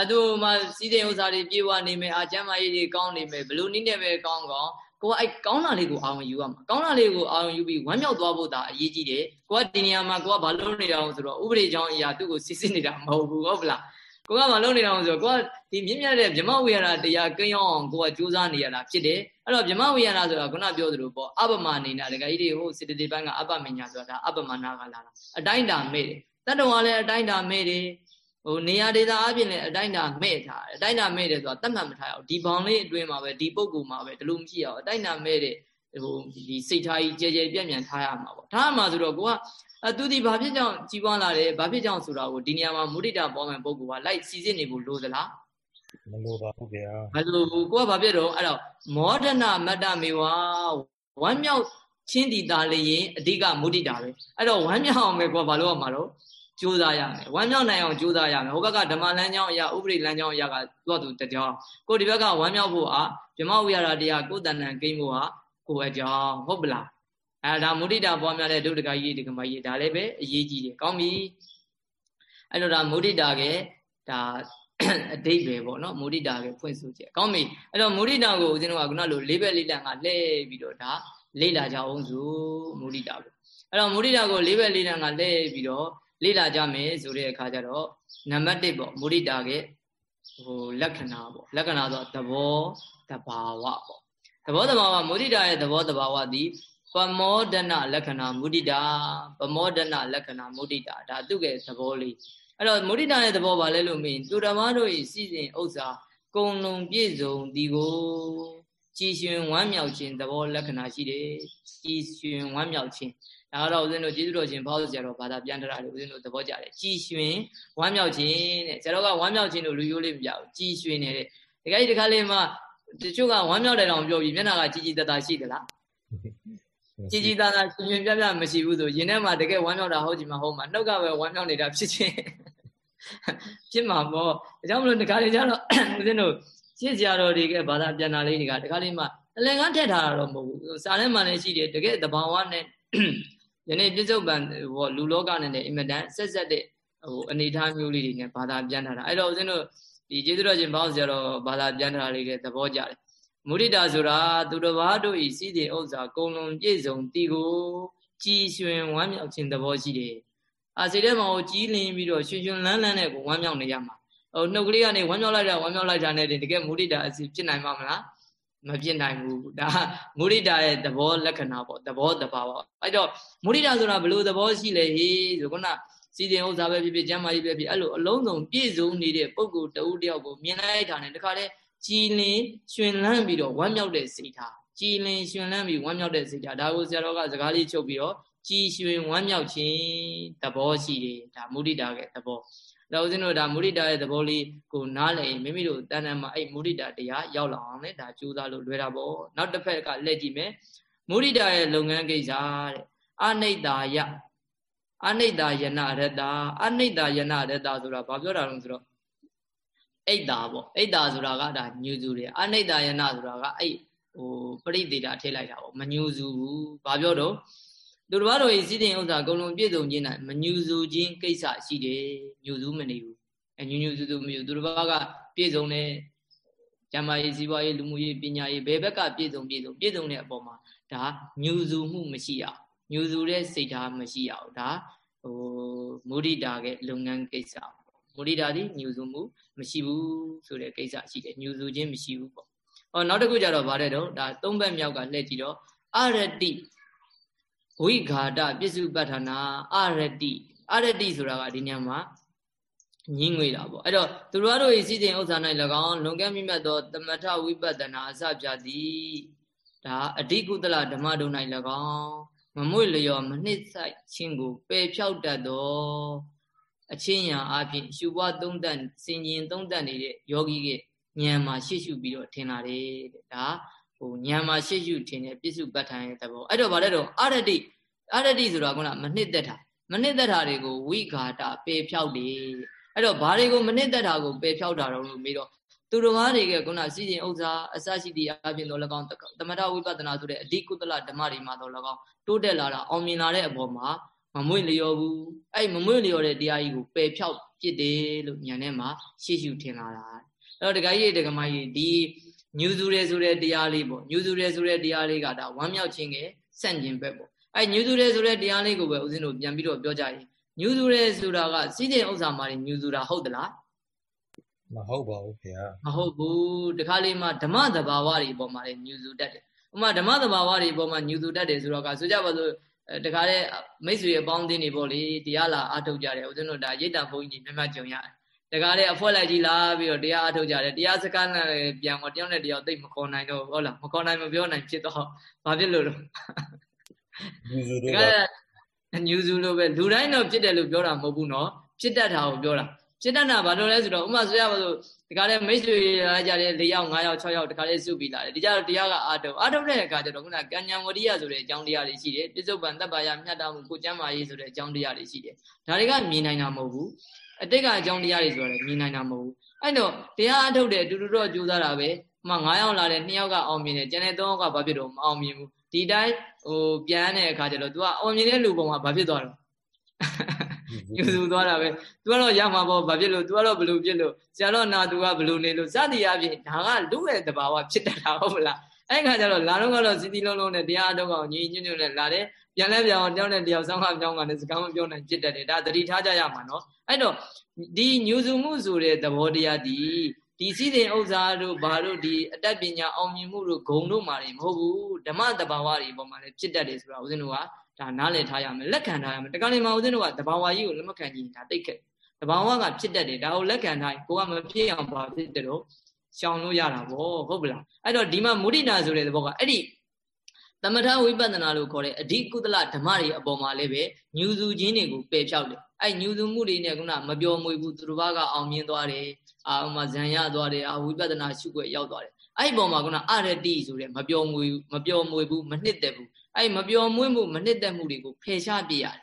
အတူမှစီးတဲ့ဥစ္စာတွေပြေဝနေမယ်အာကျမ်းမာရေးတွေကောင်းနေမယ်ဘလို့နည်းနဲ့ပဲကောင်းကောင်းကိုကအဲ့ကောင်းတာလေးကိုအာရုံယူရမှာကောင်းတာလေးကိုအာရုံယူပြီးဝမ်းမြောက်သွားဖို့ဒါအရေးကြီးတယ်ကိုကဒီနေရာမှာကိုကဘာလုပ်နေတာအောင်ဆိုတော့ဥပဒေကြောင်းအရာသူ့ကိုစစ်စစ်နေတာမဟုတ်ဘူးဟုတ်ပလားကိုကမလုပ်နေတာဆိုတော့ကိုကဒီမြင့်မြတ်တဲ့ဗြဟ္မဝိဟာရတရားကိန်းအောင်ကိုကကြိုးစားနေရတာဖြစ်တယ် အဲ့တော့ဗြဟ္မဝိဟာရဆိုတာခုနပြောသလိုပေါ့အပမနေနာတကယ်ကြီးဟိုစေတသိက်ပိုင်းကအပမညာဆိုတာဒါအပမနာကလာတာအတိုင်းတာမဲ့တယ်တတ္တဝါလည်းအတိုင်းတာမဲ့တယ်ဟိုနေရာဒေသအပြင်လည်းအတိုင်းတာမဲ့ထားအတိုင်းတာမဲ့တယ်ဆိုတာတတ်မှတ်မထားအောင်ဒီဘောင်လေးအတွင်းမှာပဲဒီပုံကူမှာပဲဒီလိုမရှိအောင်အတိုင်းတာမဲ့တဲ့ဟိုဒီစိတ်ထားကြီးကြဲကြဲပြန့်ပြန်ထားရမှာပေါ့ထားရမှာဆိုတော့ကိုကအသူဒီဘာဖြစ်ကြောင့်ကြီးပွားလာတယ်ဘာဖြစ်ကြောင့်ဆိုတာကိုဒီနေရာမှာမုဒိတာပေါ်မဲ့ပုံကူကလိုက်စီစစ်နေဖို့လိုသလား မလိုပါဘူးဗျာမလိုဘူးကိုကဘာဖြစ်တော့အဲ့တော့မောဒနာမတ္တမေဝဝမ်းမြောက်ချင်းတီတာလေရင်အဓိကမုဒိတာပဲအဲ့တော့ဝမ်းမြောက်အောင်ပဲကိုကဘာလို့ရမှာတော့ကြိုးစားရမယ်ဝမ်းမြောက်နိုင်အောင်ကြိုးစားရမယ်ဟိုဘက်ကဓမ္မလမ်းကြောင်းအရာဥပရိလမ်းကြောင်းအရာကသူ့သူတကြောင်ကိုဒီဘက်ကဝမ်းမြောက်ဖို့ဟာဗြဟ္မဝိရတရားကိုယ်တဏ္ဍကိမ့်ဖို့ဟာကိုယ်အကြောင်းဟုတ်ပလားအဲဒါမုဒိတာပွားများတဲ့ဒုဒကကြီးဒီကမကြီးဒါလည်းပဲအရေးကြီးတယ်ကောင်းပြီအဲ့တော့ဒါမုဒိတာကဒါ အတိတ်ပဲပေါ့နော်မုဒိတာကဖွင့်ဆိုချက်ကောင်းပြီအဲ့တော့မုဒိတာကိုဦးဇင်းတို့ကခုနလိုလေးဘက်လေးတန်ကလှည့်ပြီးတော့ဒါလေ့လာကြအောင်ဆိုမုဒိတာကိုအဲ့တော့မုဒိတာကိုလေးဘက်လေးတန်ကလှည့်ပြီးတော့လေ့လာကြမယ်ဆိုတဲ့အခါကျတော့နံပါတ်1ပေါ့မုဒိတာကဟိုလက္ခဏာပေါ့လက္ခဏာဆိုသဘောတဘာဝပေါ့သဘောတဘာဝမုဒိတာရဲ့သဘောတဘာဝသည်ပမောဒနလက္ခဏာမုဒိတာပမောဒနလက္ခဏာမုဒိတာဒါသူ့ရဲ့သဘောလေး အဲ့တော့မုဒိတာရဲ့သဘောဘာလဲလို့မေးသူတော်ဘာတို့ဤစီစဉ်ဥစ္စာကုံလုံးပြည့်စုံဒီကိုကြည်ရှင်ဝမ်းမြောက်ခြင်းသဘောလက္ခဏာရှိတယ်ကြည်ရှင်ဝမ်းမြောက်ခြင်းဒါကတော့ဦးဇင်းတို့ကျေးဇူးတော်ရှင်ဘောက်ဆရာတော်ဘာသာပြန်ထားတယ်ဦးဇင်းတို့သဘောကျတယ်ကြည်ရှင်ဝမ်းမြောက်ခြင်းတဲ့ဆရာတော်ကဝမ်းမြောက်ခြင်းလို့လူရိုးလေးမပြဘူးကြည်ရှင်နေတဲ့ဒီကကြီးဒီခါလေးမှတချို့ကဝမ်းမြောက်တယ်တောင်ပြောပြီးမျက်နှာကကြည်ကြည်တတရှိသလား ကြည်ကြည်တတရှင်ရှင်ပြပြမရှိဘူးဆိုရင်ထဲမှာတကယ်ဝမ်းမြောက်တာဟုတ်ကြမှာဟုတ်မှာနှုတ်ကပဲဝမ်းမြောက်နေတာဖြစ်ချင်းဖြစ်မှာပေါ့ဒါကြောင့်မလို့ဒီခါလေးကျတော့ဦးဇင်းတို့ရှင်းစရာတော်တွေကဘာသာပြန်တာလေးတွေကဒီခါလေးမှအလင်ကန်းထက်ထားတာတော့မဟုတ်ဘူးစာထဲမှာလည်းရှိတယ်တကယ်တဘာဝနဲ့ယနေ့ပြစ္ဆုတ်ပံဟောလူလောကနဲ့လည်းအင်မတန်ဆက်ဆက်တဲ့ဟိုအနေထားမျိုးလေးတွေနဲ့ဘာသာပြန်ထားတာအဲ့တော့ဦးဇင်းတို့ဒီကျေးဇူးတော်ရှင်ဘောင်းဆရာတော်ဘာသာပြန်ထားလေးတွေသဘောကျတယ် မုဒိတာဆိုတာသူတစ်ပါးတို့ဤစီးတဲ့ဥစ္စာကုံလုံးပြည့်စုံတီကိုကြည်ရွှင်ဝမ်းမြောက်ခြင်းသဘောရှိတယ်အာစိတ်ထဲမှာဟိုကြီးလင်းပြီးတော့ရွှင်ရွှင်လန်းလန်းနဲ့ကိုဝမ်းမြောက်နေရမှာဟိုနှုတ်ကလေးကနေဝမ်းမြောက်လိုက်တာဝမ်းမြောက်လိုက်တာနဲ့တကယ်မုဒိတာအစီဖြစ်နိုင်မှာမလားမဖြစ်နိုင်ဘူးဒါမုဒိတာရဲ့သဘောလက္ခဏာပေါ့သဘောတဘာပေါ့အဲ့တော့မုဒိတာဆိုတာဘယ်လိုသဘောရှိလဲဟေးဆိုခုနစီစဉ်ဥစ္စာပဲဖြစ်ဖြစ်ကျမ်းမာရေးပဲဖြစ်အဲ့လိုအလုံးစုံပြည့်စုံနေတဲ့ပုံကိုယ်တဦးတယောက်ကိုမြင်လိုက်တာနဲ့တခါတည်း ကြည်လင်ရှင်လန်းပြီးတော့ဝမ်းမြောက်တဲ့စိတ်ထားကြည်လင်ရှင်လန်းပြီးဝမ်းမြောက်တဲ့စိတ်ထားဒါကိုဆရာတော်ကစကားလေးချုပ်ပြီးတော့ကြည်ရွှင်ဝမ်းမြောက်ခြင်းသဘောရှိတယ်ဒါမုဒိတာရဲ့သဘောဒါဦးဇင်းတို့ဒါမုဒိတာရဲ့သဘောလေးကိုနားလည်မိမိတို့တဏ္ဍာမှာအဲ့မုဒိတာတရားရောက်လာအောင်လေဒါကြိုးစားလို့လွယ်တာပေါ့နောက်တစ်ဖက်ကလှည့်ကြည့်မယ်မုဒိတာရဲ့လုပ်ငန်းကိစ္စတဲ့အနိတ္တာယအနိတ္တာယနာရတ္တာအနိတ္တာယနာရတ္တာဆိုတာဘာပြောတာလဲဆိုတော့ အိတ်တာပေါ့အိတ်တာဆိုတာကဒါညူစုတယ်အနိတ္တာယနာဆိုတာကအဲ့ဟိုပရိသေတာထည့်လိုက်တာပေါ့မညူစုဘူးဘာပြောတော့သူတစ်ပါးတို့ရဲ့စီးတင်ဥစ္စာအကုန်လုံးပြည့်စုံခြင်းနဲ့မညူစုခြင်းကိစ္စရှိတယ်ညူစုမနေဘူးအညူညူစုစုမယူသူတစ်ပါးကပြည့်စုံတဲ့ကျမ်းမာရေးစီးပွားရေးလူမှုရေးပညာရေးဘယ်ဘက်ကပြည့်စုံပြည့်စုံပြည့်စုံတဲ့အပေါ်မှာဒါညူစုမှုမရှိအောင်ညူစုတဲ့စိတ်ဓာတ်မရှိအောင်ဒါဟိုမုဒိတာရဲ့လုပ်ငန်းကိစ္စ မုဒိတာဒီညူစုမှုမရှိဘူးဆိုတဲ့ကိစ္စရှိတယ်ညူစုခြင်းမရှိဘူးပေါ့ဟောနောက်တစ်ခုကျတော့ဗါတဲ့တော့ဒါသုံးဘက်မြောက်ကလှည့်ကြည့်တော့အရတိဝိဃာတပစ္စုပ္ပထာနာအရတိအရတိဆိုတာကဒီညမှာညင်းငွေတာပေါ့အဲ့တော့သူတို့တို့ဤစည်းတင်ဥစ္စာ၌၎င်းလွန်ကဲမိမတ်သောတမထဝိပဿနာအစပြသည်ဒါအဓိကုသလဓမ္မတုံ၌၎င်းမမွေ့လျော်မနှစ်ဆိုင်ခြင်းကိုပယ်ဖြောက်တတ်သော အချင်းညာအဖြစ်ရှုပွားသုံးတန်စင်ကျင်သုံးတန်နေတဲ့ယောဂီရဲ့ဉာဏ်မှာရှေ့ရှုပြီးတော့ထင်လာတယ်တဲ့ဒါဟိုဉာဏ်မှာရှေ့ရှုထင်တဲ့ပြစ္စုပ္ပတ္ထန်ရဲ့သဘောအဲ့တော့ဗါတဲ့တော့အရတိအရတိဆိုတာကမနှစ်သက်တာမနှစ်သက်တာတွေကိုဝိဃာတပယ်ဖြောက်တယ်အဲ့တော့ဘာတွေကိုမနှစ်သက်တာကိုပယ်ဖြောက်တာတော့လို့မေးတော့သူတော်ဘာတွေကခုနစီစဉ်ဥစ္စာအစရှိသည့်အပြင်တော့၎င်းသမထဝိပဿနာဆိုတဲ့အဓိကုသလဓမ္မတွေမှာတော့၎င်းတိုးတက်လာတာအောင်မြင်လာတဲ့အပေါ်မှာ မမွေ့လျော်ဘူးအဲ့မမွေ့လျော်တဲ့တရားကြီးကိုပယ်ဖြောက်ပြစ်တယ်လို့ညာထဲမှာရှေ့ရှုထင်လာတာအဲ့တော့ဒကာကြီးဒကာမကြီးဒီညူစုရဲဆိုတဲ့တရားလေးပေါ့ညူစုရဲဆိုတဲ့တရားလေးကဒါဝမ်းမြောက်ခြင်းကစန့်ကျင်ဘက်ပေါ့အဲ့ညူစုရဲဆိုတဲ့တရားလေးကိုပဲဦးဇင်းတို့ပြန်ပြီးတော့ပြောကြရင်ညူစုရဲဆိုတာကစီးတဲ့ဥစ္စာမှာညူစုတာဟုတ်သလားမဟုတ်ပါဘူးခင်ဗျာမဟုတ်ဘူးတခါလေးမှဓမ္မသဘာဝတွေအပေါ်မှာလည်းညူစုတတ်တယ်ဥမာဓမ္မသဘာဝတွေအပေါ်မှာညူစုတတ်တယ်ဆိုတော့ကဆိုကြပါစို့ တခါလေမိတ်ဆွေအပေါင်းအသင်းတွေပေါ့လေတရားလာအားထုတ်ကြတယ်ဦးဇင်းတို့ဒါရိတ်တံဘုန်းကြီးတွေမြတ်မြတ်ကြုံရတယ်တခါလေအဖွဲလိုက်ကြီးလာပြီးတော့တရားအားထုတ်ကြတယ်တရားစကားနဲ့ပြန်တော့တယောက်နဲ့တယောက်သိမခေါ်နိုင်တော့ဟုတ်လားမခေါ်နိုင်မပြောနိုင်ဖြစ်တော့ဘာဖြစ်လို့လဲညူစုတို့ကညူစုလို့ပဲလူတိုင်းတော့ဖြစ်တယ်လို့ပြောတာမဟုတ်ဘူးနော်ဖြစ်တတ်တာကိုပြောတာဖြစ်တတ်တာဘာလို့လဲဆိုတော့ဥမာဆိုရပါစို့ ဒီကနေ့မိတ်ဆွေလာကြတယ်၄ယောက်၅ယောက်၆ယောက်ဒီကနေ့စုပြီးလာတယ်ဒီကြတော့တရားကအာတုအာတုတဲ့အခါကျတော့ခုနကဉ္ဉံဝရိယဆိုတဲ့အကြောင်းတရားတွေရှိတယ်ပြစ္ဆုတ်ပံတပ်ပါယမြတ်တာမှုကိုကျမ်းမာရေးဆိုတဲ့အကြောင်းတရားတွေရှိတယ်ဒါတွေကမြင်နိုင်တာမဟုတ်ဘူးအတိတ်ကအကြောင်းတရားတွေဆိုတော့မြင်နိုင်တာမဟုတ်ဘူးအဲ့တော့တရားအထုတ်တဲ့အတူတူတော့ကြိုးစားတာပဲမှ9ယောက်လာတယ်2ယောက်ကအောင်မြင်တယ်ကျန်တဲ့3ယောက်ကဘာဖြစ်တော့မအောင်မြင်ဘူးဒီတိုင်းဟိုပြန်တဲ့အခါကျတော့ तू ကအောင်မြင်တဲ့လူပုံမှာဘာဖြစ်သွားတော့ ယူစုသွားတာပဲ तू ကတော့ရမှာပေါ့ဘာဖြစ်လို့ तू ကတော့ဘလို့ဖြစ်လို့ဆရာတော်နာ तू ကဘလို့နေလို့စသည်အပြင်ဒါကလူရဲ့တဘာဝဖြစ်တတ်တာဟုတ်မလားအဲ့ခါကျတော့လာတော့ကတော့စီစီလုံးလုံးနဲ့တရားအထုတ်အောင်ညီညွတ်ညွတ်နဲ့လာတယ်ပြန်လဲပြန်အောင်တောင်းတဲ့တယောက်ဆောင်းခပြောင်းကလည်းစကားမပြောနိုင်ဖြစ်တတ်တယ်ဒါသတိထားကြရမှာနော်အဲ့တော့ဒီညူစုမှုဆိုတဲ့သဘောတရားဒီဒီစည်းစိမ်ဥစ္စာတို့ဘာတို့ဒီအတတ်ပညာအောင်မြင်မှုတို့ဂုံတို့မှာတွေမဟုတ်ဘူးဓမ္မတဘာဝတွေပေါ်မှာလည်းဖြစ်တတ်တယ်ဆိုတာဦးဇင်းတို့က ဒါနားလည်ထားရမယ်လက်ခံထားရမယ်တခါလေမှာဦးဇင်းတို့ကတဘာဝကြီးကိုလက်မခံကြည့်ဒါတိတ်ခက်တဘာဝကဖြစ်တတ်တယ်ဒါကိုလက်ခံထားရင်ကိုကမဖြစ်အောင်ပါဖြစ်တယ်လို့ရှောင်လို့ရတာဗောဟုတ်ပလားအဲ့တော့ဒီမှာမုဒိတာဆိုတဲ့သဘောကအဲ့ဒီသမထဝိပဿနာလို့ခေါ်တဲ့အဓိကုသလဓမ္မတွေအပေါ်မှာလည်းပဲညူစုခြင်းတွေကိုပယ်ဖြောက်တယ်အဲ့ညူစုမှုတွေနဲ့ခုနမပြောမွေဘူးသူတစ်ပါးကအောင်မြင်သွားတယ်အာဥမာဇံရသွားတယ်အာဝိပဿနာရှုွယ်ရောက်သွားတယ်အဲ့ဒီပုံမှာခုနအရတိဆိုတဲ့မပြောမွေမပြောမွေဘူးမနှစ်သက်ဘူး အဲ့မပြောမွေမှုမနှစ်သက်မှုတွေကိုဖယ်ရှားပြရတယ်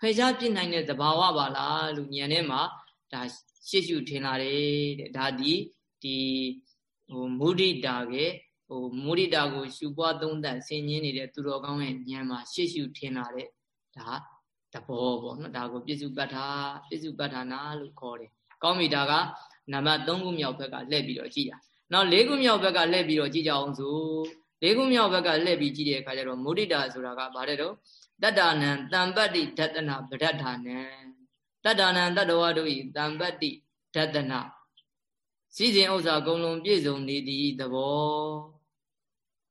ဖယ်ရှားပြနိုင်တဲ့သဘာဝပါလားလို့ဉာဏ်ထဲမှာဒါရှေ့ရှုထင်လာတယ်တဲ့ဒါဒီဒီဟိုမုဒိတာကဟိုမုဒိတာကိုရှုပွားသုံးသပ်ဆင်ញင်းနေတဲ့သူတော်ကောင်းရဲ့ဉာဏ်မှာရှေ့ရှုထင်လာတဲ့ဒါတဘောပေါ့နော်ဒါကိုပြစ္စုပ္ပတ္ထာပြစ္စုပ္ပတ္ထာနာလို့ခေါ်တယ်ကောင်းပြီဒါကနံပါတ်3ခုမြောက်ဘက်ကလှည့်ပြီးတော့ကြည့်တာနောက်4ခုမြောက်ဘက်ကလှည့်ပြီးတော့ကြည့်ကြအောင်ဆို 4ခုမြောက်ဘက်ကလှည့်ပြီးကြည့်တဲ့အခါကျတော့မုဒိတာဆိုတာကဘာတဲ့တော့တတ္တနံတံပတ္တိဒတနာပဒဋ္ဌာနံတတ္တနံတတ္တဝါတို့ဤတံပတ္တိဒတနာစီစဉ်ဥစ္စာအကုန်လုံးပြည့်စုံနေသည့်သဘော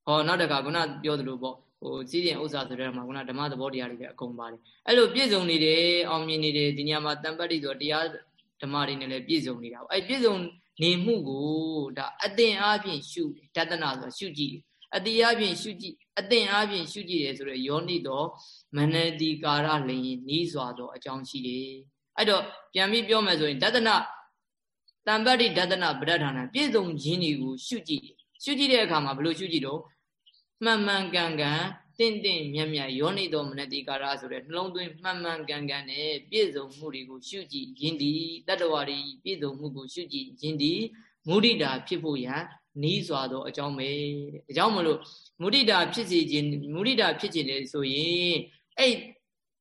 ဟောနောက်တခါခုနပြောသလိုပေါ့ဟိုစီစဉ်ဥစ္စာဆိုတဲ့မှာခုနဓမ္မသဘောတရားတွေပဲအကုန်ပါတယ်အဲ့လိုပြည့်စုံနေတယ်အောင်မြင်နေတယ်ဒီညမှာတံပတ္တိဆိုတရားဓမ္မတွေနဲ့လည်းပြည့်စုံနေတာပေါ့အဲ့ပြည့်စုံနေမှုကိုဒါအသင်အားဖြင့်ရှုဒတနာဆိုရှုကြည့် အတိအားဖြင့်ရှုကြည့်အသင်အားဖြင့်ရှုကြည့်တယ်ဆိုတော့ယောနိတော်မနတိကာရလျင်နီးစွာသောအကြောင်းရှိတယ်အဲ့တော့ပြန်ပြီးပြောမယ်ဆိုရင်ဒတနာတံပတ္တိဒတနာပဋ္ဌာနာပြည့်စုံခြင်းတွေကိုရှုကြည့်ရှုကြည့်တဲ့အခါမှာဘယ်လိုရှုကြည့်တော့မှန်မှန်ကန်ကန်တင့်တင့်မြတ်မြတ်ယောနိတော်မနတိကာရဆိုတဲ့နှလုံးသွင်းမှန်မှန်ကန်ကန်နဲ့ပြည့်စုံမှုတွေကိုရှုကြည့်ရင်းဒီတတ္တဝါတွေပြည့်စုံမှုကိုရှုကြည့်ရင်းဒီမုဒိတာဖြစ်ဖို့ရန် နီးစွာသောအကြောင်းပဲအကြောင်းမလို့မုဒိတာဖြစ်စေခြင်းမုဒိတာဖြစ်ခြင်းလေဆိုရင်အဲ့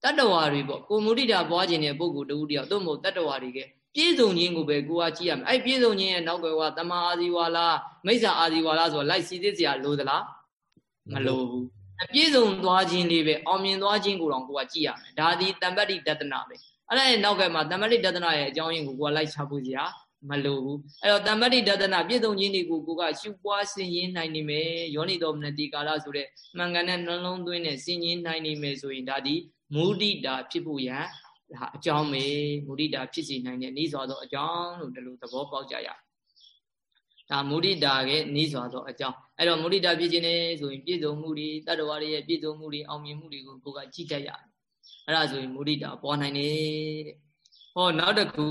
တတ္တဝါတွေပေါ့ကိုမုဒိတာပွားခြင်းတဲ့ပုဂ္ဂိုလ်တဦးတယောက်သို့မဟုတ်တတ္တဝါတွေကပြည့်စုံခြင်းကိုပဲကိုကကြည့်ရမယ်အဲ့ပြည့်စုံခြင်းရဲ့နောက်ကကတမအာဇီဝါလားမိစ္ဆာအာဇီဝါလားဆိုတော့လိုက်စီစစ်စရာလိုသလားမလိုဘူးအပြည့်စုံသွားခြင်းလေးပဲအောင်မြင်သွားခြင်းကိုတော့ကိုကကြည့်ရမယ်ဒါဒီတမ္ပတ္တိတတနာပဲအဲ့ဒါရဲ့နောက်ကမှာတမ္ပတ္တိတတနာရဲ့အကြောင်းရင်းကိုကိုကလိုက်ချဖို့စရာ မလိုဘူးအဲ့တော့တမ္ပတ္တိတတနာပြည့်စုံခြင်းတွေကိုကိုကရှုပွားဆင်ရင်နိုင်နေမယ်ယောနိတော်မနတိကာလဆိုတဲ့မှန်ကန်တဲ့နှလုံးသွင်းနဲ့ဆင်ရင်နိုင်နေမယ်ဆိုရင်ဒါဒီမုဒိတာဖြစ်ဖို့ရန်ဒါအကြောင်းပဲမုဒိတာဖြစ်စေနိုင်တဲ့ဤစွာသောအကြောင်းလို့ဒီလိုသဘောပေါက်ကြရဒါမုဒိတာရဲ့ဤစွာသောအကြောင်းအဲ့တော့မုဒိတာဖြစ်ခြင်းနဲ့ဆိုရင်ပြည့်စုံမှုတွေတတ္တဝါတွေရဲ့ပြည့်စုံမှုတွေအောင်မြင်မှုတွေကိုကိုယ်ကကြည့်တတ်ရတယ်အဲ့ဒါဆိုရင်မုဒိတာပေါ်နိုင်တယ်တဲ့ဟောနောက်တစ်ခု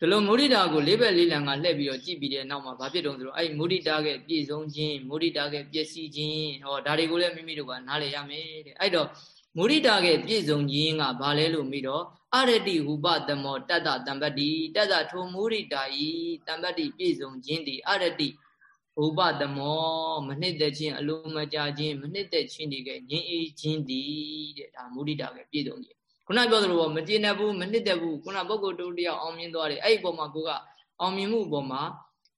ဒီလိုမုဒိတာကိုလေးဘက်လေးလံကလှည့်ပြီးတော့ကြည့်ပြီးတဲ့နောက်မှာဘာဖြစ်တုံးဆိုတော့အဲ့မုဒိတာရဲ့ပြည့်စုံခြင်းမုဒိတာရဲ့ပျက်စီးခြင်းဟောဒါတွေကိုလည်းမိမိတို့ကနားလည်ရမယ်တဲ့အဲ့တော့မုဒိတာရဲ့ပြည့်စုံခြင်းကဘာလဲလို့မိတော့အရတိဟူပတမောတတ္တတံပတ္တိတတ္တထိုမုဒိတာဤတံပတ္တိပြည့်စုံခြင်းသည်အရတိဟူပတမောမနှစ်သက်ခြင်းအလိုမကြခြင်းမနှစ်သက်ခြင်းတွေကငြင်းအေးခြင်းသည်တဲ့ဒါမုဒိတာရဲ့ပြည့်စုံခြင်း ခုနပြောသလိုမကျေနပ်ဘူးမနှစ်သက်ဘူးခုနပုဂ္ဂိုလ်တူတယောက်အောင်မြင်သွားတယ်အဲ့ဒီပုံမှာကိုကအောင်မြင်မှုပုံမှာ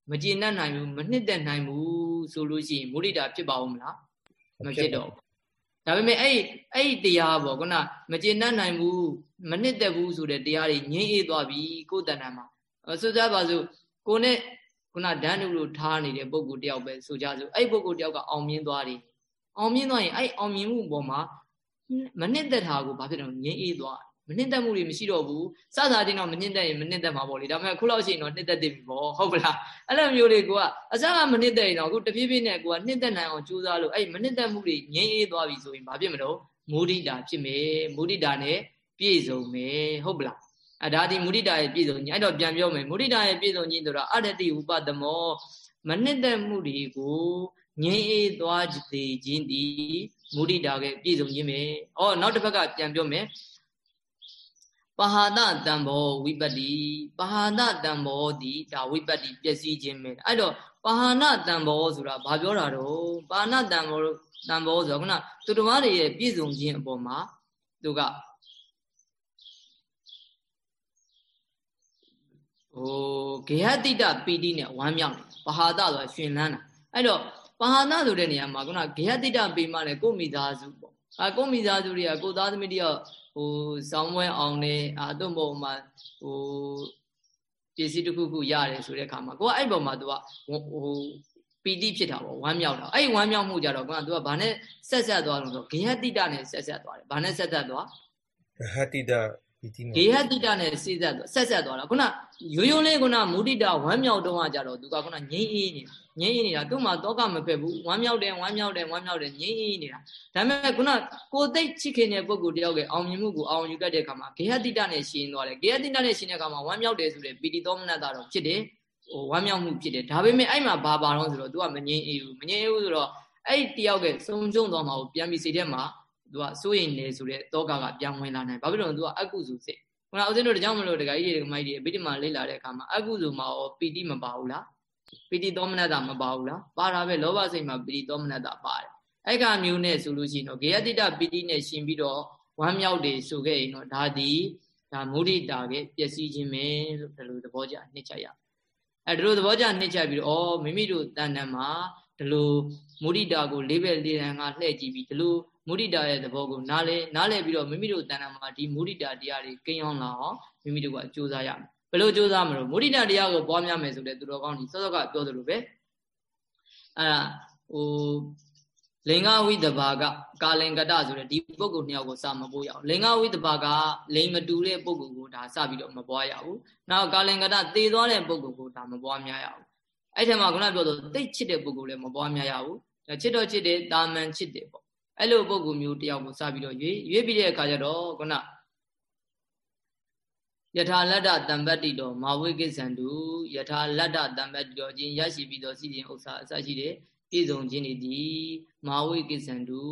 မကျေနပ်နိုင်ဘူးမနှစ်သက်နိုင်ဘူးဆိုလို့ရှိရင်မုဒိတာဖြစ်ပါဦးမလားမဖြစ်တော့ဒါပေမဲ့အဲ့အဲ့ဒီတရားပေါ့ခုနမကျေနပ်နိုင်ဘူးမနှစ်သက်ဘူးဆိုတဲ့တရားတွေငြင်းအေးသွားပြီကိုယ်တဏ္ဍာမှာဆိုကြပါစို့ကိုနဲ့ခုနဒန်းနုလို့ထားနေတဲ့ပုဂ္ဂိုလ်တယောက်ပဲဆိုကြစို့အဲ့ပုဂ္ဂိုလ်တယောက်ကအောင်မြင်သွားတယ်အောင်မြင်သွားရင်အဲ့အောင်မြင်မှုပေါ်မှာ မနှစ်သက်တာကိုဘာဖြစ်တော့ငြင်းအေးသွားမနှစ်သက်မှုတွေမရှိတော့ဘူးစစချင်းတော့မနှစ်သက်ရင်မနှစ်သက်မှာပေါ့လေဒါပေမဲ့ခုလောက်ရှိရင်တော့နှစ်သက်တယ်ပြီပေါ့ဟုတ်ပလားအဲ့လိုမျိုးလေးကအစကမနှစ်သက်ရင်တော့အခုတဖြည်းဖြည်းနဲ့ကိုကနှစ်သက်နိုင်အောင်ကြိုးစားလို့အဲ့မနှစ်သက်မှုတွေငြင်းအေးသွားပြီဆိုရင်ဘာဖြစ်မလို့မုဒိတာဖြစ်မယ်မုဒိတာနဲ့ပြည့်စုံမယ်ဟုတ်ပလားအဲဒါဒီမုဒိတာရဲ့ပြည့်စုံခြင်းအဲ့တော့ပြန်ပြောမယ်မုဒိတာရဲ့ပြည့်စုံခြင်းဆိုတာအတ္တတိဥပဒမောမနှစ်သက်မှုတွေကိုငြိမ်းအေးသွားစေခြင်းဒီ မုဒိတာရဲ့ပြည့်စုံခြင်းပဲ။အော်နောက်တစ်ဖက်ကပြန်ပြောမယ်ပဟာဒတံဘောဝိပတ္တိပဟာဒတံဘောဒီဒါဝိပတ္တိပျက်စီးခြင်းပဲအဲ့တော့ပဟာနတံဘောဆိုတာဘာပြောတာတော့ပါဏတံဘောတံဘောဆိုတာခုနသူတော်ဘာတွေရဲ့ပြည့်စုံခြင်းအပေါ်မှာသူကဟိုဂေဟတိတပီတိနဲ့ဝမ်းမြောက်နေပဟာဒဆိုတာရှင်လန်းတာအဲ့တော့ ပဟာဒဆိုတဲ့နေရာမှာခုနဂေဟတိတပီမနဲ့ကိုမိသားစုပေါ့အဲကိုမိသားစုတွေကကိုသားသမီးတယောက်ဟိုစောင်းဝဲအောင်နေအာတို့ပုံမှာဟိုပစ္စည်းတစ်ခုခုရတယ်ဆိုတဲ့အခါမှာကိုကအဲ့ပုံမှာ तू ကဟိုပီတိဖြစ်တာပေါ့ဝမ်းမြောက်တာအဲ့ဝမ်းမြောက်မှုကြတော့ကွာ तू ကဘာနဲ့ဆက်ဆက်သွားလို့ဆိုဂေဟတိတနဲ့ဆက်ဆက်သွားတယ်ဘာနဲ့ဆက်ဆက်သွားဂဟတိတပီတိနဲ့ဂေဟတိတနဲ့ဆက်ဆက်သွားဆက်ဆက်သွားတာခုနရိုးရိုးလေးခုနမုဒိတဝမ်းမြောက်တော့ကြတော့ तू ကခုနငြိမ်းအေးနေတာ ငြိမ်းအေးနေတာသူ့မှာတောကမဖက်ဘူးဝမ်းမြောက်တယ်ဝမ်းမြောက်တယ်ဝမ်းမြောက်တယ်ငြိမ်းအေးနေတာဒါပေမဲ့ခုနကိုသိချစ်ခင်တဲ့ပုဂ္ဂိုလ်တယောက်ကအောင်မြင်မှုကိုအောင်ယူတတ်တဲ့အခါမှာဂေဟတိတနဲ့ရှင်သွားတယ်ဂေဟတိတနဲ့ရှင်တဲ့အခါမှာဝမ်းမြောက်တယ်ဆိုတဲ့ပီတိသောမနတတော့ဖြစ်တယ်ဟိုဝမ်းမြောက်မှုဖြစ်တယ်ဒါပေမဲ့အဲ့မှာဘာပါတော့ဆိုတော့ तू ကမငြင်းအေးဘူးမငြင်းအေးဘူးဆိုတော့အဲ့တယောက်ကစုံကြုံသွားမှာကိုပြန်ပြီးစိတ်ထဲမှာ तू ကစိုးရိမ်နေဆိုတဲ့တောကကပြန်ဝင်လာနိုင်ဘာဖြစ်လို့လဲ तू ကအကုစုစိတ်ခုနဦးဇင်းတို့တကြောင်မလို့တခါကြီးတွေမိုက်တွေအဘိဓမ္မာလေ့လာတဲ့အခါမှာအကုစုမှာရောပီတိမပါဘူးလား ပီတိသောမနတမပါဘူးလားပါတာပဲလောဘစိတ်မှာပီတိသောမနတပါတယ်အဲ့ကမျိုးနဲ့ဆိုလို့ရှိရင်တော့ဂေယတိတပီတိနဲ့ရှင်ပြီးတော့ဝမ်းမြောက်တယ်ဆိုခဲ့ရင်တော့ဒါဒီဒါမုဒိတာကပျက်စီးခြင်းပဲလို့ဒီလိုသဘောကျနှစ်ချက်ရအဲဒီလိုသဘောကျနှစ်ချက်ပြီးတော့ဩမိမိတို့တဏ္ဍာမှာဒီလိုမုဒိတာကိုလေးပဲလေးတန်ကလှည့်ကြည့်ပြီးဒီလိုမုဒိတာရဲ့သဘောကိုနားလဲနားလဲပြီးတော့မိမိတို့တဏ္ဍာမှာဒီမုဒိတာတရားတွေကိန်းအောင်လာအောင်မိမိတို့ကကြိုးစားရမယ် ဘယ်လိုကြိုးစားမလို့မုဒိတတရားကိုပွားများမယ်ဆိုတဲ့သူတော်ကောင်းကြီးစောစောကပြောသလိုပဲအဲ့ဒါဟိုလင်္ဂဝိတဘာကကာလင်္ကတဆိုတဲ့ဒီပုဂ္ဂိုလ်နှစ်ယောက်ကိုစမပို့ရအောင်လင်္ဂဝိတဘာကလိန်မတူတဲ့ပုဂ္ဂိုလ်ကိုဒါစပြီးတော့မပွားရဘူးနောက်ကာလင်္ကတသေသွားတဲ့ပုဂ္ဂိုလ်ကိုဒါမပွားများရဘူးအဲ့ထက်မှခုနပြောသလိုတိတ်ချစ်တဲ့ပုဂ္ဂိုလ်လည်းမပွားများရဘူးချစ်တော့ချစ်တယ်တာမန်ချစ်တယ်ပေါ့အဲ့လိုပုဂ္ဂိုလ်မျိုးတယောက်ကိုစပြီးတော့ရွေးရွေးပြီးတဲ့အခါကျတော့ခုန ယထာလတ္တတံပတ္တိတော်မာဝိကိစ္ဆန္တုယထာလတ္တတံပတ္တိတော်ချင်းရရှိပြီးတော့စီရင်ဥစ္စာအစရှိတဲ့ပြည့်စုံခြင်းတွေဒီမာဝိကိစ္ဆန္တု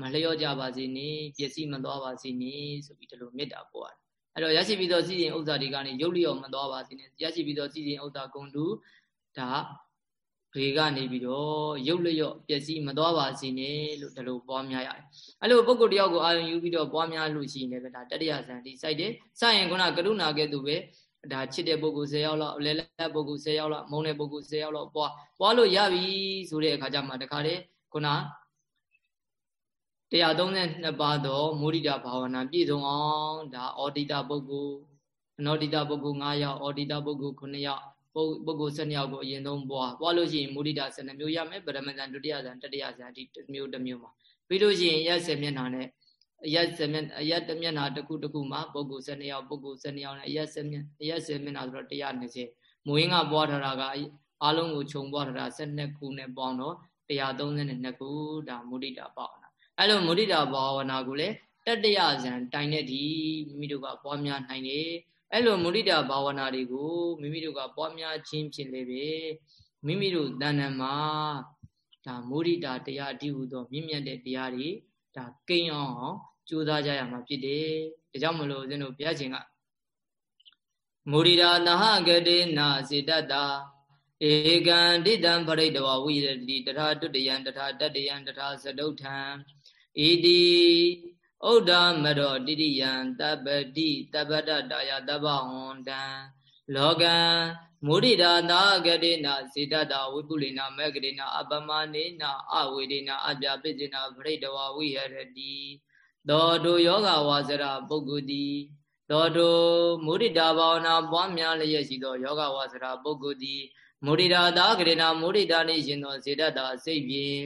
မလျော့ကြပါစေနဲ့ပျက်စီးမသွားပါစေနဲ့ဆိုပြီးဒီလိုမေတ္တာပို့ရတယ်အဲ့တော့ရရှိပြီးတော့စီရင်ဥစ္စာတွေကနေရုပ်လျော့မသွားပါစေနဲ့ရရှိပြီးတော့စီရင်ဥစ္စာဂုံတုဒါ ဘေကနေပြီးတော့ရုပ်လျော့ပျက်စီးမသွားပါစေနဲ့လို့ဒီလိုပွားများရတယ်အဲ့လိုပုဂ္ဂိုလ်တယောက်ကိုအာရုံယူပြီးတော့ပွားများလို့ရှိရင်လည်းဒါတတ္တရာဇန်ဒီစိုက်တယ်စိုက်ရင်ခုနကရုဏာကဲ့သို့ပဲဒါချစ်တဲ့ပုဂ္ဂိုလ်10ယောက်လောက်လဲလဲပုဂ္ဂိုလ်10ယောက်လောက်မုန်းတဲ့ပုဂ္ဂိုလ်10ယောက်လောက်ပွားပွားလို့ရပြီဆိုတဲ့အခါကျမှတခါတည်းခုန132ပါးသောမုဒိတာဘာဝနာပြည့်စုံအောင်ဒါအောဒိတာပုဂ္ဂိုလ်အနောဒိတာပုဂ္ဂိုလ်9ယောက်အောဒိတာပုဂ္ဂိုလ်9ယောက် ပုဂ္ဂိုလ်12ယောက်ကိုအရင်ဆုံးပွားပွားလို့ရှိရင်မုဒိတာ12မျိုးရမယ်ပရမဇန်ဒုတိယဇန်တတိယဇန်ဒီတစ်မျိုးတစ်မျိုးမှာပြီးလို့ရှိရင်ရက်10မျက်နှာနဲ့အရက်10မျက်အရက်တစ်မျက်နှာတစ်ခုတစ်ခုမှာပုဂ္ဂိုလ်12ယောက်ပုဂ္ဂိုလ်12ယောက်နဲ့အရက်10မျက်အရက်10မျက်နှာဆိုတော့120မွေးငါပွားထားတာကအားလုံးကိုခြုံပွားထားတာ12ခုနဲ့ပေါင်းတော့132ခုဒါမုဒိတာပါဝနာအဲ့လိုမုဒိတာဘာဝနာကိုလည်းတတ္တယဇန်တိုင်တဲ့ဒီမိမိတို့ကပွားများနိုင်တယ် အဲ့လိုမုဒိတာဘာဝနာတွေကိုမိမိတို့ကပွားများခြင်းဖြစ်လေပဲမိမိတို့တဏ္ဍာမှာဒါမုဒိတာတရားအတိဟုသောမြင့်မြတ်တဲ့တရားတွေဒါကိန်းအောင်ကြိုးစားကြရမှာဖြစ်တယ်ဒါကြောင့်မလို့ဦးဇင်းတို့ဘုရားရှင်ကမုဒိတာနဟဂတိနာစေတတဧကံဒိတံပရိတဝဝိရတိတထာတုတယံတထာတတယံတထာသတုထံဣတိ ဩဒမရောတိရိယံတပ္ပတိတပ္ပတတာယတပ္ပဟွန်တံလောကံမုဒိတာနာဂတိနာစေတတာဝိပုလိနာမေဂတိနာအပမနေနာအဝေဒိနာအပြပိစိနာပရိတဝဝိဟရတိသောတို့ယောဂဝါစရပုဂ္ဂိုတိသောတို့မုဒိတာဘာဝနာပွားများလျက်ရှိသောယောဂဝါစရပုဂ္ဂိုတိမုဒိတာသာဂရေနာမုဒိတာနေရှင်သောစေတတာစိတ်ဖြင့်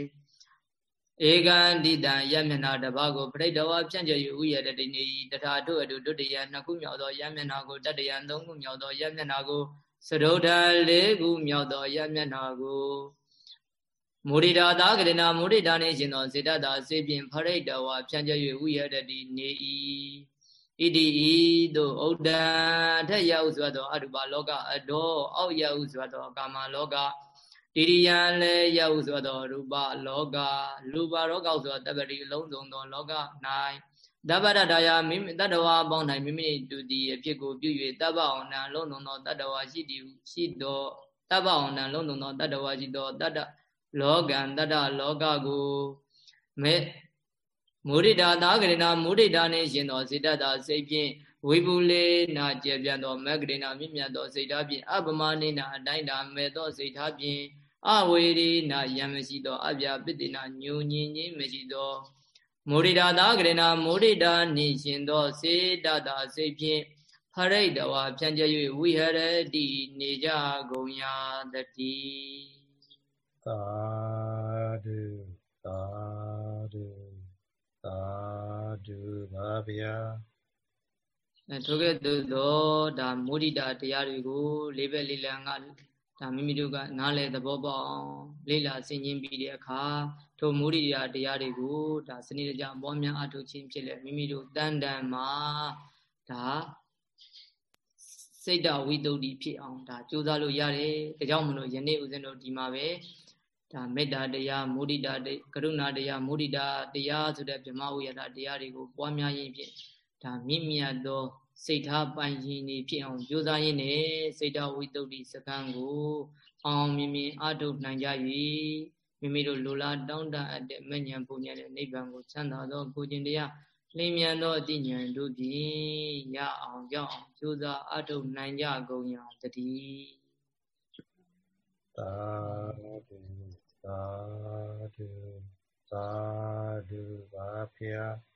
ဧကံဒိတံယမျက်နာတပါးကိုပရိဒဝဖြန့်ကျက်၍ဥယတတိနေတထာတို့အတုဒုတိယနှစ်ခုမြောက်သောယမျက်နာကိုတတယံသုံးခုမြောက်သောယမျက်နာကိုစရုဒ္ဓလေးခုမြောက်သောယမျက်နာကိုမုရိဒာသာကရဏမုရိဒာနှင့်ရှင်သောစေတသာစေဖြင့်ဖရိတဝဖြန့်ကျက်၍ဥယတတိနေ၏ဣတိဤသို့ဥဒ္ဒံထက်ရဟုဆိုသောအရူပလောကအတောအောက်ရဟုဆိုသောကာမလောက တိရိယံလည်းရဟုဆိုသောရူပလောကလူပါလောကဆိုတပ္ပတိအလုံးစုံသောလောက၌တပ္ပရဒါယမိမိတတ္တဝါပေါင်း၌မိမိတူတည်အဖြစ်ကိုပြု၍တပ္ပအောင်နံလုံးစုံသောတတ္တဝါရှိတည်ရှိသောတပ္ပအောင်နံလုံးစုံသောတတ္တဝါရှိသောတတ္တလောကံတတ္တလောကကိုမေမုဒိတာသာဂရဏမုဒိတာနှင့်ရှင်သောစေတတာစိတ်ဖြင့်ဝိပုလေနာကျေပြန့်သောမဂ္ဂရဏမြင့်မြတ်သောစိတ်ဓာဖြင့်အပမနိနာအတိုင်းတာမဲ့သောစိတ်ဓာဖြင့် အဝေရိနာယံမရှိသော အပြပိတိနာညူညင်ခြင်းမရှိသောမုဒိတာသာဂရဏမုဒိတာနှင့်ရှင်သောစေတတာစိတ်ဖြင့်ဖရိတဝါဖြန့်ကျက်၍ဝိဟရတိနေကြကုန်ရာတတိသာဓုသာဓုသာဓုပါဗျာအဲထိုကဲ့သို့သောဒါမုဒိတာတရားတွေကိုလေးဘက်လေးလံက ဒါမိမိတို့ကနားလေသဘောပေါက်အောင်လေ့လာဆင်ခြင်ပြီးတဲ့အခါထိုမုဒိတာတရားတွေကိုဒါစနစ်တကျပွားများအထုတ်ခြင်းဖြစ်လေမိမိတို့တန်တန်မှာဒါစိတ်တဝိတုဒ္ဓိဖြစ်အောင်ဒါကြိုးစားလို့ရတယ်ဒါကြောင့်မလို့ယနေ့ဦးဇင်းတို့ဒီမှာပဲဒါမေတ္တာတရားမုဒိတာကရုဏာတရားမုဒိတာတရားဆိုတဲ့ဗြဟ္မဝိယတာတရားတွေကိုပွားများရင်းဖြင့်ဒါမြင့်မြတ်သော စိတ်ထားပိုင်ရှင်နေဖြစ်အောင်ကြိုးစားရင်းနဲ့စိတ်တော်ဝိတုဒ္ဓိစကံကို အောင်မြင်မြင်အထုတ်နိုင်ကြ၍မိမိတို့လိုလားတောင်းတအပ်တဲ့မဉ္ဇဉ်ပူဉ္ဇဉ်တဲ့နိဗ္ဗာန်ကိုချမ်းသာသောကိုခြင်းတရားလင်းမြန်သောအတိညာဉ်တို့ဖြင့်ရအောင်ရောက်အောင်ကြိုးစားအထုတ်နိုင်ကြကုန်ရာတည်းသာဓုသာဓုသာဓုပါဖျား